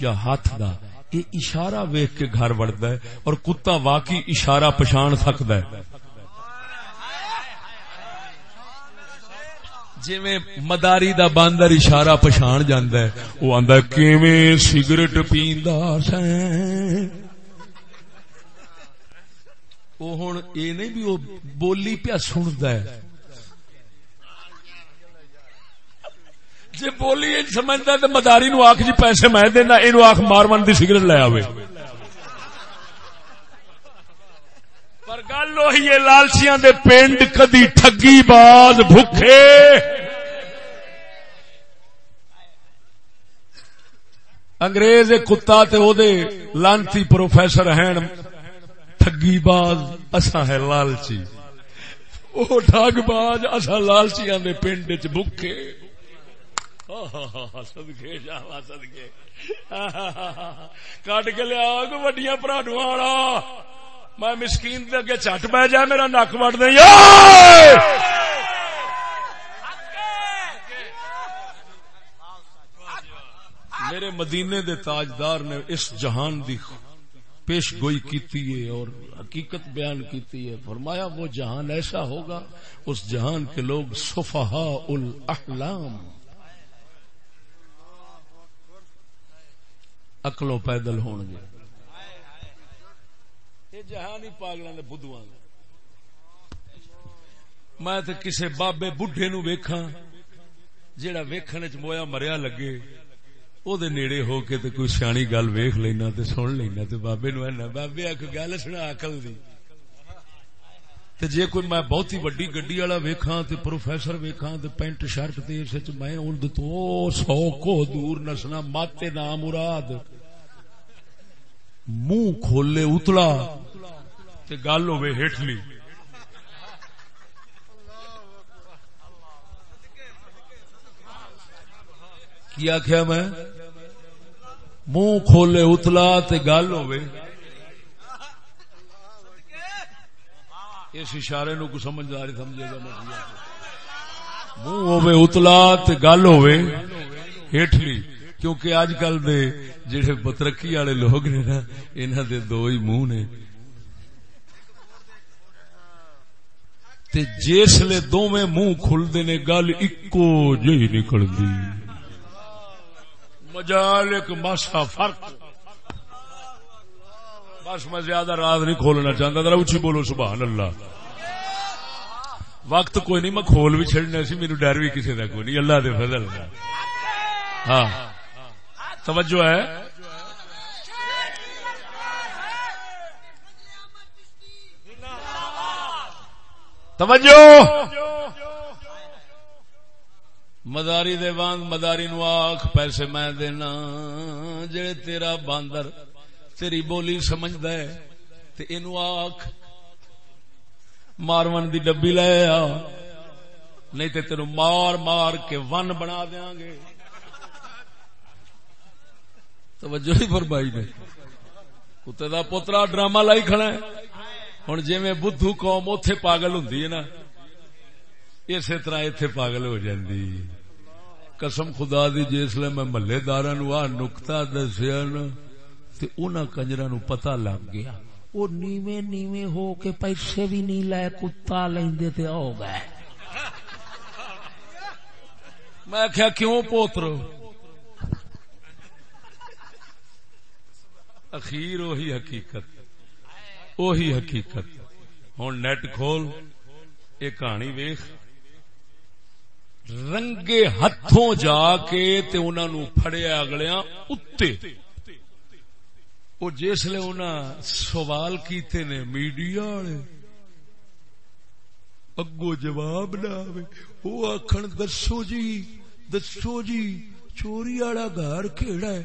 Speaker 1: یا ہاتھ دا یہ اشارہ ویخ کے گھر وڑتا ہے اور کتا واقعی اشارہ پچھان سکتا ہے جی مداری دا باندر اشارہ پچھان جانا ہے، وہ آدھا کیویں سگریٹ پیندا سیں وہ ہوں یہ نہیں بھی وہ بولی پیا سنتا ہے۔ جی بولی سمجھتا تو مداری نو آخ جی پیسے میں دینا یہ آخ مار من کی سگریٹ لے آئے پر گل وہی ہے لالچیاں دے پنڈ کدی ٹگی باز بھوکے انگریز کتا تے او دے لانتی پروفیسر ہیں ٹگی باز اصا ہے لالچی وہ ٹگ باز اصا لالچیاں دے پنڈ چ بھوکے سدگے جا سدگے کٹ کے لیا وڈیا پراڈو والا میں مسکین دے اگے چٹ بہ جائے میرا نک وٹ دے۔ میرے مدینے دے تاجدار نے اس جہان دی پیش گوئی کیتی ہے اور حقیقت بیان کیتی ہے۔ فرمایا، وہ جہان ایسا ہوگا، اس جہان کے لوگ صفحاء الاحلام۔ اکلو پیدل ہون گے یہ جہانی پاگل بدھو میں تو کسی بابے بڈھے نو ویکھا جیڑا ویکھنے چ مویا مریا لگے، او دے نیڑے ہو کے تے کوئی سیانی گل ویکھ لینا تے سن لینا تے بابے نو اینا، بابے اک گل سنا عقل دی۔ تے جے کوئی میں بہت ہی وڈی گڈی والا ویکھاں تے پروفیسر ویکھاں تے پینٹ شرٹ تے اس وچ، میں اون دے تو سو کو دور نسنا، ماتے نام مراد۔ منہ کھولے اتلا۔ گل ہوے ہٹلی کی آخیا میں؟ منہ کھولے اتلا گل ہوے۔ اس اشارے نو کو سمجھ آ رہی سمجھے گا منہ ہوے اتلا گل ہوے کیونکہ اج کل دے جڑے بترقی والے لوگ نے نا، انہاں دے دو ہی منہ نے۔ تے جسلے دوویں منہ کھلدے نے گل اکو جہی نکلدی۔ مجال ایک ماسا فرق۔ بس میں زیادہ راز نہیں کھولنا چاہتا، ذرا اچھی بولو، سبحان اللہ۔ وقت کوئی نہیں، میں کھول بھی چڑنا سی، میرے ڈر بھی کسی کا کوئی نہیں۔ اللہ دے فضل۔ ہاں۔ توجہ ہے۔ توجہ! مداری دے باند مداری نو آخ پیسے میں دینا۔ جڑے تیرا باندر، تیری بولی سمجھ دے تے اینو آخ مارون دی ڈبی لے آ۔ نہیں تے تیرو مار مار کے ون بنا دیاں گے۔ توجہ ہی فرمائی نے۔ کتے دا پوترا ڈرامہ لائی کھڑا ہے۔ ہوں جی بدھو قوم اتے پاگل ہوں نا اسی طرح اتے پاگل ہو جاندی قسم خدا دی جسل میں محلے دار آ نکتا دسیا نا تے انہاں نو پتہ لگ گیا وہ نیویں نیویں ہو کے پیسے بھی نہیں لائے کتا لیندے تے ہو گئے میں کیا کیوں پوترو اخیر وہی حقیقت وہی حقیقت۔ ہوں نیٹ کھول یہ کہانی ویخ رنگے ہاتھوں جا کے تے انہوں نے فڑیا اگلیا اتے۔ وہ جسے انہیں سوال کیتے نے میڈیا والے۔ اگو جواب نہ آئے وہ آخر دسو جی دسو جی چوری والا گھر کہڑا ہے؟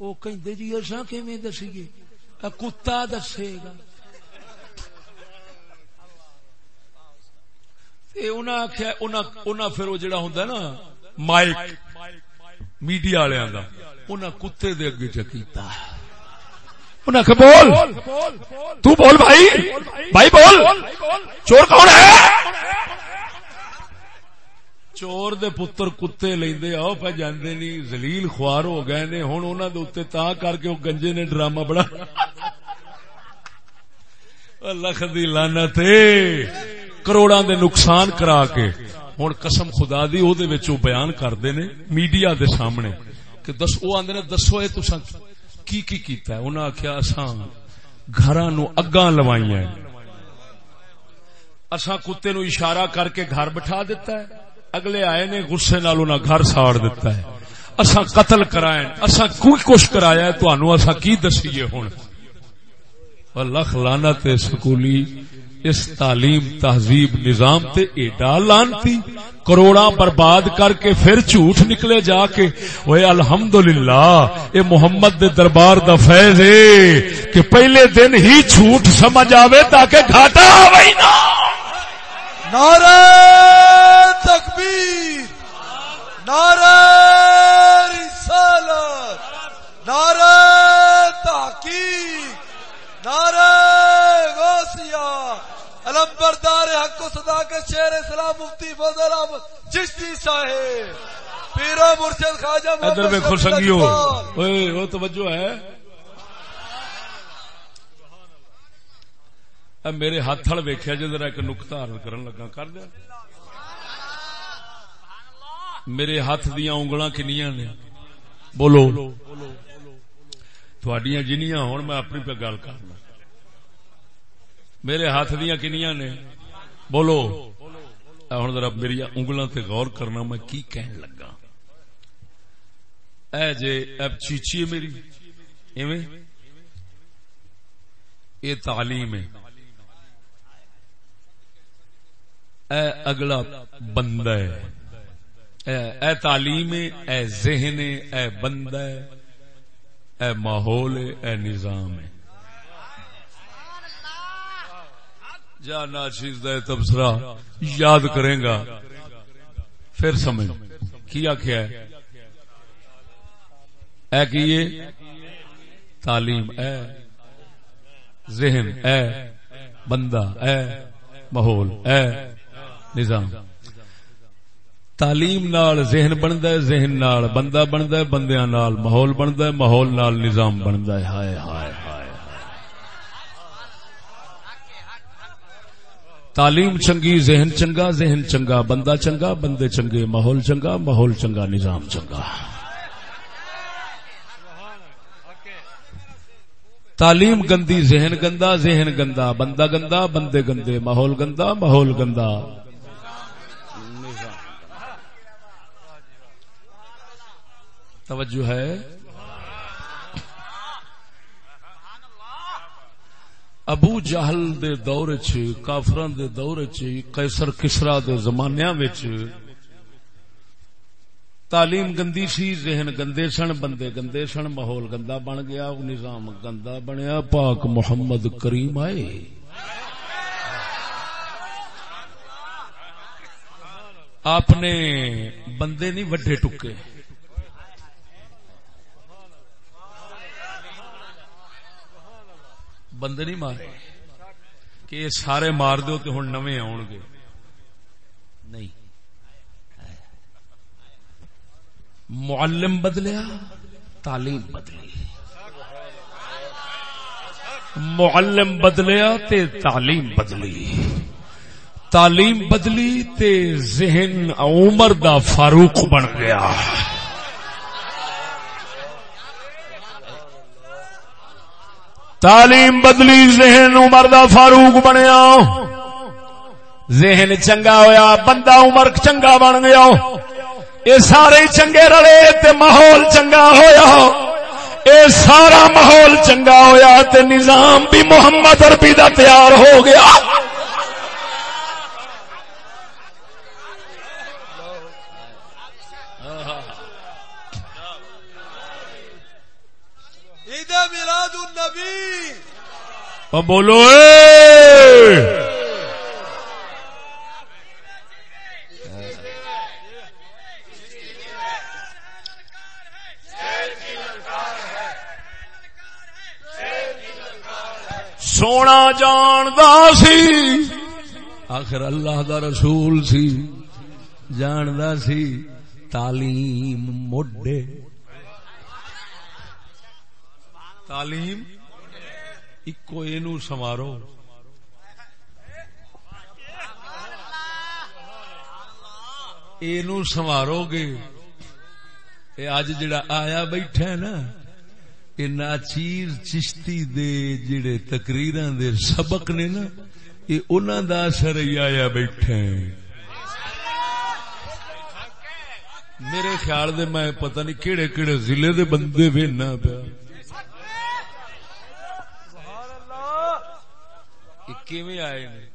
Speaker 1: وہ کہ جی اصا کیویں دسیے؟ کتا دسے گا۔ آخیا پھر وہ جڑا ہوں نا، مائک، میڈیا والوں کا انہیں کتے دے اگے چکیتا بول، تو بول بھائی بھائی بول، چور کون ہے؟ چور دے پتر کتے لیندے آؤ پہ جاندے نہیں زلیل خوار ہو گئے نے ہن انہاں دے اوتے تا کر کے او گنجے نے ڈرامہ بڑا لکھ دی لعنت کروڑاں دے نقصان کرا کے ہن قسم خدا دی او دے وچ او بیان کردے نے میڈیا دے سامنے کہ دس او آندے نے دسو اے تساں کی کی کیتا ہے انہاں آکھیا اساں گھراں نو اگاں لوائیاں اساں کتے نو اشارہ کر کے گھر بٹھا دیتا ہے اگلے آئے نے غصے نال انہاں گھر ساڑ دیتا ہے۔ اساں قتل کرائے اساں کوئی کچھ کرایا ہے تانوں اساں کی دسیے ہن؟ لکھ لعنت سکولی، اس تعلیم، تہذیب، نظام تے ایڈا لانتی۔ کروڑا برباد کر کے پھر جھوٹ نکلے جا کے۔ وہ الحمدللہ، اے محمد دے دربار دا فیض ہے کہ پہلے دن ہی جھوٹ سمجھ آوے تاکہ گھاٹا آوے نا
Speaker 2: نعرہ! نعرہ رسالت نعرہ تحقیق نعرہ غوثیہ علم بردار حق و صدا کے شیر اسلام مفتی فضل احمد چشتی صاحب پیرا مرشد خواجہ
Speaker 1: ادھر میں خوشنگیو وہ توجہ ہے۔ میرے ہاتھ ہل ویکیا جی ذرا ایک نقطہ کرن لگا۔ کر دیا۔ میرے ہاتھ دیا انگل کنیا نے؟ بولو۔ تھوڑیاں جنیاں ہوں میں اپنی پہ گل کرنا۔ میرے ہاتھ دیا کنیا نے؟ بولو۔ ہوں ذرا میری انگلوں تے غور کرنا، میں کی کہن لگا؟ اے جے اب چیچی ہے میری۔ ایویں؟ یہ تعلیم ہے۔ اے اگلا بندہ ہے۔ اے تعلیم اے ذہن اے بندہ اے ماحول اے نظام ہے جا ناچیز دے تبصرہ، یاد کریں گا پھر سمجھ۔ کیا کیا ہے؟ اے کیے تعلیم اے، ذہن اے، بندہ اے، ماحول اے، نظام۔ تعلیم نال ذہن بنتا ہے، ذہن نال بندہ بنتا ہے، بندیاں نال ماحول بنتا ہے، ماحول نال نظام بنتا ہے۔ ہائے ہائے ہائے۔ تعلیم چنگی، ذہن چنگا ذہن چنگا، بندہ چنگا، بندے چنگے، ماحول چنگا ماحول چنگا، نظام چنگا۔ تعلیم گندی، ذہن گندا ذہن گندا، بندہ گندا، بندے گندے، ماحول گندا ماحول گندا۔ توجہ ہے۔ ابو جہل دے دور چ کافران دے دور چ قیصر کسرا دے زمانیاں وچ تعلیم گندی سی، ذہن گندے سن، بندے گندے سن، ماحول گندا بن گیا نظام گندا بنیا، پاک محمد کریم آئے۔ آپ نے بندے نہیں، وڈے ٹکے۔ بندے نہیں مارے؟ کہ یہ سارے مار دو تو ہوں نوے آن گے۔ نہیں۔ معلم بدلیا، تعلیم بدلی۔ معلم بدلیا تے تعلیم بدلی۔ تعلیم بدلی تے ذہن عمر دا فاروق بن گیا۔ تعلیم بدلی، ذہن عمر دا فاروق بنیا۔ ذہن چنگا ہویا، بندہ عمر چنگا بن گیا۔ یہ سارے چنگے رلے تے ماحول چنگا ہویا۔ اے سارا ماحول چنگا ہویا تے نظام بھی محمد عربی دا تیار ہو گیا۔
Speaker 2: عید میلاد النبی۔
Speaker 1: بولو، اے! سونا جاندہ سی، آخر اللہ دا رسول سی جاندہ سی، تعلیم موڈے۔ تعلیم اکو اینو سمارو اینو سمارو گے۔ اے آج جڑا آیا بیٹھا ہے نا، اے ناچیر چشتی دے جڑے تقریران دے سبق نے نا یہ انہوں دا اثر ہی آیا بیٹھے میرے خیال دے میں پتہ نہیں کیڑے کیڑے ضلع دے بندے بھی نہ پیا کیویں آئے نے؟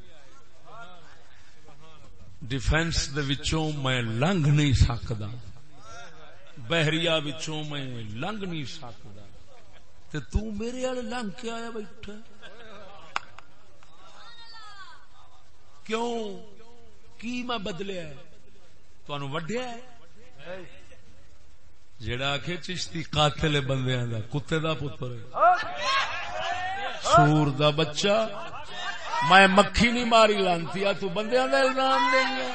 Speaker 1: ڈیفینس دے وچوں میں لنگ نہیں سکدا بحریہ وچوں میں لنگ نہیں سکدا تے تو میرے والے لنگ کے آیا بیٹھا۔ کیوں؟ کی میں بدلیا تہن وڈیا جڑا آخ چشتی قاتل بندیاں دا، کتے دا پتر سور دا بچہ۔ میں مکھی نہیں ماری لانتی تو بندیاں دا الزام دیں گے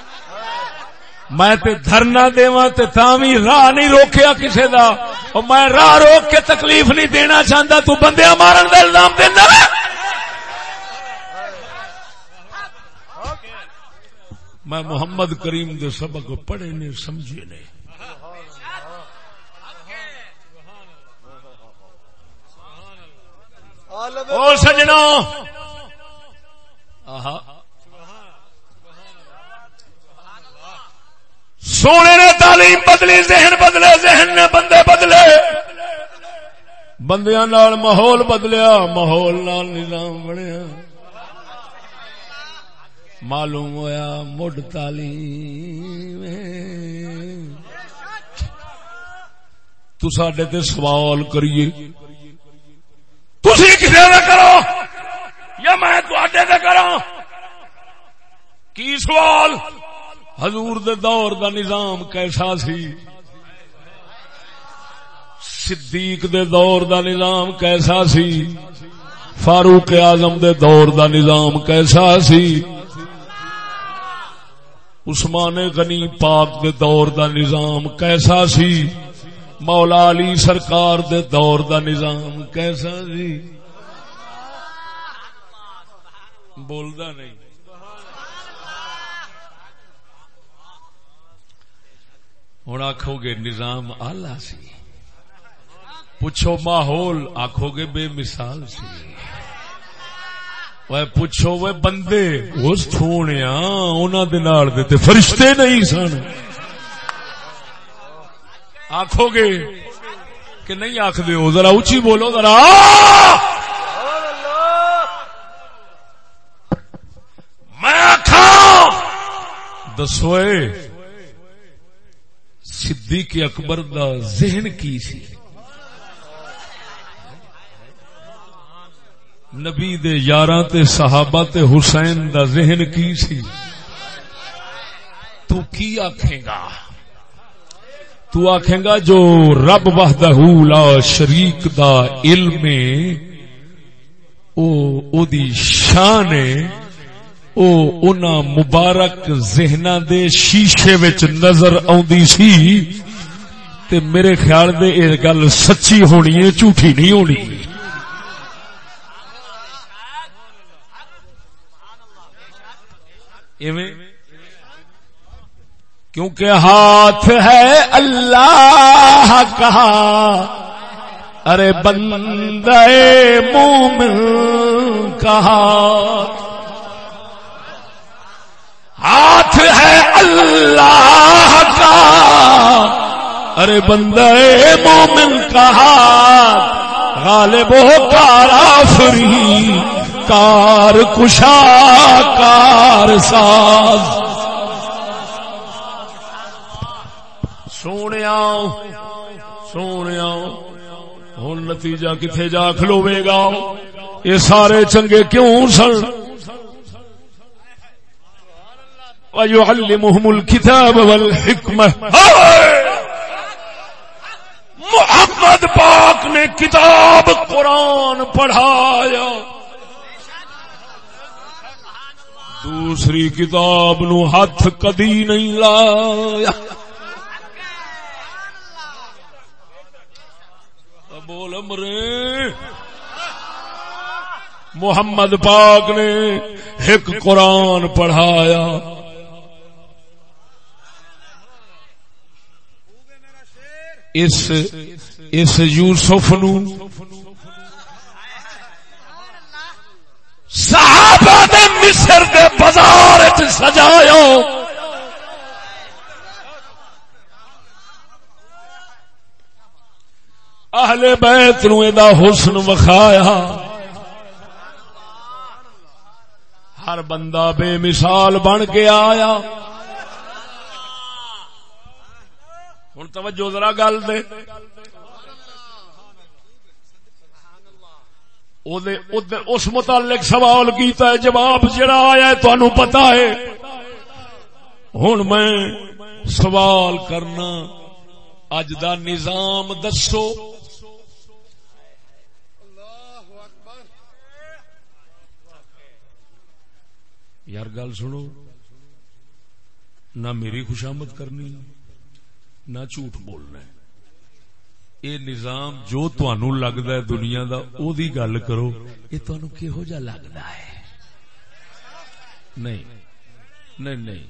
Speaker 1: میں تے دھرنا دیواں تے تاوی راہ نہیں روکیا کسے دا۔ اور میں راہ روک کے تکلیف نہیں دینا چاہتا تو بندیاں مارن دا الزام دینا میں محمد کریم دے سبق پڑھے نے سمجھے نے۔ او سجنا آہا. سونے نے تعلیم بدلی، ذہن بدلے، ذہن نے بندے بدلے۔ بندیاں نال ماحول بدلیا، ماحول نال نظام بنیا۔ معلوم ہویا مڈ تعلیم تو ساڈے تے سوال کریے۔ تسی کسے دے کرو۔ یا میں تے کراں؟ کی سوال؟ حضور دے دور دا نظام کیسا سی؟ صدیق دے دور دا نظام کیسا سی؟ فاروق اعظم دے دور دا نظام کیسا سی؟ عثمان غنی پاک دے دور دا نظام کیسا سی؟ مولا علی سرکار دے دور دا نظام کیسا سی؟ بولدا نہیں۔ ہوں آخو گے نظام آلہ سی۔ پوچھو ماحول آخو گے بے مثال سی۔ وہ پوچھو وہ بندے، اس تھونے انہوں دے فرشتے نہیں سن۔ آخو گے کہ نہیں آخ ذرا اچھی بولو، ذرا میں آخا دسوئے صدیق اکبر دا ذہن کی سی؟ نبی دے یاراں تے صحابہ تے حسین دا ذہن کی سی؟ تو کی آکھیں گا؟ تو آکھیں گا جو رب وحدہ لا شریک دا علم او او دی شان ہے او اونا مبارک ذہنا دے شیشے وچ نظر آندی سی تے میرے خیال دے اے گل سچی ہونی ہے جھوٹی نہیں ہونی۔ کیونکہ ہاتھ ہے اللہ کا۔ ارے بندے مومن کا۔ ہاتھ ہاتھ ہے اللہ کا۔ ارے بندے مومن کہا غالب ہو کارا فری، کار کشا، کار ساز۔ سونے سونے ہوں نتیجہ کتنے جا کھلوے گا؟ یہ سارے چنگے کیوں سن؟ وَيُعَلِّمُهُمُ الْكِتَابَ وَالْحِكْمَةِ۔ محمد پاک نے کتاب قرآن پڑھایا۔ دوسری کتاب نو ہاتھ کدی نہیں لایا۔ بول مرے محمد پاک نے ایک قرآن پڑھایا۔ اس اس یوسف نو صحابہ دے مصر دے بازار وچ سجایا۔ اہل بیت نو دا حسن وکھایا۔ ہر بندہ بے مثال بن کے آیا۔ ہوں توجہ ذرا گل دے۔ اس متعلق سوال کیتا ہے، جواب جڑا آیا ہے پتا ہے۔ ہوں میں سوال کرنا، اج دا نظام دسو۔ یار گل سنو، نہ میری خوشامد کرنی۔ نہ جھوٹ بولنا یہ نظام جو تنوع لگتا ہے دنیا دا او دی گل کرو۔ یہ تنوع کہہو جا لگتا ہے؟ نہیں۔ نہیں نہیں۔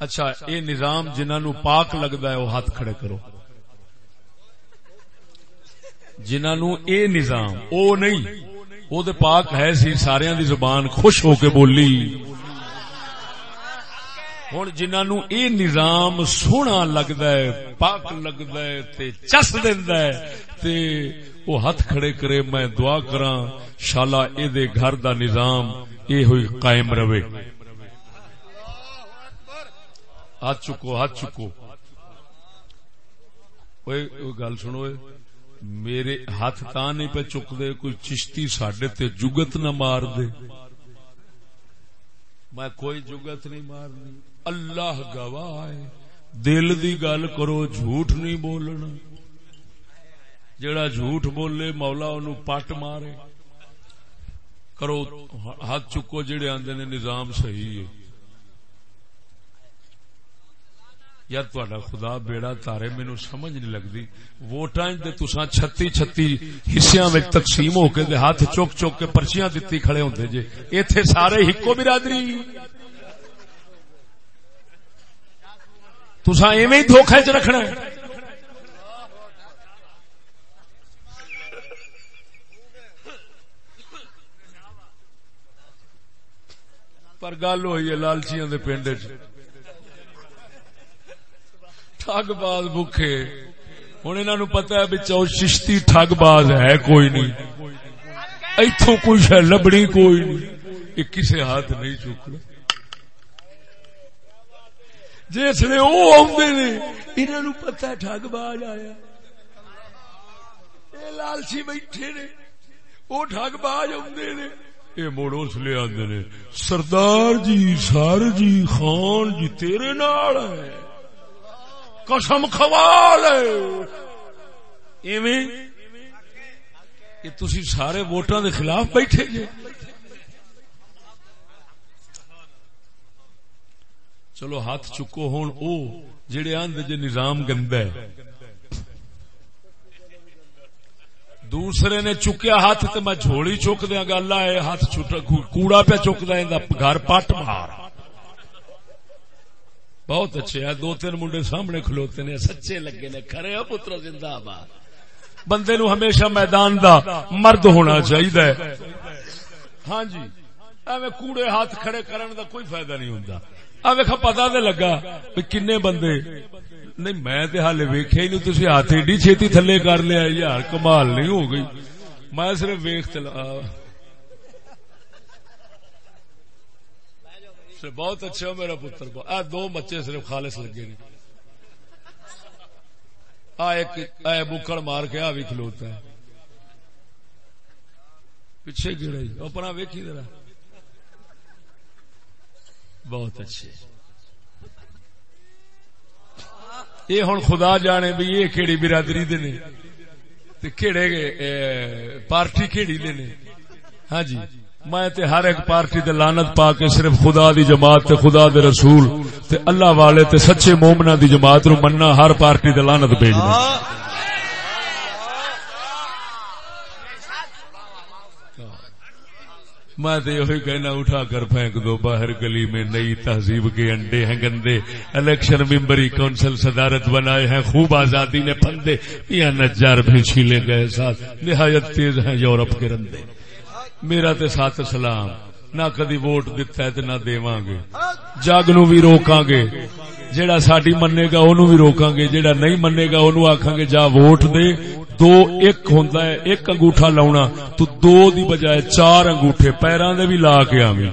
Speaker 1: اچھا یہ نظام جنہوں پاک لگتا ہے وہ ہاتھ کھڑے کرو۔ جنہوں اے نظام او نہیں وہ پاک ہے سی سارے دی زبان خوش ہو کے بولی۔ ہوں جنہوں اے نظام سونا لگتا ہے، پاک لگتا ہے، تے چس دینا ہے، تے وہ ہاتھ کھڑے کرے میں دعا کرا شالا اے دے گھر دا نظام اے ہوئی قائم رہے۔ ہاتھ چکو ہاتھ چکو۔ گل سنو میرے ہاتھ تا نہیں پہ چک دے کوئی چشتی ساڈے تے جگت نہ مار دے۔ میں کوئی جگت نہیں مارنی۔ اللہ گواہ ہے۔ دل دی گل کرو، جھوٹ نہیں بولنا۔ جڑا جھوٹ بولے، مولا ان پٹ مارے۔ کرو، ہاتھ چکو جڑے آدھے نے نظام صحیح ہے۔ یار تا خدا بیڑا تارے مینو سمجھ نہیں لگتی ووٹان تسا چھتی چھتی حصوں میں تقسیم ہو کے ہاتھ چک چک کے پرچیاں دتی کھڑے ہوتے جی اتے سارے ہکو برادری۔ تسا ایویں دھوکھے چ رکھنا پر گل ہوئی ہے لالچیاں دے پنڈ ٹگ باز بکھے ہوں انہوں پتا ہے بچوں چشتی ٹگ باز ہے کوئی نہیں۔ اتوں کوئی شہ لبنی کوئی نہیں۔ یہ کسی ہاتھ نہیں چکنا جس نے وہ آدھے نے انہوں پتا ٹگ باز آیا۔ لالچی بیٹھے نے وہ ٹگ باز آدھے نے۔ یہ مڑ اس لیے آدھے نے، سردار جی سر جی خان جی تیرے نال ہے۔ قسم خوال ہے۔ ایویں یہ تھی سارے ووٹاں دے خلاف بیٹھے جے چلو ہاتھ چکو ہون، او جڑے آند جے نظام گندا ہے۔ دوسرے نے چکیا ہاتھ تو میں جھوڑی چک دیا گا، اللہ اے ہاتھ چھٹا کوڑا پہ چک دیا گھر پٹ مار۔ بہت اچھے ہے دو تین منڈے سامنے کھلوتے نے سچے لگے نے، کھڑے ہو پتر زندہ آباد۔ بندے نو ہمیشہ میدان دا مرد ہونا چاہیے ہاں جی ایویں کوڑے ہاتھ کھڑے کرن دا کوئی فائدہ نہیں ہوندا۔ ہوں ویکا پتا تو لگا کنے بندے؟ نہیں، میں تے حالے ویکھیا ہی نہیں، تسی ہاتھ ایڈی چھیتی تھلے کر لیا، یار کمال نہیں ہو گئی۔ میں صرف ویخ چلا بہت اچھا ہو میرا پتر آ دو بچے صرف خالص لگے نہیں آ ایک اے بکڑ مار کے آ بھی کھلوتا ہے۔ پیچھے گڑا اپنا ویکھی ذرا۔ بہت اچھے۔ یہ ہوں خدا جانے بھی یہ کہڑی برادری دے کہڑے پارٹی کہڑی دے ہاں جی میں تے ہر ایک پارٹی دے لانت پا کے صرف خدا دی جماعت تے خدا دے رسول تے اللہ والے تے سچے مومنا دی جماعت نو مننا، ہر پارٹی دے لانت بھیجنا میں تو یہ کہنا اٹھا کر پھینک دو، باہر گلی میں نئی تہذیب کے انڈے ہیں گندے۔ الیکشن ممبری کونسل صدارت بنائے ہیں، خوب آزادی نے پندے یا نجار بھی چھیلے گئے ساتھ۔ نہایت تیز ہیں یورپ کے رندے۔ میرا تے ساتھ سلام۔ نہ کدی ووٹ دتا ہے نہ دیواں گے۔ جگ نو بھی روکاں گے۔ جیڑا ساڈی منے گا، اونوں بھی روکاں گے۔ جیڑا نہیں منے گا، اونوں آکھاں گے، جا ووٹ دے۔ دو ایک ہوندا ہے، ایک انگوٹھا لاونا تو دو دی بجائے چار انگوٹھے پیراں دے بھی لا کے آویں۔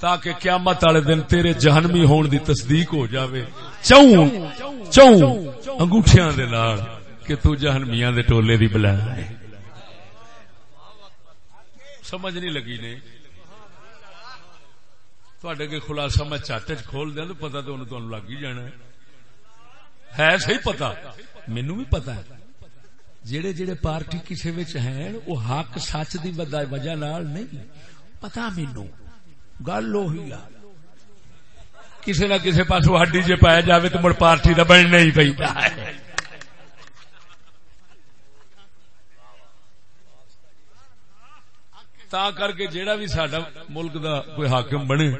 Speaker 1: تاکہ قیامت والے دن تیرے جہنمی ہون دی تصدیق ہو جاوے۔ چوں چوں انگوٹھیاں دے نال کہ تو جہنمیاں دے ٹولے دی بلا ہے۔ سمجھ نہیں لگی نے؟ تھوڑے کے خلاصہ میں چٹ چ کھول دیا تو پتا تو انہوں لگ ہی جانا ہے۔ صحیح پتا۔ مینو بھی پتا ہے۔ جڑے جڑے پارٹی کسی ہیں، وہ حق سچ کی وجہ نال نہیں۔ پتا مینو گل اہی آ۔ کسی نہ کسی پاس ہڈی جی پایا جائے تو مڑ پارٹی کا بننا ہی پہ تا کر کے جیڑا بھی سڈا ملک دا کوئی حاکم بنے،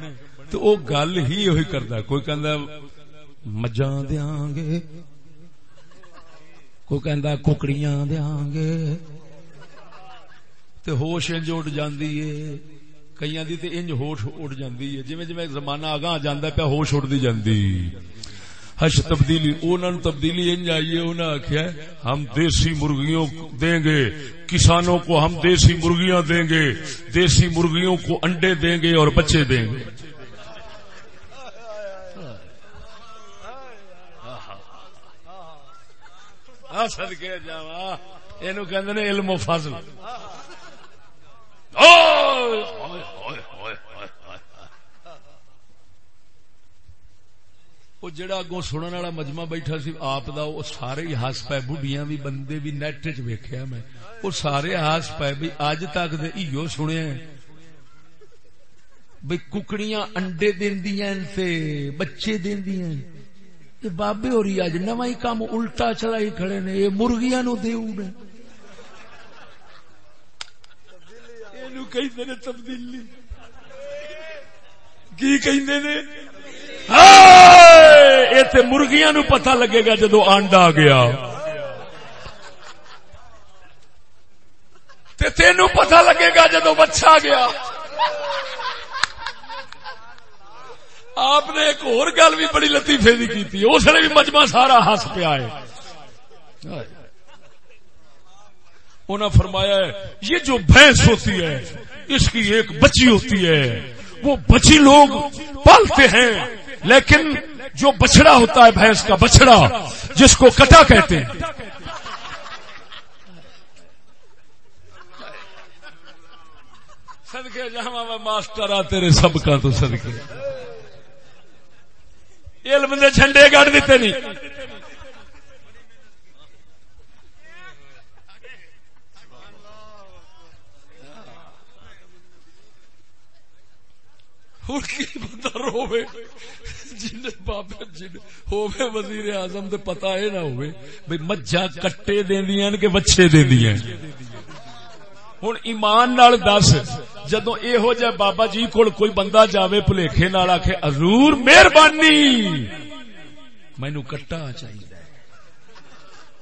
Speaker 1: تو او گل ہی وہی کرتا کوئی کہندا مجھا دیا گے کوئی کہندا ککڑیاں دیا گے تے ہوش انج اڑ جاندی ہے کئیاں دی تے انج ہوش اڑ جاندی ہے جویں جویں زمانہ آگاہ جاندا پیا ہوش اڑدی جاندی حش تبدیلی انہوں تبدیلی ان جائیے انہوں نے آخیا ہم دیسی مرغیوں دیں گے کسانوں کو ہم دیسی مرغیاں دیں گے دیسی مرغیوں کو انڈے دیں گے اور بچے دیں گے سدکے جا یہ علم و فضل۔ وہ جڑا اگوں سننے والا مجمع بیٹھا سی، آپ دا، وہ سارے ہی ہس پائے بڑھیاں بھی، بندے بھی نیٹ چ ویکھیا میں۔ وہ سارے ہس پائے بھی اج تک دے ایو سنیا بھئی ککڑیاں انڈے دیندیاں تے، بچے دیندیاں یہ بابے ہو رہی اج نواں ہی کام الٹا چلائی کھڑے نے، یہ مرغیاں نو دیو نے۔ اینو کہندے نے تبدیلی۔ کی کہندے نے؟ مرغیاں نو پتہ لگے گا جدو آنڈا گیا۔ تین پتہ لگے گا جدو بچہ گیا۔ آپ نے ایک اور گل بھی بڑی لطیفے کی اس نے بھی مجمع سارا ہس پیا ہے۔ انہوں فرمایا ہے، یہ جو بھینس ہوتی ہے، اس کی ایک بچی ہوتی ہے۔ وہ بچی لوگ پالتے ہیں، لیکن جو بچڑا ہوتا ہے بھینس کا بچڑا جس کو کٹا کہتے ہیں۔ سدکے جہاں میں ماسٹر آ تیرے سب کا تو سدکے علم نے جھنڈے گاڑ دیتے نہیں۔ ہوں کی بندہ روے جن بابے جن ہوے وزیر اعظم تے پتہ اے نہ ہوے بھئی مجھا کٹے دیندیاں کہ بچے دیندیاں ہوں ایمان نال دس جدو یہ جہ بابا جی کول کوئی بندہ جاوے بھلیکھے نال آخ حضور مہربانی! مینو کٹا چاہیے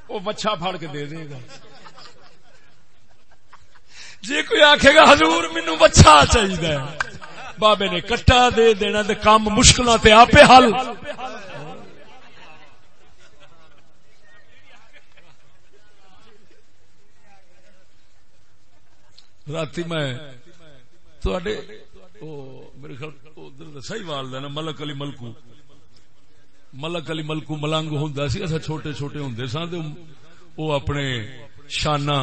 Speaker 1: وہ بچا پھڑ کے دے دے گا۔ جی کوئی آخے گا، حضور مینو بچا چاہیے بابے نے کٹا دے دینا تے کام مشکل آپ حل۔ رات میں میرے خیال صحیح وال نا ملک علی ملکو ملک علی ملکو ملنگ ہوں سی اصا چھوٹے چھوٹے ہوں سن وہ اپنے شانہ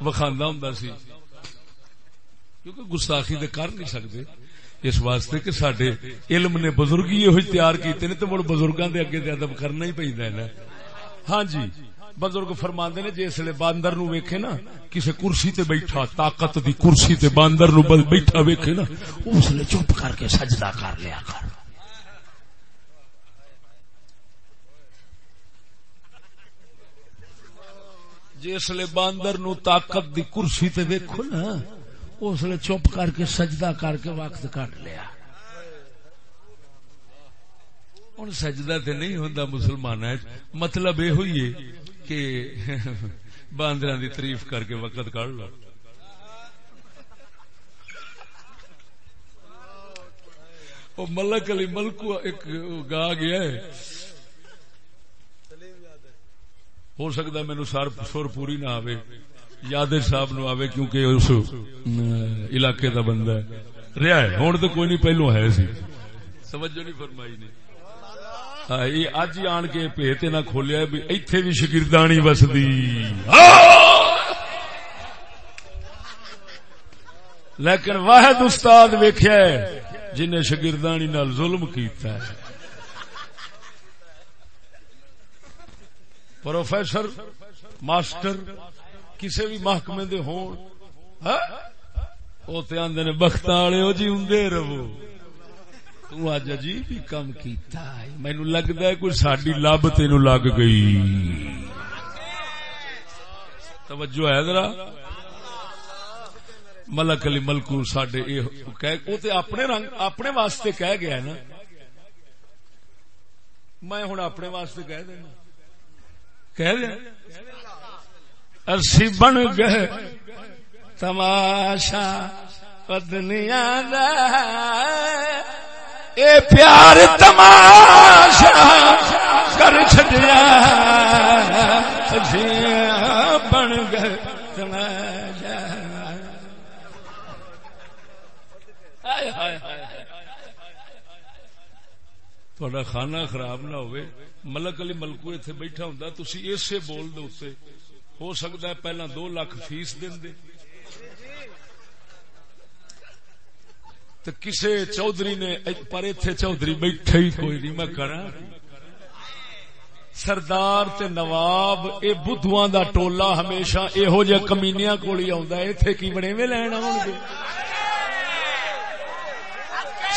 Speaker 1: وکھانا ہوں سی کیونکہ گستاخی تو کر نہیں سکتے اس واسطے کہ سڈے علم نے بزرگ یہ تیار کیتے نے تو مڑ بزرگوں کے اگے ادب کرنا ہی پہ ہاں جی بزرگ فرما نے جس جسے باندر نو ویکھے نا کسی کرسی تے بیٹھا، طاقت دی کرسی تے باندر نو بیٹھا ویکھے نا، اس نے چپ کر کے سجدہ کر لیا کر۔ جسے باندر نو طاقت دی کرسی تے ویکھو نا، اس لیے چپ کر کے سجدہ کر کے وقت کٹ لیا۔ ہوں سجدہ تے نہیں ہوں مسلمان مطلب یہ ہوئی ہے کہ *laughs* باندر دی تعریف کر کے وقت کر لو۔ ملک علی ملکو ایک گا گیا ہے۔ ہو سکتا مینو سر پوری نہ آئے یاد صاحب نو آوے کیونکہ اس علاقے دا بندہ ہے۔ رہا ہے۔ ہوں تو کوئی نہیں، پہلو ہے سی۔ سمجھو نہیں، فرمائی نے یہ اج ہی آن کے پیتے نہ کھولیا بھی ایتھے بھی شگردانی بسدی لیکن واحد استاد ویخیا جن شگردانی نال ظلم کیتا ہے۔ پروفیسر، ماسٹر کسی بھی محکمے دے ہون ہاں؟ وہ آدھے نے بخت والے جی ہوں رہو۔ تج عجیب ہی کم کیتا ہے۔ مینو لگتا ہے کوئی ساری لب تین لگ گئی۔ توجہ ہے ذرا۔ ملک علی ملکو سڈے اپنے رنگ اپنے واسطے کہہ گیا نا۔ میں ہوں اپنے واسطے کہہ دینا۔ کہہ دیا۔ ارسی بن گئے۔ تماشا پدنیا اے پیار تماشا کر چڈیا بن گئے تماشا تھوڑا کھانا خراب نہ ہوئے۔ ملک علی ملکو اتنے بیٹھا ہوں تھی اسے بول دو ہو سکتا ہے پہلا دو لاکھ فیس دین تو کسے چودھری نے پر اتنے چودھری بیٹھے ہی کوئی نہیں، میں کرا سردار تے نواب، اے بدھواں دا ٹولا ہمیشہ اے ہو جے کمینیاں کولی آوندا ہے، ایتھے کی بڑے میں لین آون گے؟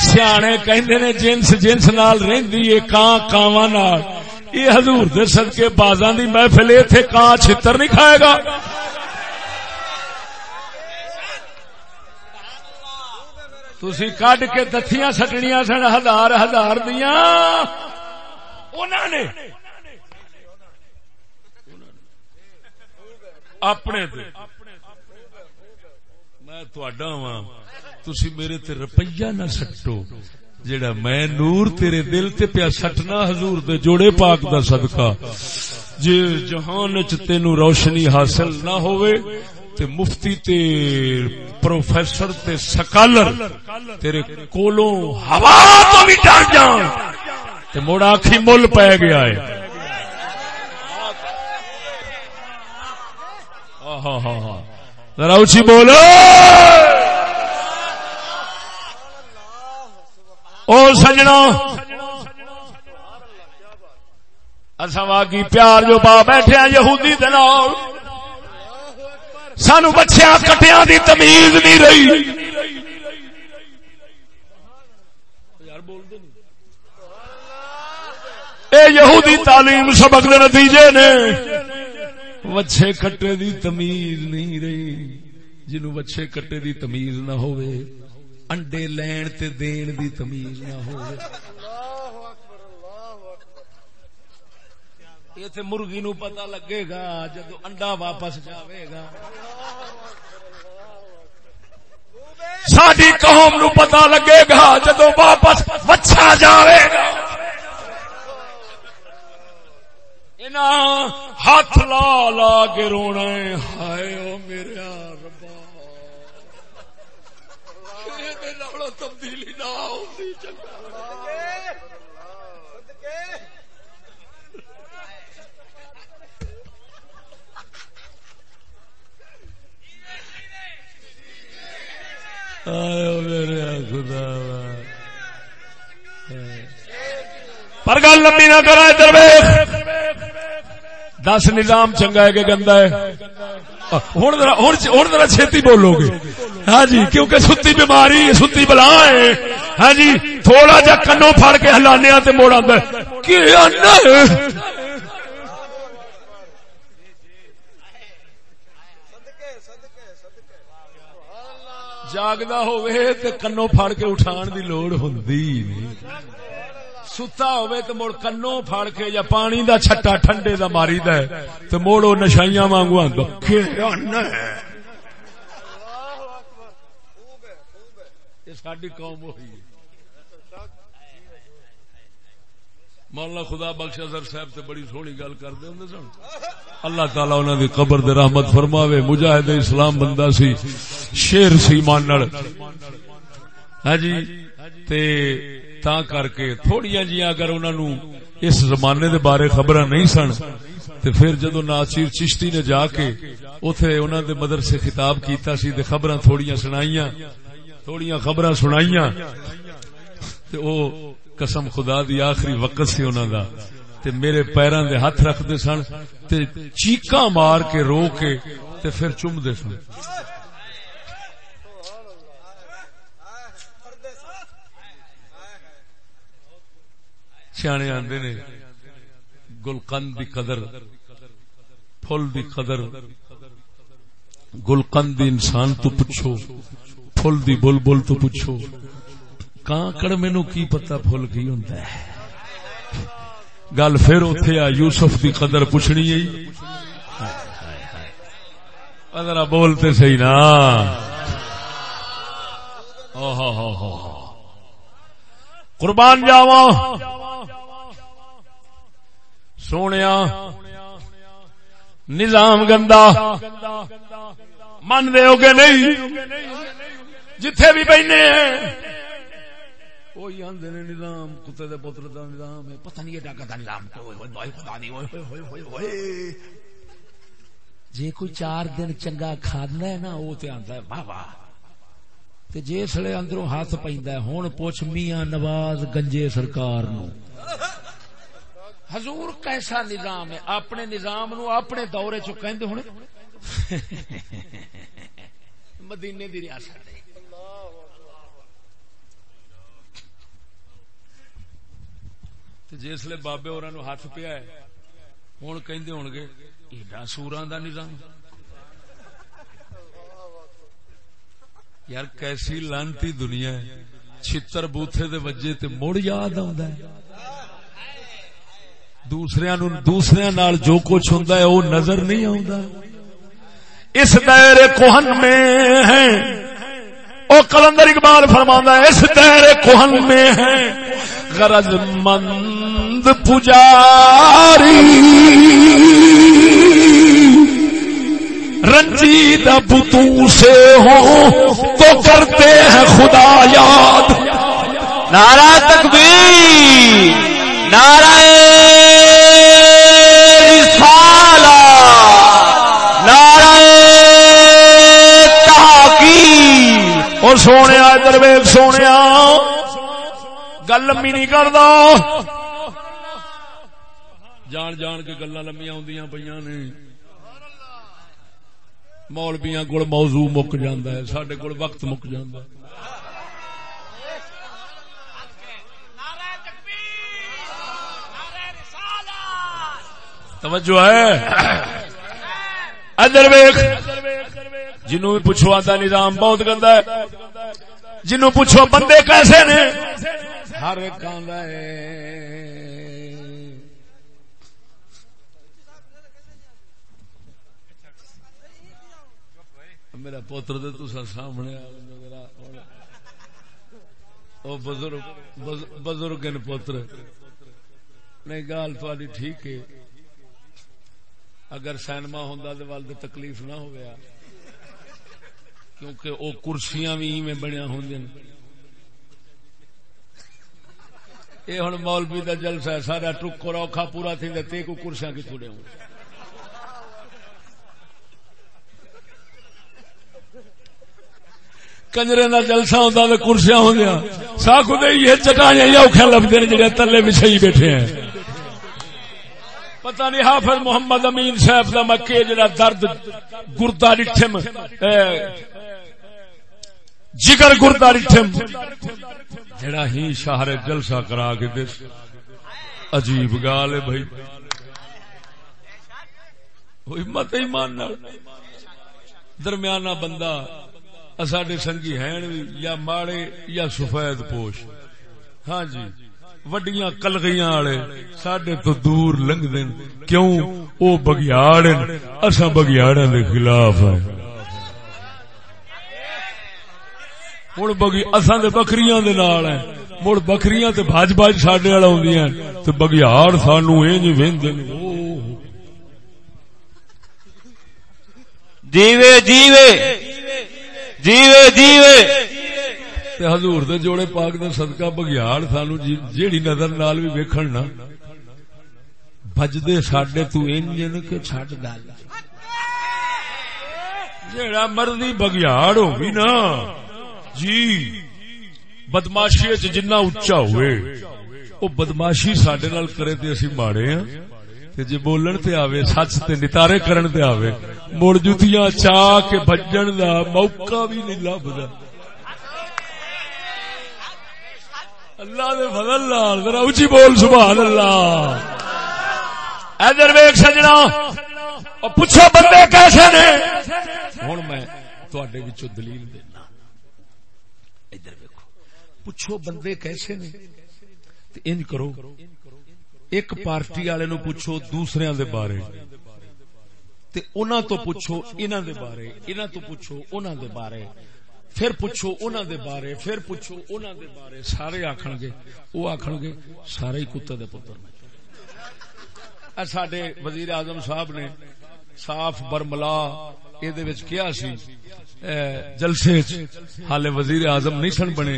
Speaker 1: سیانے کہندے نے، جنس جنس نال رہندی اے کاں کاواں نال۔ یہ حضور دے صدقے بازاں دی محفل، ایتھے کاں چھتر نہیں کھائے گا؟ تسی کڈ کے دتیاں سٹنیاں سن، ہزار ہزار دیا نے اپنے میں تھوڑا وا ہاں، تسی میرے تے روپیہ نہ سٹو جڑا میں نور تیرے دل تے پیا سٹنا حضور دے جوڑے پاک دا صدقہ۔ جے جہان چ تینو روشنی حاصل نہ ہوئے تے مفتی تے پروفیسر تے سکالر تیرے کولوں ہوا تو بھی ڈر جان تے موڑا آکھی مل پہ گیا ہے۔ ہاں ہاں ہاں ذرا اچھی بولو۔ او سجنا۔ اصا واقعی پیار جو پا بیٹھے یہودی دنال سانو بچیا کٹیا دی تمیز نہیں رہی۔ یار بول دو اے یہودی تعلیم سبق دے نتیجے نے۔ وچھے کٹے دی تمیز نہیں رہی۔ جنو وچھے کٹے دی تمیز نہ ہوئے انڈے لین تے دین دی تمیز نہ ہوئے۔ یہ تھے مرغی نو پتا لگے گا جدو انڈا واپس جاوے گا۔ ساری قوم نو پتا لگے گا جدو واپس وچھا جاوے گا۔ ہاتھ لا لا کے رونا ہائے او میرے ربا۔ تبدیلی نہ میرے خدا پر گل لمبی نہ کرا درویش۔ دس نظام چنگا ہے کہ گندا ہے؟ ہوں ذرا چھتی بولو گے۔ ہاں جی کیونکہ ستی بیماری، ستی بلا ہے۔ ہاں جی تھوڑا جا کنو پھڑ کے ہلانے موڑ آدھا جاگدا ہوئے تے کنو پھڑ کے اٹھان دی لوڑ ہوندی نہیں ستا ہوئے تو مڑ کنو پھڑ کے یا پانی دا چھٹا ٹھنڈے دا ماری دا ہے تو موڑو نشائیاں مانگو آندا کیا نہ ہے یہ ساڑی قوم ہوئی ہے مولا خدا بخش اظہر صاحب تے بڑی سونی گل کرتے ہوں سن۔ اللہ تعالی انہوں دی قبر دے رحمت فرماوے، مجاہد اسلام بندہ سی، شیر سی مانڑ ہاں جی تے تا کر کے تھوڑیاں جی اگر انہوں اس زمانے دے بارے خبر نہیں سن، تے پھر جدو ناچیر چشتی نے جا کے اتے انہوں دے مدرسے خطاب کیتا سی تے خبراں تھوڑیاں سنائیاں، تھوڑیاں خبراں سنائیاں، تے او قسم خدا دی آخری وقت سی انہوں دا۔ تے میرے پیران دے ہاتھ رکھ دے سن، تے چیکاں مار کے رو کے تے پھر چم دے سن۔ سیانے آندے نے، گلقند دی قدر، پھل دی قدر۔ گلقند دی انسان تو پوچھو، پھل دی بل بل تو پوچھو۔ کانکڑ مینو کی پتا پھول کی ہوں گل پھر اتے آ یوسف کی قدر پوچھنی ذرا بولتے سی نا۔ قربان جاوا سونے نظام گندا۔ من دے ہو گے نہیں؟ جتھے بھی بہنے ہیں۔ وہی آدھے نے نظام، کتے دے پتر دا نظام ہے، پتہ نہیں ڈاکا دا نظام خدا نہیں جے کوئی چار دن چنگا کھانا ہے نا، وہ تے آندا ہے، واہ واہ۔ تے جے سڑے اندروں ہاتھ پیندا ہے ہن پوچھ میاں نواز گنجے سرکار نو۔ حضور کیسا نظام ہے؟ اپنے نظام نو اپنے دورے چ کہندے ہونے؟ *laughs* مدینے دی ریاست ہے۔ جسے بابے اور ہاتھ پیا ہے ہوں کہ گے ایڈا سورا دا نظام یار کیسی لانتی دنیا ہے چھتر بوتھے دے وجے تے مڑ یاد آ دوسرے دوسرے نال جو کچھ ہوں وہ نظر نہیں آتا اس دائرے کوہن میں ہے او کلندر اقبال فرما اس دائرے کوہن میں ہے غرض مند پجاری رنجید بتوں سے ہو تو کرتے ہیں خدا یاد۔
Speaker 3: نارا تکبیر نارا سالا نارا تحقیق۔
Speaker 1: اور سونے درویز سونے گل لمبی نہیں کردا۔ جان جان کے گلا لمیا آدیاں پہ نے۔ مولبیا کول موضوع مک جاندہ ہے سڈے کو وقت مک جاندہ توجہ ہے؟ ادر ویخ جنو بھی پوچھو آتا نظام بہت گندا ہے۔ جنو پوچھو بندے کیسے نے؟ ہر ایک ہے۔ پوتر تو سامنے بزرگ بزرگ پوتر نہیں، گال تھوڑی ٹھیک ہے۔ اگر سینما ہوں تو ول تکلیف نہ ہو گیا کیونکہ وہ کرسیاں بھی میں بنیا ہوں یہ ہوں مولوی کا جلسہ ہے، سارا ٹکر اوکھا پورا تھی، تے کو کرسیاں کتوں دے کنجرے کا جلسہ ہوتا تو کرسیاں ہو گیا سا یہ چٹائیاں اوکھا لبتے ہیں جڑے تلے بھی بیٹھے ہیں۔ پتہ نہیں حافظ محمد امین صاحب کا مکے جڑا درد گردا ڈٹھم جگر گردا ڈٹھم جڑا ہی شہر جلسہ کرا کے دس عجیب گال ہے بھائی۔ ہمت ہی مان درمیانہ بندہ ساڈے سنگی ہیں یا ماڑے یا سفید پوش۔ ہاں جی وڈیاں کلگیاں والے سڈے تو دور لنگ دین کیوں؟ او بگیاڑ اصا بگیاڑا دے خلاف ہیں۔ مڑ بگی اصا دے بکریاں دے نال ہیں۔ مڑ بکریاں تے بھاج بھاج ساڈے والا ہوندیاں تے بگیاڑ سانو انج ویندے
Speaker 4: جیوے جیوے۔ جیوے جیوے۔
Speaker 1: تے حضور دے جوڑے پاک دا صدقہ بگیاڑ سانو جی- جیڑی نظر نال بھی ویکھن نا، بجدے ساڈے تو انجن کے چھٹ گل۔ جیڑا مرضی بگیاڑ ہوگی نا جی بدماشی جنہ اچا ہوئے وہ بدماشی سڈے نال کرے تے اسی ماڑے ہاں۔ تے جے بولن تے آوے، سچ تے نتارے کرن تے آوے، مڑ جتیاں چاہ کے بجن دا موقع بھی نہیں لبدا۔ اللہ دے فضل لال ذرا اونچی بول، سبحان اللہ۔ ادھر ویکھ سجنا۔ او پوچھو بندے کیسے نے؟ ہن میں تواڈے وچوں دلیل دینا۔ ادھر ویکھو۔ پوچھو بندے کیسے نے؟ تے انج کرو۔ ایک پارٹی والے نو پوچھو دوسرے دے بارے۔ تے انہاں تو پوچھو انہاں دے بارے، انہاں تو پوچھو انہاں دے بارے۔ پھر پوچھو انہوں دے بارے، پھر پوچھو انہوں دے بارے۔ سارے آخن گے وہ آخن گے، سارے ہی کتے دے پتر نے۔ سڈے وزیر اعظم صاحب نے صاف برملا یہ کیا سی جلسے حالے وزیر اعظم نہیں سن بنے۔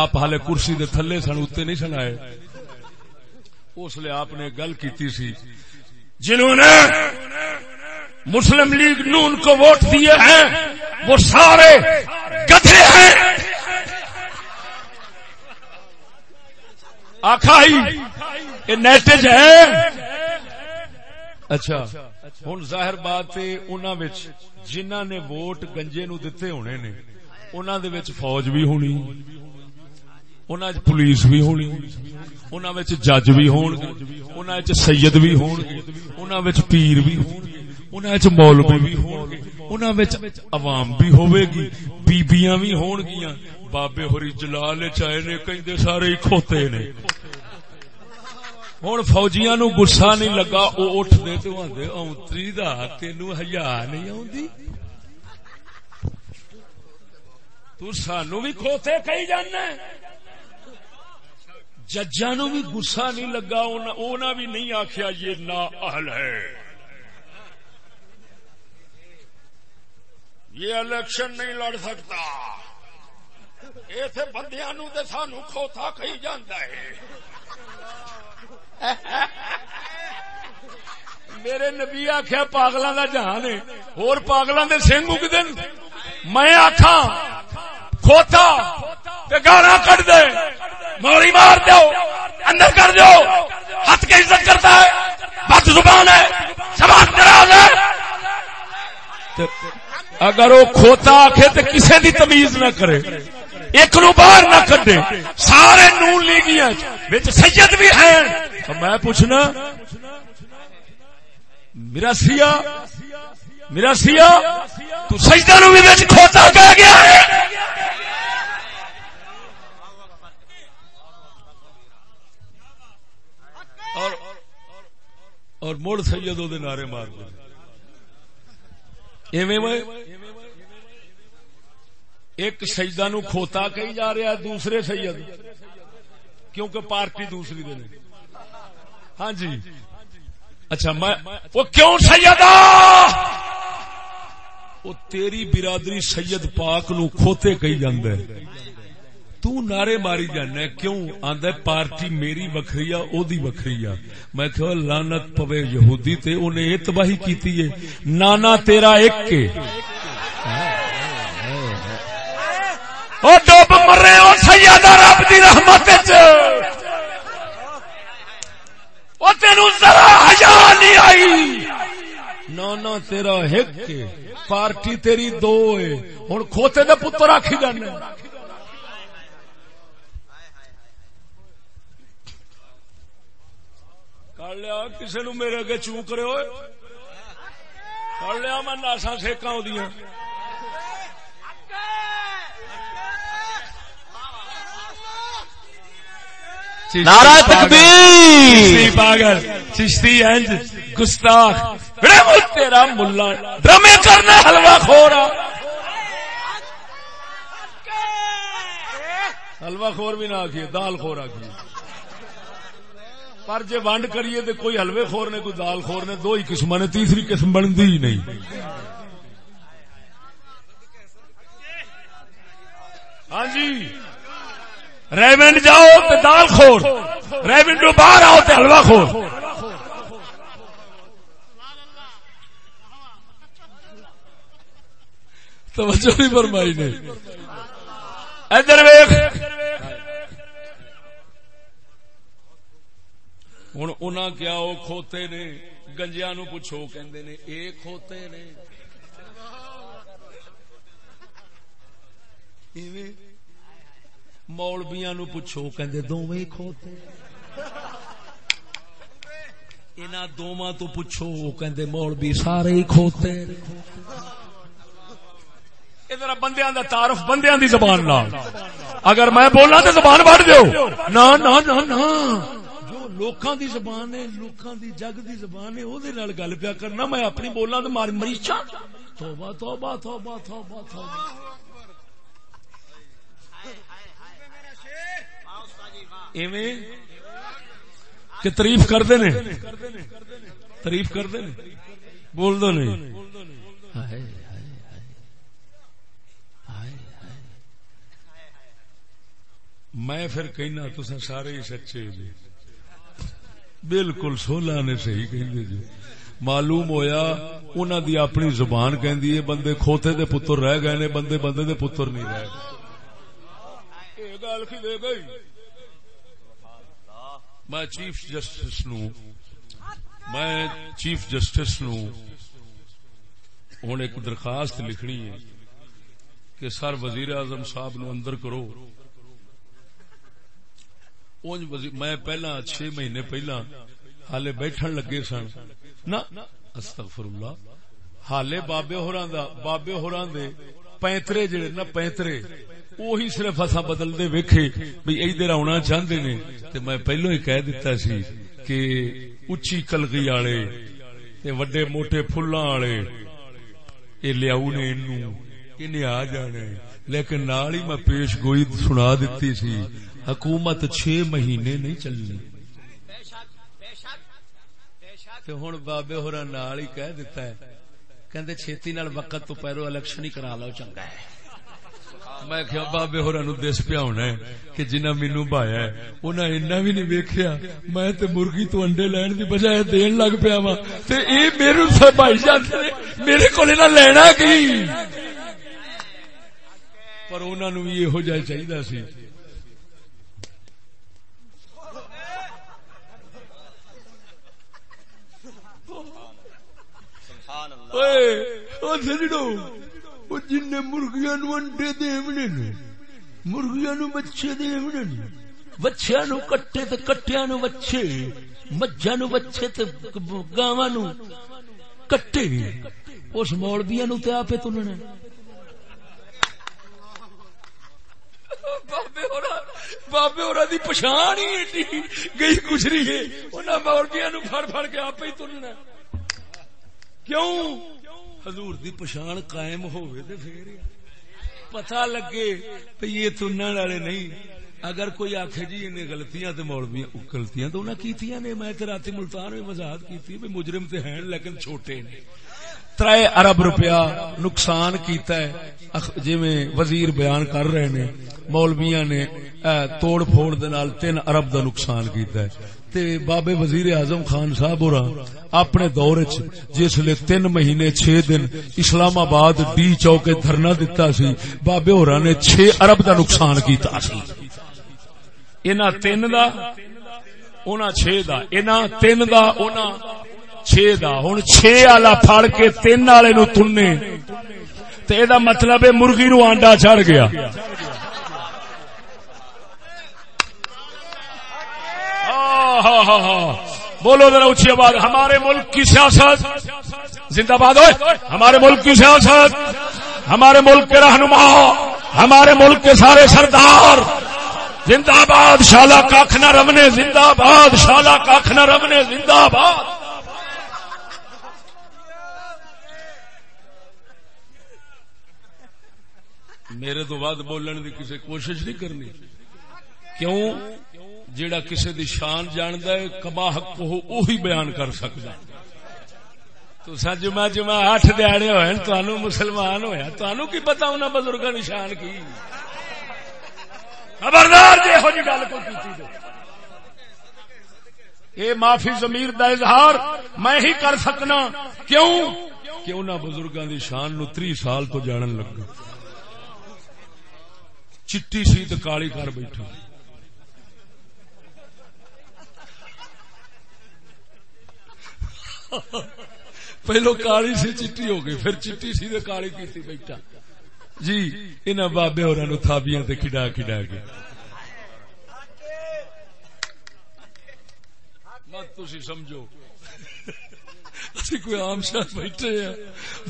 Speaker 1: آپ حالے کرسی دے تھلے سن اتنے نہیں سن آئے۔ اس لیے آپ نے گل کی سی۔ جنہوں نے مسلم لیگ نون کو ووٹ دیے ہیں، وہ سارے گدھے ہیں۔ آخائی یہ نیٹج ہے۔ اچھا ہوں ظاہر بات جنہ نے ووٹ گنجے نو دتے ہونے نے انہوں دے وچ فوج بھی ہونی۔ انہوں پولیس بھی ہونی انہوں جج بھی ہون گے انہوں سید بھی ہون گے انہوں پیر بھی ہون گے انہوں مولوی بھی ہون گے انہوں عوام بھی ہوئے گی بیبیاں بھی ہون گیاں بابے ہوری جلال چائے نے کہیں سارے ہی کھوتے نے ہوں فوجیاں نو گسا نہیں لگا وہ اٹھ دے تو آدھے اونتری دا تینو ہیا نہیں آندی تو سانو بھی کھوتے کہی جانا ججا نو بھی گسا نہیں لگا، اونا بھی نہیں آخیا یہ نا اہل ہے۔ یہ الیکشن نہیں لڑ سکتا۔ ایتھے بندیاں نو تے سانو کھوتا کہی جاندا ہے۔ میرے نبی آخیا پاگلوں کا جہان ہے۔ اور پاگلوں کے سنگ اگتے میں آخا کھوتا گالا کٹ دے موڑی مار دو اندر کر دو ہاتھ کی عزت کرتا ہے، بد زبان ہے سماج دراز ہے۔ اگر وہ کھوتا آخے تو کسی دی تمیز نہ کرے، ایک نو باہر نہ کڈے، سارے نون لیگیاں سید بھی ہیں۔ میں پوچھنا، میرا سیا میرا سیا تو سجدہ نو بھی بچ کھوتا کہہ گیا ہے۔ اور اور مڑ سید وہ نعرے مار دے۔ ایویں میں ایک سجدہ نو کھوتا کہی جا رہا ہے، دوسرے سید۔ کیونکہ پارٹی دوسری دن ہاں جی۔ اچھا میں وہ کیوں سیدا وہ تیری برادری سید پاک نو کھوتے کہی جاندے تو نعرے ماری جانا کیوں؟ آندا پارٹی میری وکھری آ، او وکھری آ۔ میں کہ لعنت پوے یہودی تے اونے اے تباہی کیتی ہے۔ نانا تیرا ایک کے او ڈوب مرے، او سیدہ رب دی رحمت وچ۔ او تینو ذرا حیا نہیں آئی۔ نانا تیرا ایک کے پارٹی تیری دو ہے۔ ہن کھوتے دے پتر آکھی جانے۔ کر لیا کسی نو میرے اگے چوں کرے ہوئے؟ کر لیا، میں ناسا سیکا دیاں
Speaker 4: نعرہ تکبیر!
Speaker 1: پاگل چشتی انج گستاخ تیرا ملا ڈرامے کرنا حلوا خورا۔ حلوا خور بھی نہ آخیے دال خور آخیے پر جے ونڈ کریے تو کوئی حلوے خور نے کوئی دال خور نے دو ہی قسم نے تیسری قسم بنتی ہی نہیں۔ ہاں جی۔ ریونڈ جاؤ تو دال خور ریونڈ باہر آؤ تو حلوا خور توجہ بھی فرمائی نے۔ ادھر ویخ ہوں انہاں کیا وہ کھوتے نے؟ گنجیا نو پوچھو کہندے نے، اے کھوتے نے۔ مولبیاں نو پوچھو کہندے دوویں کھوتے انہاں دوواں تو پوچھو کہندے مولوی سارے ہی کھوتے ادھر بندیاں دا تعارف بندیاں دی زبان نال اگر میں بولنا تو زبان بڑھ دیو نہ نہ نہ نہ لوکاں دی زبان ہے لوکاں دی جگ دی زبان ہے او دے نال گل پیا کرنا میں اپنی بولاں تے مار مریچا توبہ توبہ توبہ توبہ توبہ ایویں کہ تعریف کردے نے تعریف کردے نے بول دو نہیں میں پھر کہنا تسا سارے ہی سچے جی۔ بالکل سولہ نے صحیح کہ جی۔ معلوم ہویا انہوں دی اپنی زبان کہندی ہے، بندے کھوتے دے پتر رہ گئے نے، بندے بندے دے پتر نہیں رہ گئے۔ گل کی دے گئی۔ میں چیف جسٹس نو میں چیف جسٹس نو ہوں ایک درخواست لکھنی ہے کہ سر وزیر اعظم صاحب نو اندر کرو۔ میں پہلا چھ مہینے پہلا حالے بیٹھن لگے سن۔ نہ استغفر اللہ حالے بابے ہوران دا، بابے ہوران دے پینترے جڑے نہ پینترے۔ وہی صرف اسا بدل دے ویکھے بھئی ادھر آنا چاہندے نے تے میں پہلو ہی کہہ دیتا سی کہ اچھی کلگی والے وڈے موٹے پھلاں والے اے لیاو انہیں آ جانے لیکن نال ہی میں پیش گوئی سنا دیتی سی حکومت چھ مہینے نہیں چلنی ہوں بابے ہورا نال ہی کہہ دیتا ہے کہندے چھتی نال وقت تو پہلو الیکشن ہی کرا لو چنگا ہے میں کیا بابے ہورا نو دس پیا ہونا ہے کہ جنہ مینو بایا ہے انہیں اینا بھی نہیں ویکھیا۔ میں تے مرغی تو انڈے لین دی بجائے دین لگ پیا وا تے اے میرے سے بھائی جاندے میرے کول نہ لینا کی؟ پر انہاں نو بھی یہو جہ چاہیدا سی۔ سبحان اللہ اوئے او جڑو وہ جن مرغیا نو انڈے دے مرغیا نو بچے دے بچیا نو کٹے تو کٹیا نو بچے مجھا نو بچے تو گاوا نو کٹے اس مولبیا نو تے آپ تننا بابے اور دی پچھان ہی ایڈی گئی گزری ہے انہاں مولبیا نو پھڑ پھڑ کے آپ ہی تننا کیوں حضور دی پچھان قائم ہوئے تے پھر پتہ لگے بھئی یہ تنن والے نہیں۔ اگر کوئی آخ جی ان گلتیاں مولوی گلتیاں تو انہیں کیتیاں نے؟ میں رات ملتان میں وضاحت کی مجرم تے ہیں لیکن چھوٹے نے۔ تر ارب روپیہ نقصان کیتا ہے۔ جی میں وزیر بیان کر رہے نے مولویا نے توڑ پھوڑ دے تین ارب دا نقصان کیتا ہے۔ تے بابے وزیر اعظم خان صاحب ہو اپنے دور جس لیے تین مہینے چھ دن اسلام آباد ڈی چوکے دھرنا دتا سی، بابے ہورا نے چھ ارب دا نقصان کیتا سی۔ اینا تین دا، اونا چھ دا۔ اینا تین دا، اونا چھ دا۔ ہون چھ آلا پھاڑ کے تین آلے نو تننے۔ تے دا مطلب ہے مرغی نو آنڈا چڑھ گیا۔ بولو ذرا اچھی آواز۔ ہمارے ملک کی سیاست۔ زندہ باد ہوئے۔ ہمارے ملک کی سیاست۔ ہمارے ملک کے رہنما۔ ہمارے ملک کے سارے سردار۔ زندہ باد، شالا کاخ نہ رمنے۔ زندہ باد، شالا کاخ نہ رمنے۔ زندہ باد۔ میرے تو بعد بولنے کی کسی کوشش نہیں کرنی۔ کیوں؟ جیڑا کسی دی شان جاند ہے، کما حق ہو، اوہی بیان کر سکتا تو سا جمع جمع آٹھ دیہڑے ہوئے تو مسلمان ہویا تو کی پتا انہوں بزرگوں کی شان کی؟ خبردار جی ہو جی گل کو اے معافی زمیر دا اظہار میں ہی کر سکنا۔ کیوں؟ کہ انہوں بزرگوں دی شان نو تری سال تو جانن لگا۔ چٹی سی تو کالی کر بیٹھا۔ پہلو کالی سی چٹی ہو گئی، پھر چٹی سی تو کالی کی بیٹھا۔ جی ان بابے اور تھابیاں تے کھڈا کھڈا کے۔ مت تھی سمجھو۔ اسی کوئی عام شاہ بیٹھے ہیں۔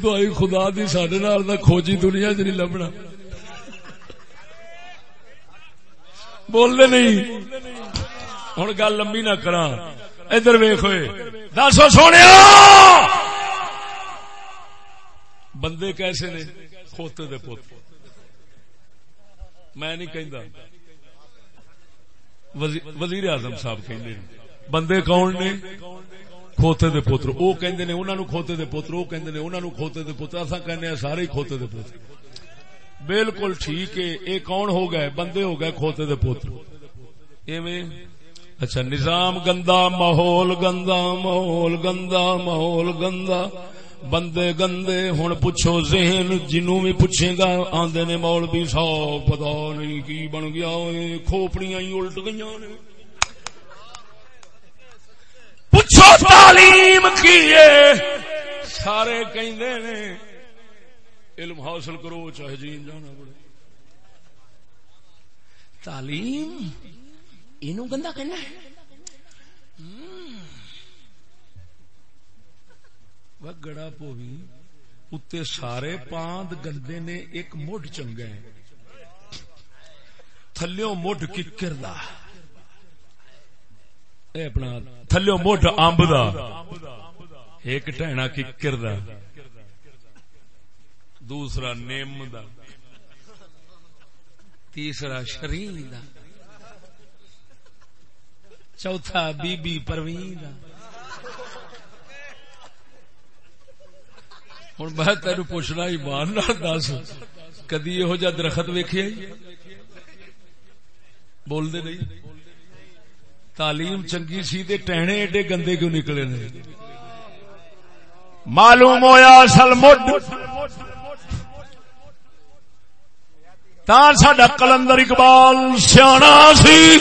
Speaker 1: دعائی خدا دی سڈے نال دا کھوجی دنیا چ لبنا۔ بولنے نہیں۔ ہوں گل لمبی نہ کرا ادھر ویخ ہوئے۔ دسو سونے بندے کیسے نے؟ کھوتے دے پوت میں نہیں کہندا۔ وزیر اعظم صاحب کہندے بندے کون نے؟ کھوتے دے پوتر او کہندے نے انہاں نو کھوتے دے پوتر او کہندے نے انہاں نو کھوتے دے پوتر اساں کہنے ہیں سارے کھوتے دے پوتر بالکل ٹھیک ہے۔ اے کون ہو گئے؟ بندے ہو گئے کھوتے دے پوتر ایویں اچھا نظام گندا، ماحول گندا ماحول گندا ماحول گندا۔ بندے گندے ہوں پوچھو ذہن جنو بھی پوچھے گا آدھے نے مول بھی سو پتا نہیں کی بن گیا کھوپڑیاں ہی الٹ گئی نے۔ پوچھو تعلیم کی سارے کہندے نے، علم حاصل کرو، چاہے جین جانا پڑے تعلیم؟ اینو گندا کہنا ہے گڑا پوی اتنے سارے پاند گندے نے ایک مٹھ چنگا ہے تھلو مٹھ ککر دا اپنا تھلو مٹھ امب دا ایک ٹہنا ککر دا دوسرا نیم دا تیسرا شرین دا چوتھا بی بی پروین۔ ہوں میں تین پوچھنا ایمان دس، کدی یہ جا درخت ویخیا بولتے نہیں۔ تعلیم چنگی سی تے ٹہنے ایڈے گندے کیوں نکلے نے؟ معلوم ہوا اصل مڈ۔ تا سڈا کلندر اقبال سیاح سی۔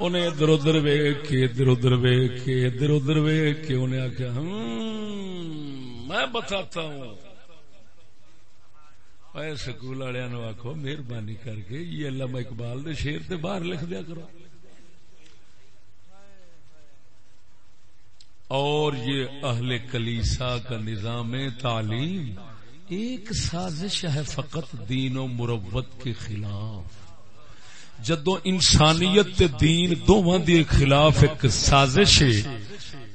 Speaker 1: انہیں ادھر ادھر ویگ کے، ادھر ادھر ویگ کے، ادھر ادھر ویگ کے انہیں آخیا میں بتاتا ہوں۔ سکول والوں آخو مہربانی کر کے، یہ علامہ اقبال دے شیر تے باہر لکھ دیا کرو۔ اور یہ اہل کلیسا کا نظام تعلیم ایک سازش ہے فقط دین و مروت کے خلاف۔ جدو انسانیت تے دین دونوں کے خلاف ایک سازش ہے،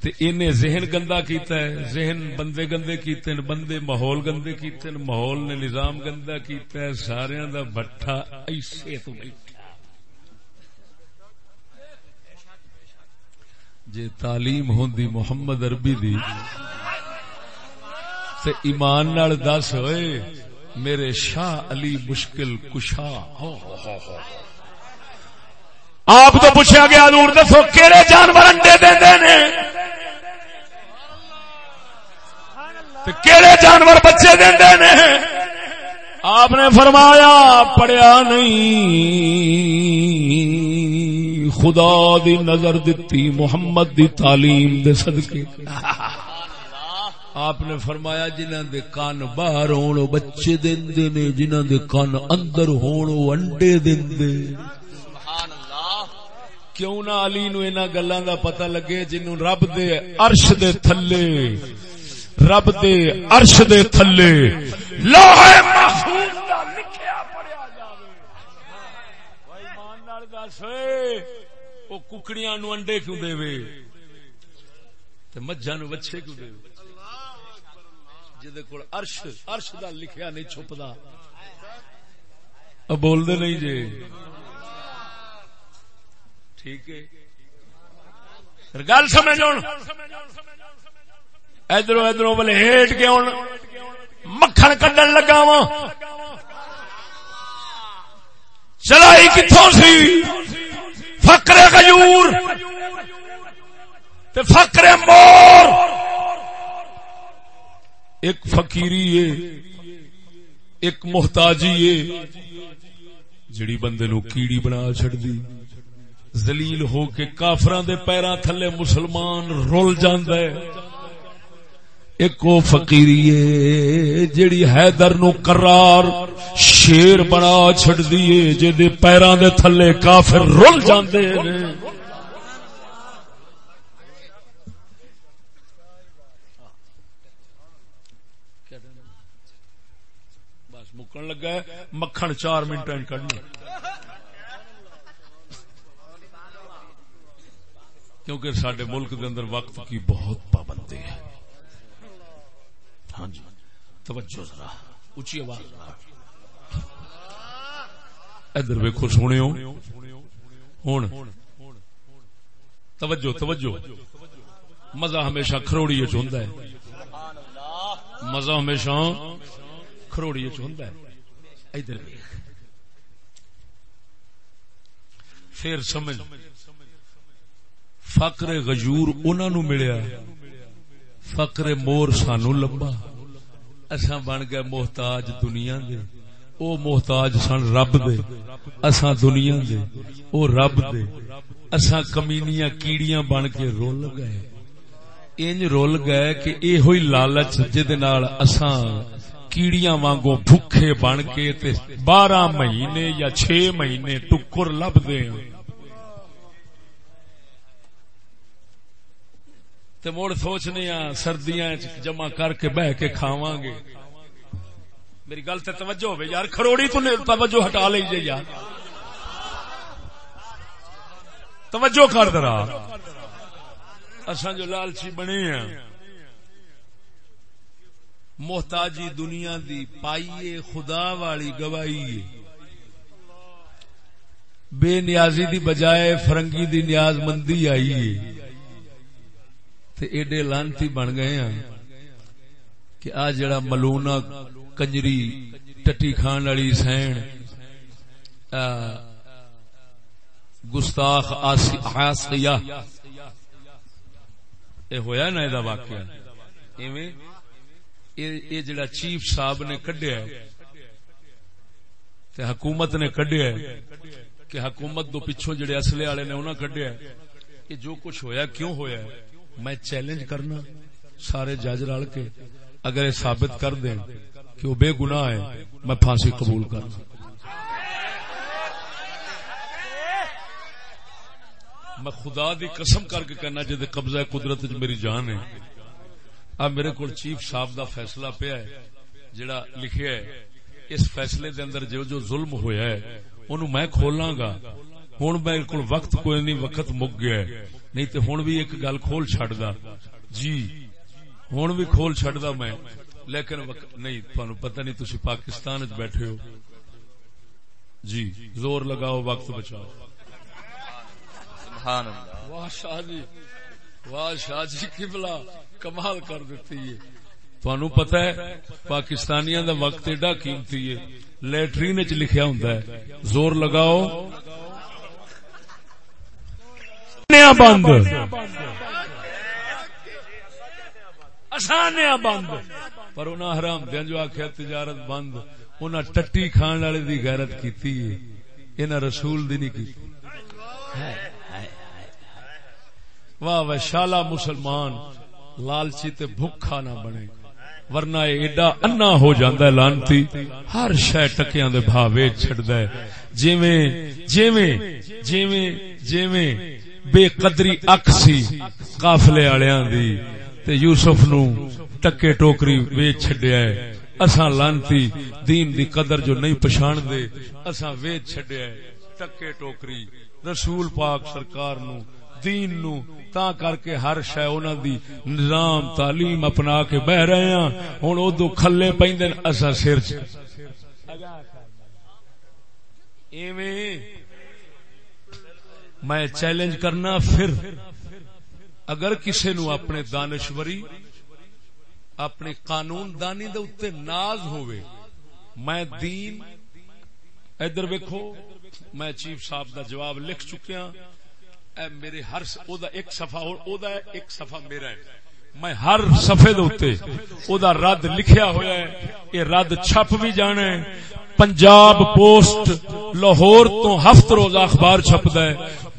Speaker 1: تے انہیں ذہن گندا کیتا ہے، ذہن بندے گندے کیتے ہیں، بندے ماحول گندے کیتے ہیں، ماحول نے نظام گندا کیتا ہے سارے دا بٹھا ایسے تو بیٹھا۔ جے تعلیم ہوندی محمد عربی دی، تے ایمان نال دس ہوئے میرے شاہ علی مشکل کشا۔ ہو ہو ہو۔ آپ تو پوچھا گیا دور دسو کہڑے جانور انڈے دے نے؟ کہڑے جانور بچے دے نے؟ آپ نے فرمایا، پڑھیا نہیں۔ خدا دی نظر دتی، محمد دی تعلیم دے صدقے۔ آپ نے فرمایا جنہ دے کان باہر ہون بچے دے نے جنہ دے کان اندر ہون انڈے دے کیوں نہ علی نو انہاں گلاں دا پتہ لگے جنوں رب دے عرش دے تھلے؟ رب دے عرش دے تھلے۔ لوح محفوظ دا لکھیا پڑھیا جاوے۔ بھائی، ایمان نال دس او ککڑیاں نو انڈے کیوں دے وے تے مجھاں نو بچے کیوں دے وے جدے کول عرش عرش دا لکھیا نہیں چھپدا۔ اب بول دے نہیں جی۔ ٹھیک ہے۔ گل سمجھ ادھر ادھر بولے کے ہوں مکھن کڈن لگا وا چلائی کتوں سی؟ فکرے کجور فکرے مور۔ ایک فقیری ہے، ایک محتاجی ہے، جڑی بندے نو کیڑی بنا چڑ دی زلیل ہو کے کافران دے پیران تھلے مسلمان رول جاندہ ہے۔ ایک وہ فقیری جیڑی حیدر نو قرار شیر بنا چھڑ دیئے جے دے پیران دے تھلے کافر رول جاندے ہیں۔ بس مکن لگا ہے، مکھن چار منٹ کرنی کیونکہ سڈے ملک کے اندر وقت کی بہت پابندی ہے۔ ہاں جی توجہ ذرا اچھی آواز ادھر ویکو سونے ہوں توجہ توجہ۔ مزہ ہمیشہ کروڑی چاہتا ہے۔ مزہ ہمیشہ کروڑی چاہتا ہے۔ ادھر پھر سمجھ۔ فقر غجور انہوں نو ملیا۔ فقر مور سانو لبا اساں بن گئے محتاج دنیا دے۔ او محتاج سن رب دے۔ اساں دنیا دے۔ او رب دے۔ اساں کمینیاں کیڑیاں بن کے رول گئے۔ انج رول گئے کہ اے ہوئی لالچ جدے نال اساں کیڑیاں وانگوں بھوکے بن کے تے بارہ مہینے یا چھ مہینے ٹکر لب دے ہیں تے مڑ سوچنے ہاں سردیاں جمع کر کے بہ کے کھاواں گے میری گل تے توجہ ہوے یار، کھروڑی تو توجہ ہٹا لیجیے یار۔ توجہ کر درا اساں جو لالچی بنے ہیں محتاجی دنیا دی پائیے خدا والی گواہی بے نیازی دی بجائے فرنگی دی نیاز مندی آئی ہے۔ ایڈے لانتی بن گئے ہیں کہ آ جڑا ملونا کنجری ٹٹی کھان والی سین گستاخ آسیا اے ہویا نا یہ واقعہ؟ یہ جڑا چیف صاحب نے کڈیا حکومت نے کڈیا کہ حکومت دو پچھوں جڑے اصلے والے نے انہوں کڈیا یہ جو کچھ ہویا کیوں ہویا ہے؟ میں چیلنج کرنا سارے جج رل کے اگر یہ ثابت کر دیں کہ وہ بے گناہ ہے میں پھانسی قبول کرنا۔ میں خدا دی قسم کر کے کہنا جی قبضہ قدرت میری جان ہے۔ اب میرے کو چیف صاحب دا فیصلہ پیا ہے، جڑا لکھیا ہے، اس فیصلے دے اندر جو جو ظلم ہویا ہے انہوں میں کھولاں گا۔ ہوں میرے کو وقت کوئی نہیں، وقت مک گیا ہے۔ نہیں تو ہوں بھی ایک گل کھول چڈ دا جی ہوں بھی کھول چڈ دا میں۔ لیکن نہیں تہن پتہ نہیں تھی پاکستان بیٹھے ہو۔ جی زور لگاؤ وقت بچاؤ۔ واہ شاہ جی واہ شاہ جی کبلا کمال کر دیتی ہے۔ تھانو پتا ہے پاکستانیاں دا وقت ایڈا قیمتی ہے۔ لیٹرین چ لکھیا ہوں زور لگاؤ بند۔ آسانیا بند۔ پر انہاں حرام دیا جو آخیا تجارت بند، انہاں ٹٹی کھان والے دی غیرت کیتی ہے۔ انہاں رسول دی نہیں کی واہ واہ، شالا مسلمان، لالچی تے بھوکھا نہ بنے۔ ورنہ ایڈا انا ہو جاندہ ہے، لانتی۔ ہر شہ ٹکیاں دے بھاوے چھڑدہ ہے۔ جیویں جیویں جیویں جیویں۔ بے قدری اکسی قافلے آلیاں دی تے یوسف نو ٹکے ٹوکری ویچ چھڑیا ہے۔ اساں لانتی دین دی قدر جو نہیں پشان دے، اساں ویچ چھڑیا ہے۔ ٹکے ٹوکری۔ رسول پاک سرکار نو، دین نو تا کر کے ہر شے انہاں دی نظام، تعلیم اپنا کے بہ رہے ہیں ہن او دو کھلے پیندے اسا سر چ۔ ایویں میں چیلنج کرنا پھر اگر کسی نو اپنے دانشوری، اپنی قانون دانی دے اتے ناز ہوئے، میں دین، ادھر ویکھو، میں چیف صاحب دا جواب لکھ چکیا، اے میرے ہر او دا ایک صفحہ او دا ایک صفحہ میرا ہے۔ میں ہر صفحے دے اوتے او دا رد لکھیا ہویا ہے۔ یہ رد چھپ بھی جانا ہے۔ پنجاب پوسٹ لاہور تو ہفت روز اخبار چھپدا ہے۔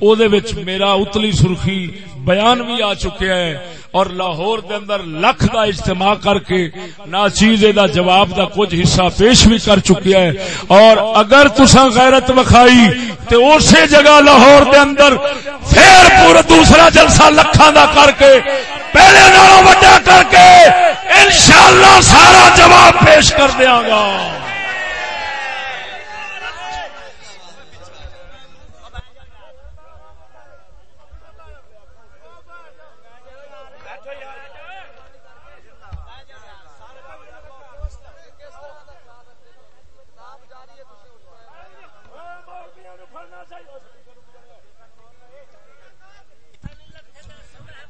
Speaker 1: او دے وچ میرا اتلی سرخی بیان بھی آ چکیا ہے اور لاہور دے اندر لکھ دا اجتماع کر کے نا چیز دا جواب دا کچھ حصہ پیش بھی کر چکیا ہے اور اگر تسا غیرت وکھائی تے اسی جگہ لاہور دے اندر پھر پورا دوسرا جلسہ لکھاں دا کر کے پہلے نالوں وڈا کر کے انشاءاللہ سارا جواب پیش کر دیاں گا۔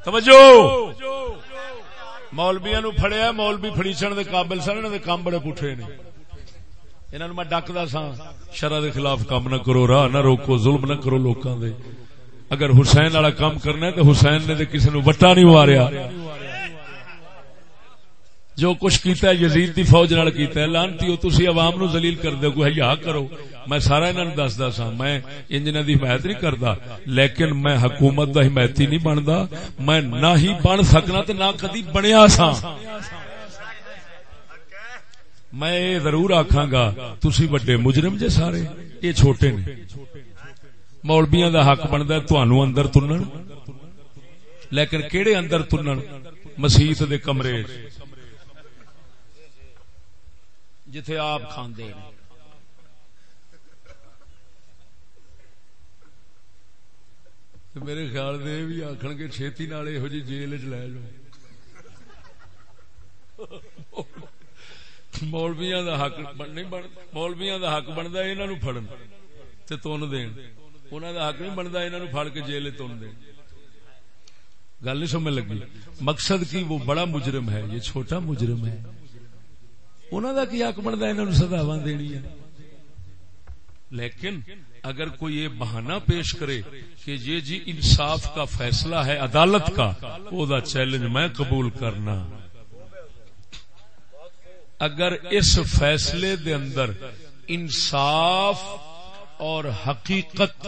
Speaker 1: توجہ! مولبیا نو فڑیا مولبی فڑیچن دے قابل سن دے کام بڑے پوٹھے نے۔ انہوں نے میں ڈکدا سا، شرع دے خلاف کام نہ کرو، راہ نہ روکو، ظلم نہ کرو لوکاں دے۔ اگر حسین والا کام کرنا ہے تو حسین نے تو کسی نو وٹا نہیں ماریا۔ جو کچھ کیتا ہے، یزید دی فوج نال کیتا ہے، لانتی ہو، تسی عوام نو ذلیل کر دے کوئی حیا کرو۔ میں سارا انہاں نوں دسدا سا میں انجنہ دی حمایت نہیں کردا، لیکن میں حکومت دا حمایتی نہیں بندا، میں نہ ہی بن سکنا تے نہ کدی بنیا سا میں یہ ضرور آکھاں گا، تسی بڑے مجرم جے سارے یہ چھوٹے نے۔ مولبیاں دا حق بندا ہے تانوں اندر تنن۔ لیکن کیڑے اندر تنن؟ مسیت دے کمرے۔ جتھے آپ کھاندے ہیں میرے خیال دے بھی آخر گے چھتی نال یہو جی جیل چ لے لو مولویا دا حق نہیں بن مولویا دا حق بنتا انہوں نے فڑن تے تن دین انہوں دا حق نہیں بنتا انہوں نے فڑ کے جیل تن دین گل نہیں سمجھ لگی مقصد کی وہ بڑا مجرم ہے یہ چھوٹا مجرم ہے انہوں کا کی حق بنتا انہوں نے سداوا دینی ہے لیکن اگر کوئی یہ بہانہ پیش کرے کہ یہ جی انصاف کا فیصلہ ہے، عدالت کا وہ دا چیلنج میں قبول کرنا۔ اگر اس فیصلے دے اندر انصاف اور حقیقت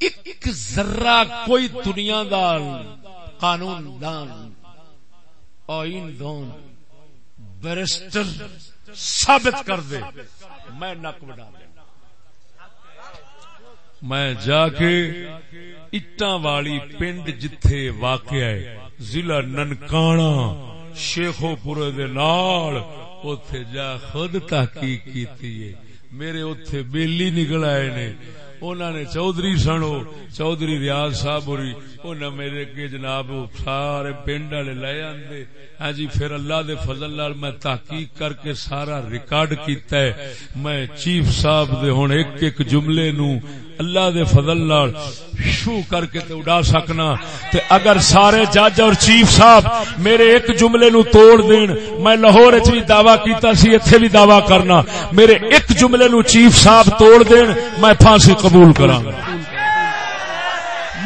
Speaker 1: ایک ذرہ کوئی دنیا دار قانون دان، آئین دان، بیرسٹر ثابت کر دے، میں نک بڑھا میں جا کے اٹاں والی پنڈ جتھے واقع ہے، ضلع ننکانا شیخو پورے دے نال، اوتھے جا خود تحقیق کیتی ہے۔ میرے اوتھے بیلی نکل آئے نے۔ انہوں نے چودھری سنو، چودھری ریاض صاحب ہوری انہیں میرے کے جناب سارے پنڈ والے لے آندے۔ ہاں جی پھر اللہ دے فضل لال میں تحقیق کر کے سارا ریکارڈ کیتا ہے۔ میں چیف صاحب دے ہن ایک ایک جملے نو اللہ دے فضل لال شو کر کے تے اڑا سکنا۔ تے اگر سارے جج اور چیف صاحب میرے ایک جملے نو توڑ دین، میں لاہور وچ بھی دعویٰ کیتا سی، ایتھے بھی دعویٰ کرنا۔ میرے ایک جملے نو چیف صاحب توڑ دین، میں پھانسی قبول کراں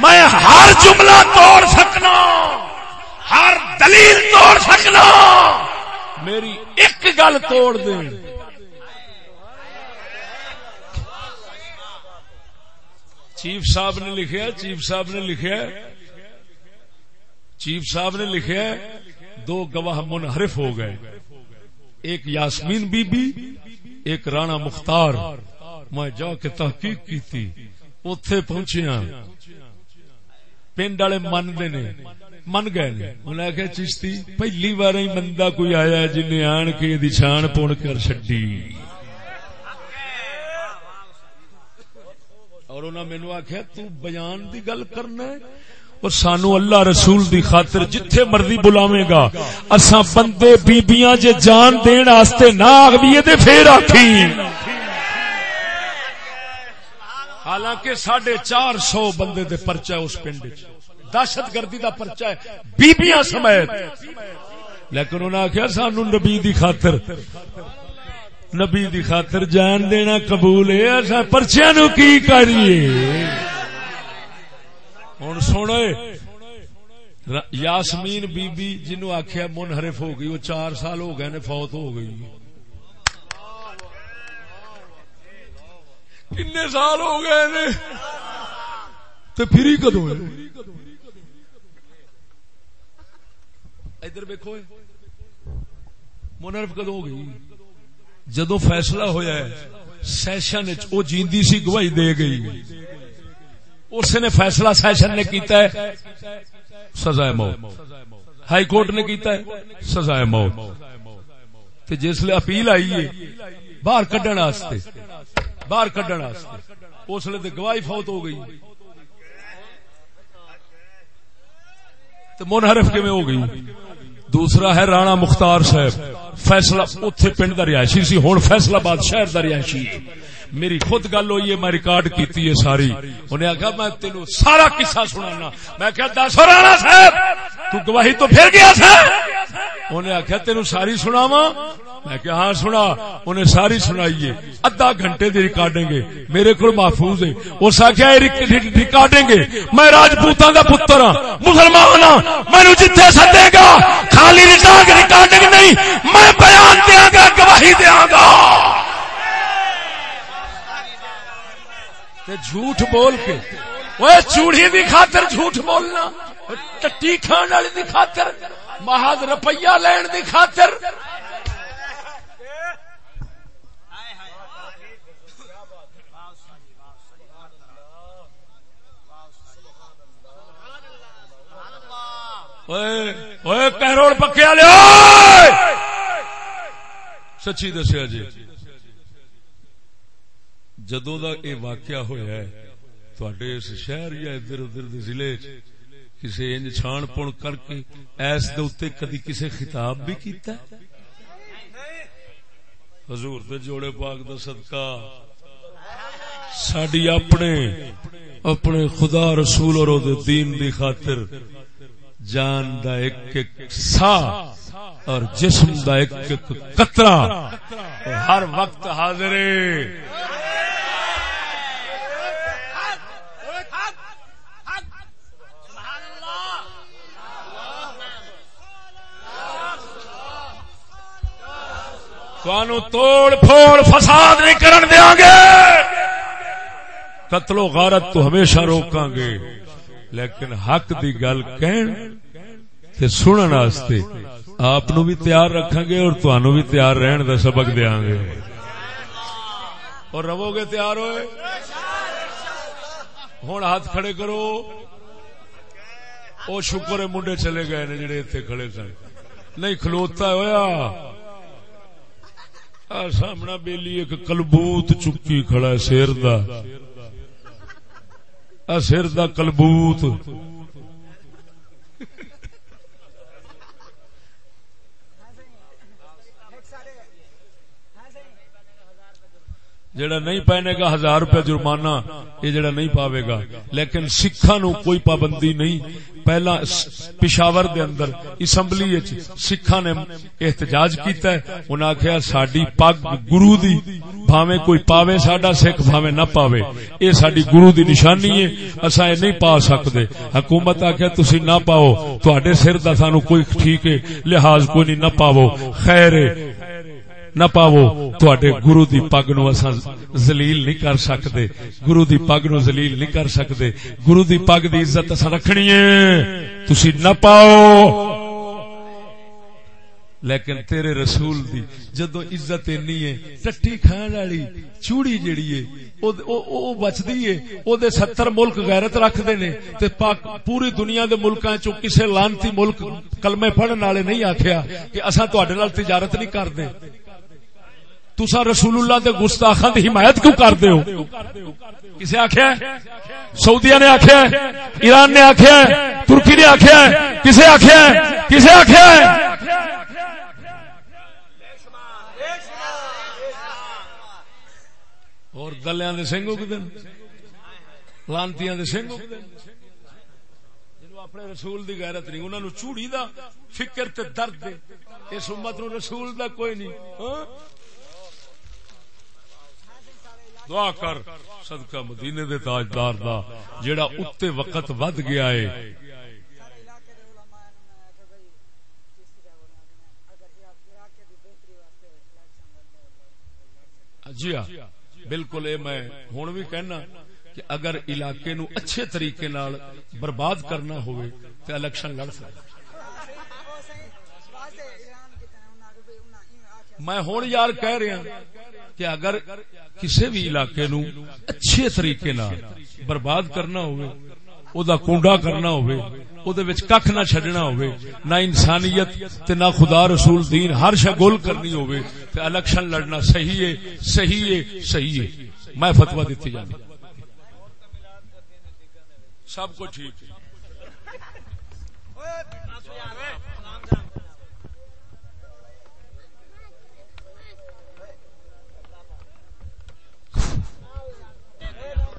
Speaker 1: میں ہر جملہ توڑ سکنا، ہر دلیل توڑ سکنا۔ میری ایک گل توڑ دیں۔ چیف صاحب نے لکھا چیف صاحب نے لکھا چیف صاحب نے لکھا دو گواہ منحرف ہو گئے۔ ایک یاسمین بی بی ایک رانا مختار۔ میں جا کے تحقیق کی تھی اتے پہنچیا پنڈ والے منتے نے من گئے انہیں آخیا، چشتی، پہلی بار ہی بندہ کوئی آیا جن آن کے چھان پون کر چڈی اور انہوں مینو آخیا بیان دی گل کرنا اور سانو اللہ رسول دی خاطر جتھے مرضی بلاوے گا۔ اساں بندے، بیبیاں جے جان دین واسطے نہ آگے تے پھر آکھی حالانکہ ساڑھے چار سو بندے دے پرچہ اس پنڈ دہشت گردی دا پرچہ ہے۔ بیبیاں سمیت۔ لیکن انہوں نے آخیا سانو نبی دی خاطر۔ نبی دی خاطر جان دینا قبول ہے۔ پرچیا نو کی کریے ہوں سونے یاسمین بی بی جنو آخیا منحرف ہو گئی، وہ چار سال ہو گئے نے فوت ہو گئی۔ کن سال ہو گئے نے؟ تو پھر ہی کدو ادھر ویکو منحرف کدو ہو گئی؟ جدو فیصلہ ہویا ہے سیشن وہ جیندی سی گواہی دے گئی۔ اس نے فیصلہ سیشن نے کیتا ہے۔ سزا موت۔ ہائی کورٹ نے کیتا ہے۔ سزا موت۔ جس لیے اپیل آئی ہے، باہر کڈن واسطے۔ باہر کڈن واسطے۔ اس لیے گواہی فوت ہو گئی۔ تو منحرف کیویں ہو گئی؟ دوسرا ہے رانا مختار صاحب۔ فیصلہ اتے پنڈ کا رہائشی سی ہوں فیصلہ باد شہر کا رہائشی۔ میری خود گل ہوئی ہے، میں ریکارڈ کیتی ہے ساری۔ انہیں آخیا میں تینو سارا قصہ سنانا۔ میں کیا دس رانا صاحب، تو گواہی تو پھر گیا سا؟ انہیں آخیا تینو ساری سناوا میں کیا ہاں سنا، انہیں ساری سنائیے۔ ادھا گھنٹے دی ریکارڈیں گے میرے کو محفوظ ہے۔ اس آخیا ریکارڈیں گے میں راجپوتوں کا پتر ہاں مسلمان ہاں۔ مینو جتنے سدے گا، خالی ریکارڈنگ نہیں، میں بیان دیا گا، گواہی دیا گا۔ جھوٹ بول کے۔ وہ چوڑی دی خاطر جھوٹ بولنا، ٹٹی کھان والی دی خاطر۔ محض روپیہ لین دی خاطر۔ کروڑ پکیا لیا سچی دسیا جی۔ جدو کا یہ واقعہ ہوا ہے تھوڑے اس شہر یا ادھر ادھر ضلع کسی انج چھان پن کر کے ایس دے کدی کسی خطاب بھی کیتا ہے؟ حضور دے جوڑے پاک دا صدقہ۔ ساڈی اپنے اپنے خدا رسول اور دے دین دی خاطر جان دا ایک ایک سا اور جسم دا ایک ایک قطرہ۔ ہر وقت حاضر توڑ پھوڑ فساد نہیں کرن دیا گے۔ قتل و غارت تو ہمیشہ روکاں گے۔ لیکن حق دی گل کہ سنن واسطے آپ نو بھی تیار رکھا گے اور تہن بھی تیار رہن دا سبق دیا گے۔ اور رو گے تیار ہوئے؟ ہوں ہاتھ کھڑے کرو۔ وہ شکر منڈے چلے گئے نے جڑے اتنے کھڑے سن۔ نہیں کھلوتا ہویا۔ آ سامنا بیلی ایک کلبوت چکی کھڑا ہے سیر دا۔ سر دا کلبوت۔ جڑا نہیں پہنے گا ہزار روپے جرمانہ، یہ جڑا نہیں پاوے گا۔ لیکن سکھا نو کوئی پابندی نہیں۔ پہلا پشاور دے اندر، اسمبلی سکھا نے احتجاج کیتا ہے۔ انہاں آخیا ساڈی پگ گرو دی بھاویں کوئی پاوے ساڈا سکھ، بھاویں نہ پاوے۔ اے ساڈی گرو دی نشانی ہے۔ اساں اے نہیں پا سکدے حکومت آخیا تسی نہ پاؤ۔ تواڈے سر دا سانو کوئی ٹھیک ہے، لحاظ کوئی نہیں، نہ پاو خیر نہ پاو تڈے گرو دی پگ نو اصا زلیل نہیں کر سکتے گرو دی پگ نو زلیل نہیں کر سکتے گرو دی پگ دی عزت اصا رکھنی ہے تسی نہ پاؤ لیکن تیرے رسول دی جدو عزت اینی ہے ٹٹی کھان والی چوڑی جیڑی ہے او بچدی ہے او دے ستر ملک غیرت رکھدے نے تے پاک پوری دنیا دے ملکاں چوں کسے لانتی ملک کلمے پڑھن والے نہیں آکھیا کہ اساں تواڈے نال تجارت نہیں کردے تسا رسول اللہ دے گستاخاں دی حمایت کیوں کردے ہو؟ کسے آخیا سعودیہ نے آخیا ایران نے آخیا ترکی نے آخیا کسے آخیا کسے آخیا اور دلیاں دے سنگ اگدن لانتیاں دے سنگ اگدن اپنے رسول دی غیرت نہیں انہوں نے چوڑی دا فکر تے درد دے، اس امت نو رسول دا کوئی نہیں ہاں؟ دعا کر صدقہ مدینے دے تاجدار دا، جیڑا اتے وقت ود گیا ہے۔ جی ہاں بالکل، اے میں ہوں بھی کہنا کہ اگر علاقے نو اچھے طریقے نال برباد کرنا ہوئے تو الیکشن لڑ سکتا میں ہوں یار کہہ رہا کہ اگر کسی بھی علاقے نو اچھے طریقے نال برباد کرنا ہوئے او دا کنڈا کرنا ہوئے او دے وچ ککھ نہ چھڈنا ہوئے، نہ انسانیت تے نہ خدا رسول دین، ہر شے گول کرنی ہوئے تے الیکشن لڑنا صحیح ہے صحیح ہے صحیح ہے۔ میں فتوی دیتی جانی سب کو ٹھیک ہے۔